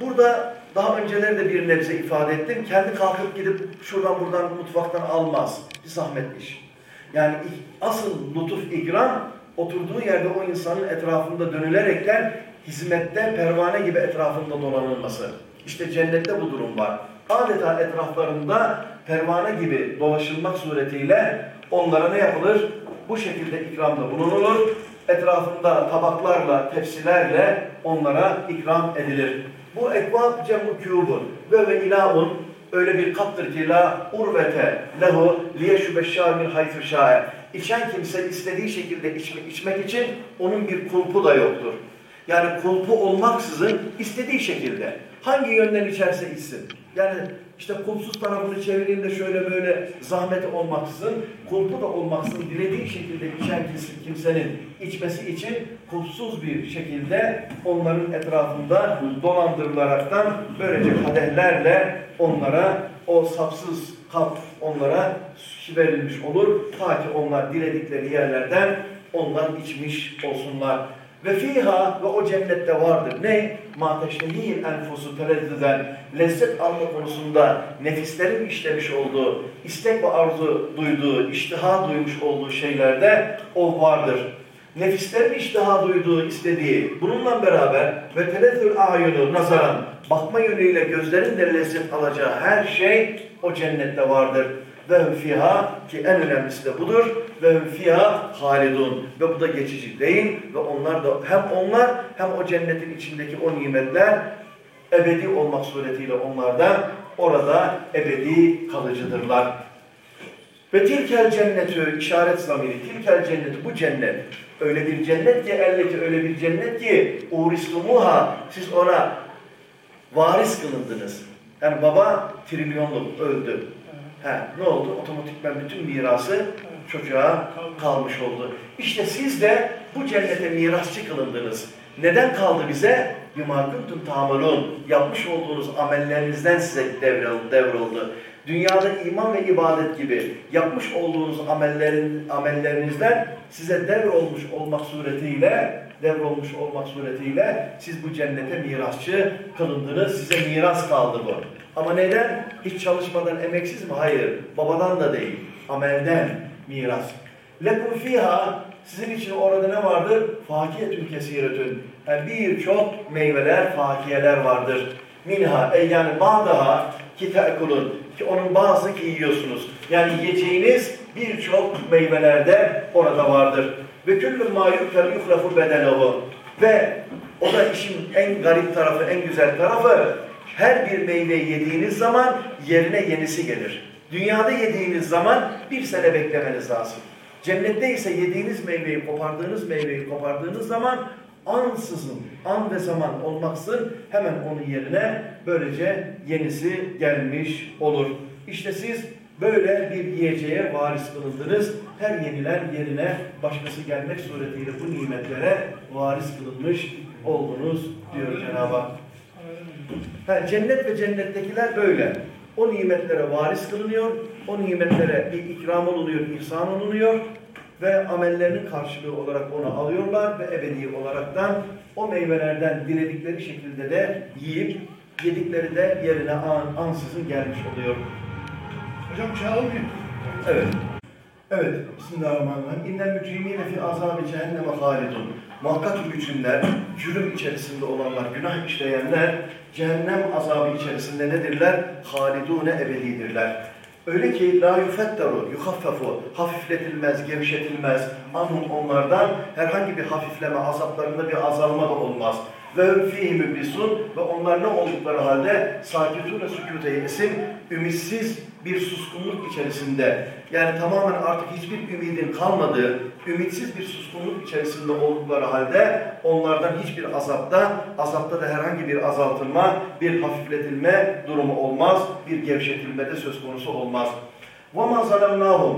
Burada daha öncelerde bir nebze ifade ettim. Kendi kalkıp gidip şuradan buradan mutfaktan almaz. Bir zahmet iş. Yani asıl lütuf ikram oturduğu yerde o insanın etrafında dönülerekten hizmette pervane gibi etrafında dolanılması. İşte cennette bu durum var. Adeta etraflarında pervane gibi dolaşılmak suretiyle onlara ne yapılır? Bu şekilde ikramda bulunulur. Etrafında tabaklarla, tepsilerle onlara ikram edilir. Bu ekvab cemu kübun ve ve ilahun öyle bir kaptır ki la urvete lehu liyeşübe şamil haythu şae. İçen kimse istediği şekilde içmek, içmek için onun bir kulpu da yoktur. Yani kulpu olmaksızın istediği şekilde hangi yönden içerse içsin. Yani işte kulpsuz tarafını çevireyim de şöyle böyle zahmeti olmaksızın, kulpu da olmaksızın dilediği şekilde içen kimsenin içmesi için kulpsuz bir şekilde onların etrafında dolandırılaraktan böylece kadehlerle onlara o sapsız kap onlara verilmiş olur. Ta ki onlar diledikleri yerlerden onlar içmiş olsunlar. Ve fiha ve o cennette vardır. Ne? Ma teşnehîl enfusu telezzüden lezzet alma konusunda nefislerin işlemiş olduğu, istek ve arzu duyduğu, iştiha duymuş olduğu şeylerde o vardır. Nefislerin iştiha duyduğu, istediği, bununla beraber ve telezzül ayunu nazaran, bakma yönüyle gözlerin de lezzet alacağı her şey o cennette vardır. Ve fiha ki en önemlisi de budur. Ve fiha halidun. Ve bu da geçici değil. Ve onlar da hem onlar hem o cennetin içindeki o nimetler ebedi olmak suretiyle onlar da orada ebedi kalıcıdırlar. Ve tilkel cennetü işaret zamiri. Tilkel cenneti bu cennet. Öyle bir cennet ki elleti öyle bir cennet ki uğristumuha siz ona varis kılındınız. Yani baba trilyonluk öldü. He, ne oldu? Otomatikman bütün mirası çocuğa kalmış oldu. İşte siz de bu cennete mirasçı kılındınız. Neden kaldı bize? Yumarkuntum tamalun. Yapmış olduğunuz amellerinizden size devroldu. devroldu. Dünyada iman ve ibadet gibi yapmış olduğunuz amellerin, amellerinizden size devrolmuş olmak suretiyle devrolmuş olmak suretiyle siz bu cennete mirasçı kılındınız. Size miras kaldı bu. Ama neden? Hiç çalışmadan emeksiz mi? Hayır. Babadan da değil. Amelden miras. Lekum fiha sizin için orada ne vardır? Fakiyetün kesiretün. Yani birçok meyveler, fakiyeler vardır. Minha, e yani ba'daha ki te'kulun. Ki onun bazı ki yiyorsunuz. Yani yiyeceğiniz birçok meyvelerde orada vardır. Ve küllü mâ yu'tel yuhlafu bedenehu. Ve o da işin en garip tarafı, en güzel tarafı her bir meyveyi yediğiniz zaman yerine yenisi gelir. Dünyada yediğiniz zaman bir sene beklemeniz lazım. Cennette ise yediğiniz meyveyi, kopardığınız meyveyi kopardığınız zaman ansızın, an ve zaman olmaksın hemen onun yerine böylece yenisi gelmiş olur. İşte siz böyle bir yiyeceğe varis kılındınız. Her yenilen yerine başkası gelmek suretiyle bu nimetlere varis kılınmış oldunuz diyor Cenab-ı Hak. Ha, cennet ve cennettekiler böyle. O nimetlere varis kılınıyor, o nimetlere bir ikram olunuyor, ihsan olunuyor ve amellerinin karşılığı olarak onu alıyorlar ve ebedi olaraktan o meyvelerden diledikleri şekilde de yiyip yedikleri de yerine an, ansızın gelmiş oluyor. Hocam almayayım. Evet. Evet. Bismillahirrahmanirrahim. İnnel mücrimine fi azabı cehenneme halidun. Muhakkak mücrimler, cürüm içerisinde olanlar, günah işleyenler cehennem azabı içerisinde nedirler? Halidune ebedidirler. Öyle ki la yufettaru, yuhaffefu, hafifletilmez, gevşetilmez. Anhum onlardan herhangi bir hafifleme, azaplarında bir azalma da olmaz. Ve fihi müblisun ve onlar ne oldukları halde sakitune sükûte isim ümitsiz bir suskunluk içerisinde yani tamamen artık hiçbir ümidin kalmadığı ümitsiz bir suskunluk içerisinde oldukları halde onlardan hiçbir azapta azapta da herhangi bir azaltılma bir hafifletilme durumu olmaz bir gevşetilme de söz konusu olmaz. وَمَا ظَلَمْنَاهُمْ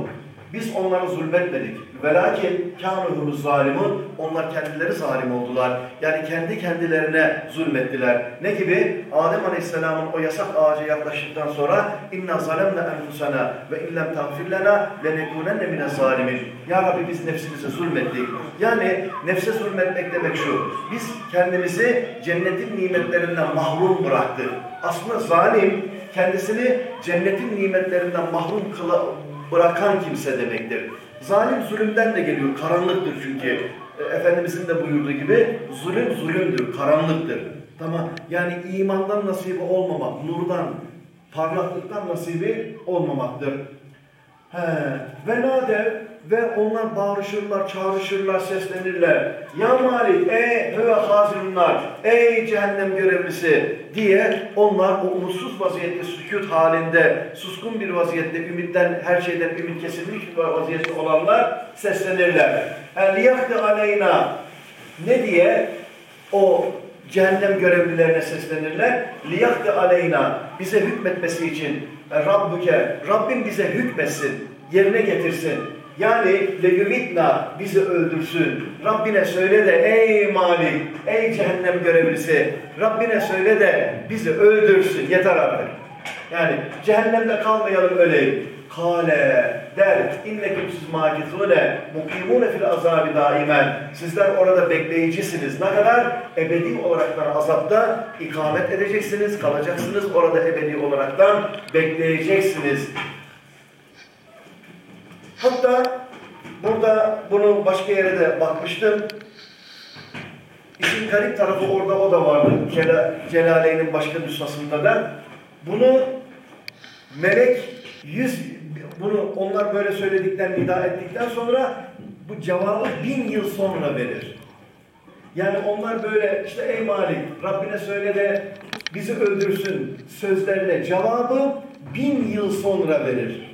biz onlara zulmetmedik. Velakin kânuhumuz zalimun. Onlar kendileri zalim oldular. Yani kendi kendilerine zulmettiler. Ne gibi? Adem Aleyhisselam'ın o yasak ağaca yaklaştıktan sonra inna zalemne enfusena ve illem tağfir lena lenekunenne mine zalimin. Ya Rabbi biz nefsimize zulmettik. Yani nefse zulmetmek demek şu. Biz kendimizi cennetin nimetlerinden mahrum bıraktık. Aslında zalim kendisini cennetin nimetlerinden mahrum kıla, bırakan kimse demektir. Zalim zulümden de geliyor, karanlıktır çünkü. E, Efendimizin de buyurduğu gibi zulüm zulümdür, karanlıktır. Tamam. Yani imandan nasibi olmamak, nurdan, parlaklıktan nasibi olmamaktır. Ve nadev ve onlar bağırışırlar, çağrışırlar, seslenirler. Ya Malik, ey hüve hazirunlar, ey cehennem görevlisi diye onlar o umutsuz vaziyette, sükut halinde, suskun bir vaziyette, ümitten, her şeyden ümit kesilmiş bir vaziyette olanlar seslenirler. Liyaktı aleyna ne diye o cehennem görevlilerine seslenirler. Liyaktı aleyna bize hükmetmesi için Rabbuke, Rabbim bize hükmetsin, yerine getirsin. Yani leyumitna bizi öldürsün. Rabbine söyle de ey Malik, ey cehennem görevlisi, Rabbine söyle de bizi öldürsün. Yeter artık. Yani cehennemde kalmayalım öleyim. Kale der innekum siz makizune mukimune fil azabi daimen. Sizler orada bekleyicisiniz. Ne kadar? Ebedi olaraktan azapta ikamet edeceksiniz, kalacaksınız. Orada ebedi olaraktan bekleyeceksiniz. Hatta burada bunu başka yere de bakmıştım. İşin garip tarafı orada o da vardı. Celaleyn'in başka nüshasında da. Bunu melek yüz, bunu onlar böyle söyledikten, nida ettikten sonra bu cevabı bin yıl sonra verir. Yani onlar böyle işte ey Malik Rabbine söyle de bizi öldürsün sözlerine cevabı bin yıl sonra verir.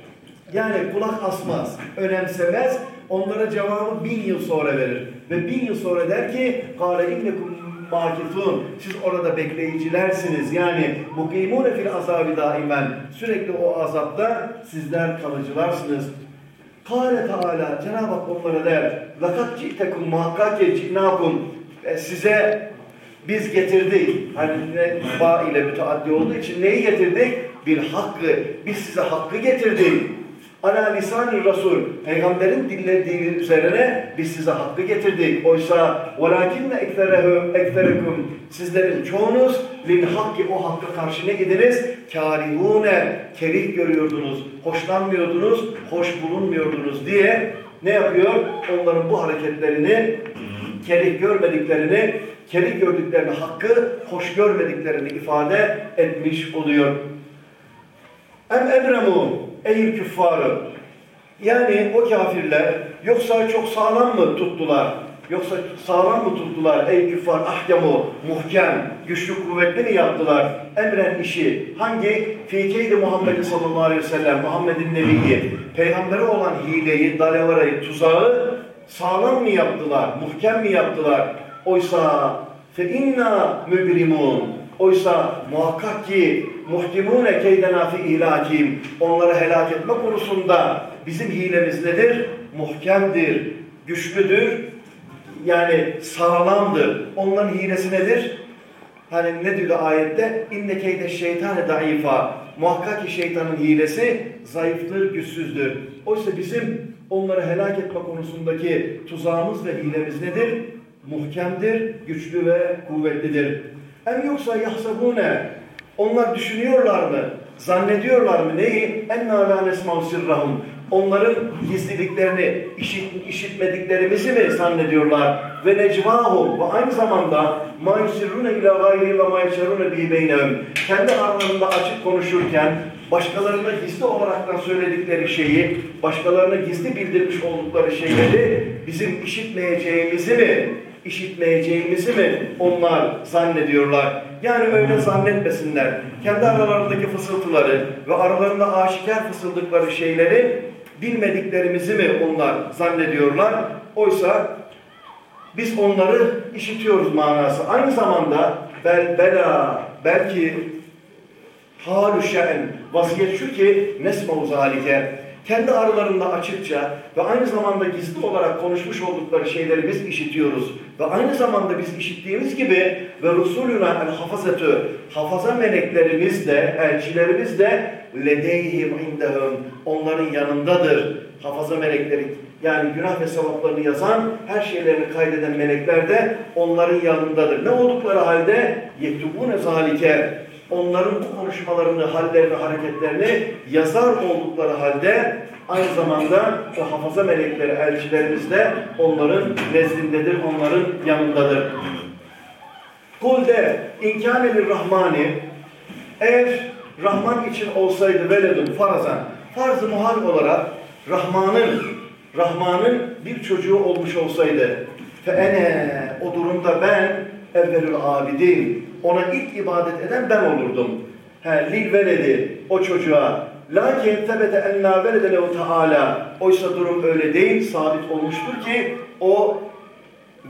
Yani kulak asmaz, önemsemez. Onlara cevabı bin yıl sonra verir. Ve bin yıl sonra der ki قَالَ اِنَّكُمْ makifun. Siz orada bekleyicilersiniz. Yani mukimune fil azabi daimen. Sürekli o azapta sizler kalıcılarsınız. Kâle Teala Cenab-ı Hak onlara der. Lakat ci'tekum muhakkak ki ci'nakum. E, size biz getirdik. Hani ne ba ile müteaddi olduğu için neyi getirdik? Bir hakkı. Biz size hakkı getirdik. Ala lisan Resul. Peygamberin dillediği üzerine biz size hakkı getirdik. Oysa velakinne ekserehu ekserekum. Sizlerin çoğunuz lil hakki o hakka karşı ne gidiniz? Kârihûne. Kerih görüyordunuz. Hoşlanmıyordunuz. Hoş bulunmuyordunuz diye ne yapıyor? Onların bu hareketlerini kerih görmediklerini, kerih gördüklerini hakkı hoş görmediklerini ifade etmiş oluyor. Em emremu ey küffarı. Yani o kafirler yoksa çok sağlam mı tuttular? Yoksa sağlam mı tuttular ey küffar ahkemu, muhkem, güçlü kuvvetli mi yaptılar? Emren işi hangi? Fikeydi Muhammed sallallahu aleyhi ve sellem, Muhammed'in nebiyi, peygamberi olan hileyi, dalevarayı, tuzağı sağlam mı yaptılar? Muhkem mi yaptılar? Oysa fe inna mübrimun. Oysa muhakkak ki muhtimune keydena fi ilakim. Onları helak etme konusunda bizim hilemiz nedir? Muhkemdir, güçlüdür, yani sağlamdır. Onların hilesi nedir? Hani ne diyor ayette? İnne keyde şeytane daifa. Muhakkak ki şeytanın hilesi zayıftır, güçsüzdür. Oysa bizim onları helak etme konusundaki tuzağımız ve hilemiz nedir? Muhkemdir, güçlü ve kuvvetlidir. Hem yoksa yahsabune. Onlar düşünüyorlar mı? Zannediyorlar mı neyi? Enna la nesma'u sirrahum. Onların gizliliklerini, işit, işitmediklerimizi mi zannediyorlar? Ve necvahum. Ve aynı zamanda ma yusirrune ila gayri ve ma yeşerrune bi beynehum. Kendi aralarında açık konuşurken başkalarına gizli olaraktan söyledikleri şeyi, başkalarına gizli bildirmiş oldukları şeyleri bizim işitmeyeceğimizi mi işitmeyeceğimizi mi onlar zannediyorlar? Yani öyle zannetmesinler. Kendi aralarındaki fısıltıları ve aralarında aşikar fısıldıkları şeyleri bilmediklerimizi mi onlar zannediyorlar? Oysa biz onları işitiyoruz manası. Aynı zamanda bel, bela, belki halü şe'n, vaziyet şu ki nesme zalike. Kendi aralarında açıkça ve aynı zamanda gizli olarak konuşmuş oldukları şeyleri biz işitiyoruz. Ve aynı zamanda biz işittiğimiz gibi ve Resulüna el hafazetü hafaza meleklerimiz de, elçilerimiz de ledeyhim indehum onların yanındadır. Hafaza melekleri yani günah ve sevaplarını yazan, her şeylerini kaydeden melekler de onların yanındadır. Ne oldukları halde yektubune zalike onların bu konuşmalarını, hallerini, hareketlerini yazar oldukları halde aynı zamanda o hafaza melekleri, elçilerimiz de onların nezdindedir, onların yanındadır. Kul de inkânelir rahmani eğer Rahman için olsaydı veledun farazan farz-ı muhal olarak Rahman'ın Rahman'ın bir çocuğu olmuş olsaydı fe ene o durumda ben evvelül abidin ona ilk ibadet eden ben olurdum. He, lil veledi o çocuğa Lakin tebete enna velede lehu teala oysa durum öyle değil sabit olmuştur ki o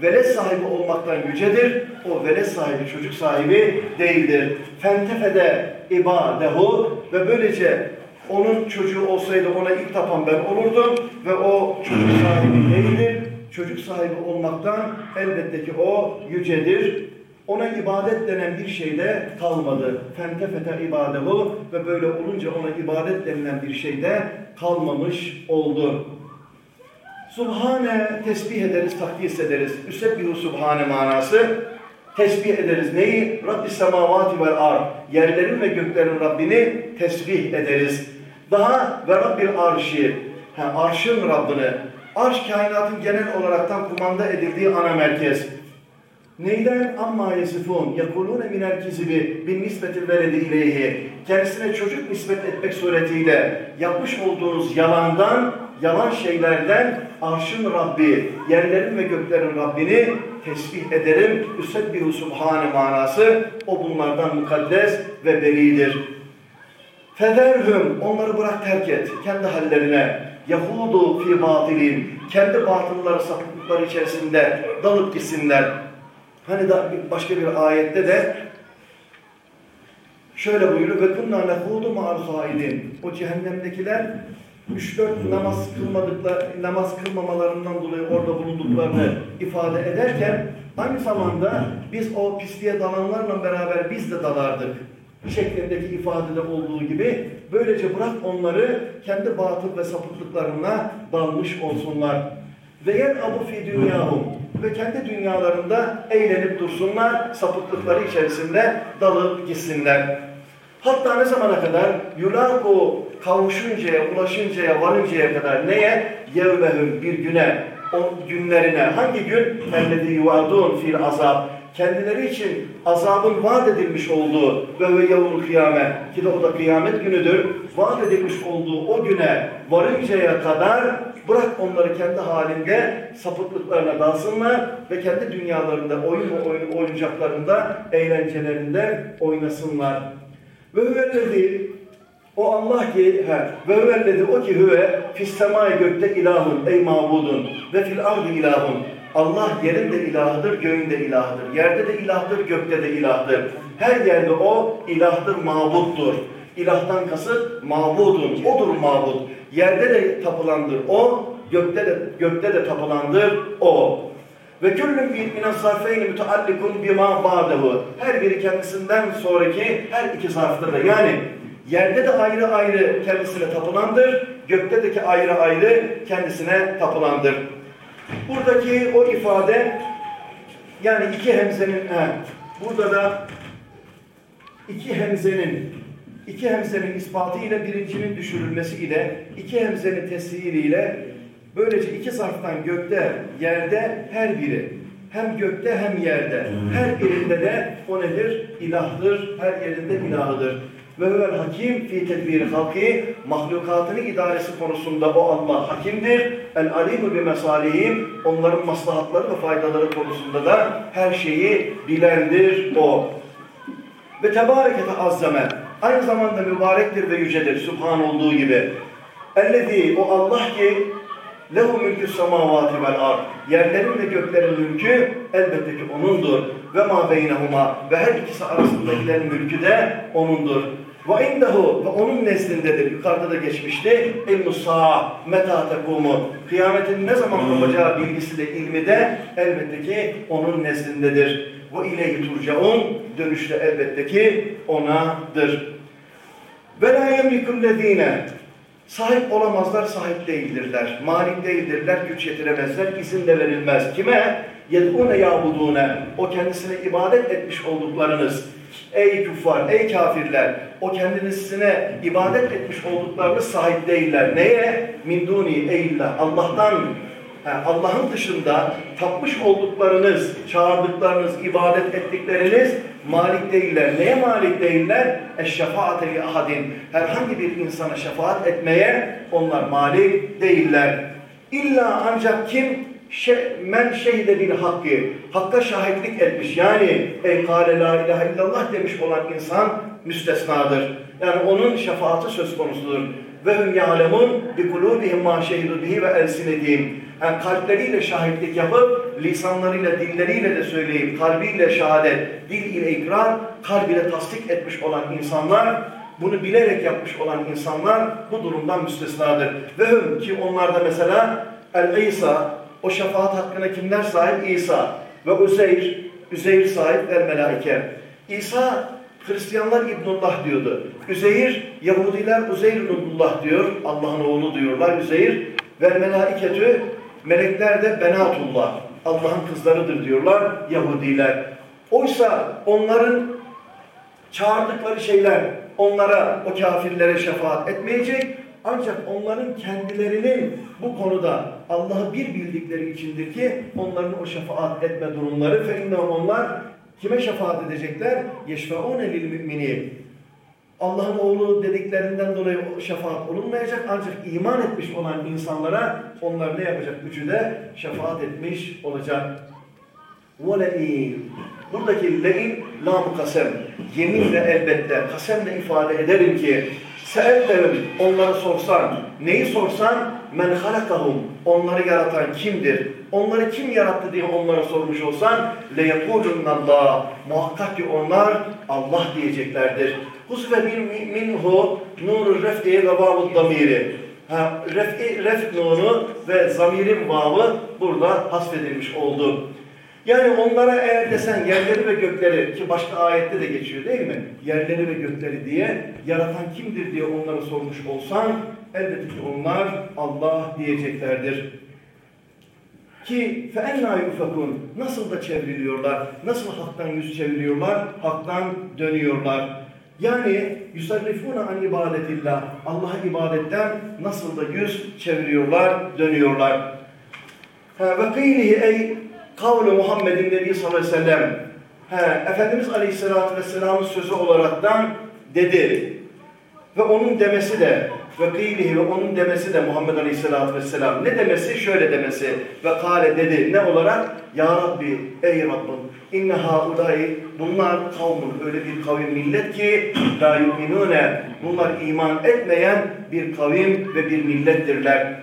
velet sahibi olmaktan yücedir. O velet sahibi, çocuk sahibi değildir. Fentefede ibadehu ve böylece onun çocuğu olsaydı ona ilk tapan ben olurdum ve o çocuk sahibi değildir. Çocuk sahibi olmaktan elbette ki o yücedir. Ona ibadet denen bir şey de kalmadı. Fentefete ibadehu ve böyle olunca ona ibadet denilen bir şey de kalmamış oldu. Subhane tesbih ederiz, takdis ederiz. Üsebbihu subhane manası. Tesbih ederiz neyi? Rabbi semavati vel ar. Yerlerin ve göklerin Rabbini tesbih ederiz. Daha ve Rabbil arşi. Ha, arşın Rabbini. Arş kainatın genel olaraktan kumanda edildiği ana merkez. Neyden amma yesifun yekulune minel kizibi bin nisbetil veledi ileyhi kendisine çocuk nispet etmek suretiyle yapmış olduğunuz yalandan yalan şeylerden arşın Rabbi, yerlerin ve göklerin Rabbini tesbih ederim. Üsebbihu subhane manası o bunlardan mukaddes ve beridir. Federhum onları bırak terk et kendi hallerine. Yahudu fi batilin kendi batılları sapıklıkları içerisinde dalıp gitsinler. Hani da başka bir ayette de şöyle buyuruyor ve kunna nehudu ma'al haidin. O cehennemdekiler 3-4 namaz kılmadıkları, namaz kılmamalarından dolayı orada bulunduklarını ifade ederken aynı zamanda biz o pisliğe dalanlarla beraber biz de dalardık şeklindeki ifadede olduğu gibi böylece bırak onları kendi batıl ve sapıklıklarına dalmış olsunlar. Ve yen abu fi dünyahum ve kendi dünyalarında eğlenip dursunlar, sapıklıkları içerisinde dalıp gitsinler. Hatta ne zamana kadar? Yulaku kavuşuncaya, ulaşıncaya, varıncaya kadar neye? Yevmehum bir güne, o günlerine. Hangi gün? Ellezî yuvadûn fil azab. Kendileri için azabın vaat edilmiş olduğu ve ve yevmul kıyamet ki de o da kıyamet günüdür. Vaat edilmiş olduğu o güne varıncaya kadar bırak onları kendi halinde sapıklıklarına dalsınlar ve kendi dünyalarında, oyun oyun, oyuncaklarında, eğlencelerinde oynasınlar. Ve hüvellezi o Allah ki he, ve hüvellezi o ki hüve fis semai gökte ilahun ey mabudun ve fil ardı ilahun Allah yerin de ilahıdır, göğün de ilahıdır. Yerde de ilahdır, gökte de ilahdır. Her yerde o ilahdır, mabuttur. İlahtan kasıt mabudun, odur mabut. Yerde de tapılandır o, gökte de gökte de tapılandır o. Ve küllün minen zarfeyni müteallikun bima ba'dehu. Her biri kendisinden sonraki her iki zarfta da yani yerde de ayrı ayrı kendisine tapılandır, göktedeki ayrı ayrı kendisine tapılandır. Buradaki o ifade yani iki hemzenin he, burada da iki hemzenin iki hemzenin ispatı ile birincinin düşürülmesi ile iki hemzenin tesiri ile böylece iki zarftan gökte, yerde her biri hem gökte hem yerde her birinde de o nedir? İlahdır. Her yerinde ilahıdır. Ve huvel hakim fi tedbiri halki mahlukatını idaresi konusunda o Allah hakimdir. El alimu bi mesalihim onların maslahatları ve faydaları konusunda da her şeyi bilendir o. Ve tebarekete azzame aynı zamanda mübarektir ve yücedir Sübhan olduğu gibi. Ellezî o Allah ki Lehu mülkü semavati vel ard. Yerlerin ve göklerin mülkü elbette ki O'nundur. Ve ma beynehuma ve her ikisi arasındakilerin mülkü de O'nundur. Ve indehu ve onun nezdindedir. Yukarıda da geçmişti. İlmus sa'a meta tekumu. Kıyametin ne zaman kopacağı bilgisi de ilmi de elbette ki onun nezdindedir. Ve ileyhi turcaun dönüşte elbette ki onadır. Ve la yemlikullezine sahip olamazlar, sahip değildirler. Malik değildirler, güç yetiremezler, izin de verilmez. Kime? Yed'une yabudune. O kendisine ibadet etmiş olduklarınız. Ey küffar, ey kafirler. O kendisine ibadet etmiş olduklarınız sahip değiller. Neye? Min duni eyillah. Allah'tan yani Allah'ın dışında tapmış olduklarınız, çağırdıklarınız, ibadet ettikleriniz malik değiller. Neye malik değiller? Eşşefaate li ahadin. Herhangi bir insana şefaat etmeye onlar malik değiller. İlla ancak kim? Şe, men şehide bil hakkı. Hakka şahitlik etmiş. Yani ey kâle la ilahe illallah demiş olan insan müstesnadır. Yani onun şefaati söz konusudur. Ve hum ya'lemun bi kulubihim ma şehidu bihi ve elsinetihim. Yani kalpleriyle şahitlik yapıp, lisanlarıyla, dilleriyle de söyleyip, kalbiyle şehadet, dil ile ikrar, kalb ile tasdik etmiş olan insanlar, bunu bilerek yapmış olan insanlar bu durumdan müstesnadır. Ve hüm ki onlarda mesela El-İsa, o şefaat hakkına kimler sahip? İsa ve Üzeyr, Üzeyr sahip ve melaike. İsa Hristiyanlar İbnullah diyordu. Üzeyr, Yahudiler Uzeyrullah diyor. Allah'ın oğlu diyorlar Üzeyr. Ve melaiketü, melekler de Benatullah. Allah'ın kızlarıdır diyorlar Yahudiler. Oysa onların çağırdıkları şeyler onlara, o kafirlere şefaat etmeyecek. Ancak onların kendilerinin bu konuda Allah'ı bir bildikleri içindir ki onların o şefaat etme durumları fe onlar kime şefaat edecekler? Yeşfeûne lil mümini. Allah'ın oğlu dediklerinden dolayı o şefaat olunmayacak ancak iman etmiş olan insanlara onlar ne yapacak? Üçü de şefaat etmiş olacak. وَلَئِينَ Buradaki le'in lam kasem. Yeminle elbette, kasemle ifade ederim ki se'eltehum onlara sorsan, neyi sorsan men halakahum onları yaratan kimdir? Onları kim yarattı diye onlara sormuş olsan leyekulunallah muhakkak ki onlar Allah diyeceklerdir. Husve bir minhu nuru ref'i ve vavud damiri. Ha, ref'i, ref nuru ve zamirin vavı burada hasfedilmiş oldu. Yani onlara eğer desen yerleri ve gökleri ki başka ayette de geçiyor değil mi? Yerleri ve gökleri diye yaratan kimdir diye onlara sormuş olsan elbette ki onlar Allah diyeceklerdir. Ki فَاَنَّا يُفَكُونَ Nasıl da çevriliyorlar, nasıl haktan yüz çeviriyorlar, haktan dönüyorlar. Yani yusarrifuna an ibadetillah. Allah'a ibadetten nasıl da yüz çeviriyorlar, dönüyorlar. Ve kıylihi ey kavlu Muhammedin Nebi sallallahu aleyhi ve sellem. He, Efendimiz aleyhissalatü vesselamın sözü olaraktan dedi. Ve onun demesi de ve kıylihi ve onun demesi de Muhammed aleyhissalatü vesselam. Ne demesi? Şöyle demesi. Ve kale dedi. Ne olarak? Ya Rabbi, ey Rabbim. İnne haulâi bunlar kavmun öyle bir kavim millet ki la yu'minûne bunlar iman etmeyen bir kavim ve bir millettirler.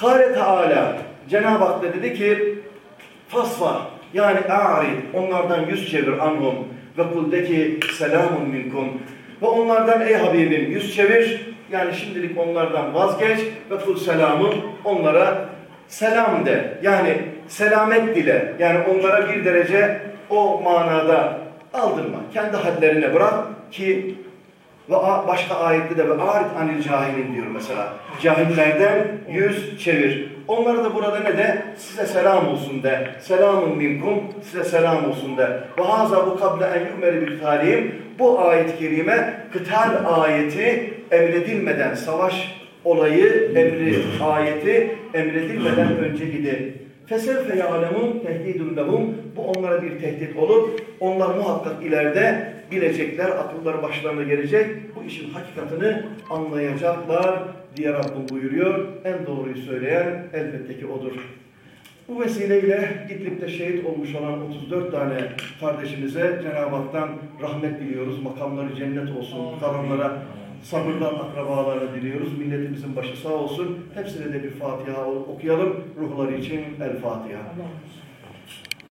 Kâle Teala Cenab-ı Hak da dedi ki fasfa yani a'rid onlardan yüz çevir anhum ve kul de ki selamun minkum. Ve onlardan ey Habibim yüz çevir. Yani şimdilik onlardan vazgeç ve kul selamun onlara selam de. Yani selamet dile. Yani onlara bir derece o manada aldırma. Kendi hadlerine bırak ki ve başka ayette de ve arit anil cahilin diyor mesela. Cahillerden yüz çevir. Onlara da burada ne de? Size selam olsun de. Selamun minkum. Size selam olsun de. Ve haza bu kable en yu'meri bil talim. Bu ayet-i kerime kıtal ayeti emredilmeden savaş olayı emri ayeti emredilmeden önce idi. Fesevfe ya'lemun tehdidun lehum. Bu onlara bir tehdit olup onlar muhakkak ileride bilecekler, akılları başlarına gelecek. Bu işin hakikatini anlayacaklar diye Rabbim buyuruyor. En doğruyu söyleyen elbette ki odur. Bu vesileyle İdlib'de şehit olmuş olan 34 tane kardeşimize Cenab-ı Hak'tan rahmet diliyoruz. Makamları cennet olsun. Kalanlara sabırdan akrabalara diliyoruz. Milletimizin başı sağ olsun. Hepsine de bir Fatiha okuyalım. Ruhları için El Fatiha.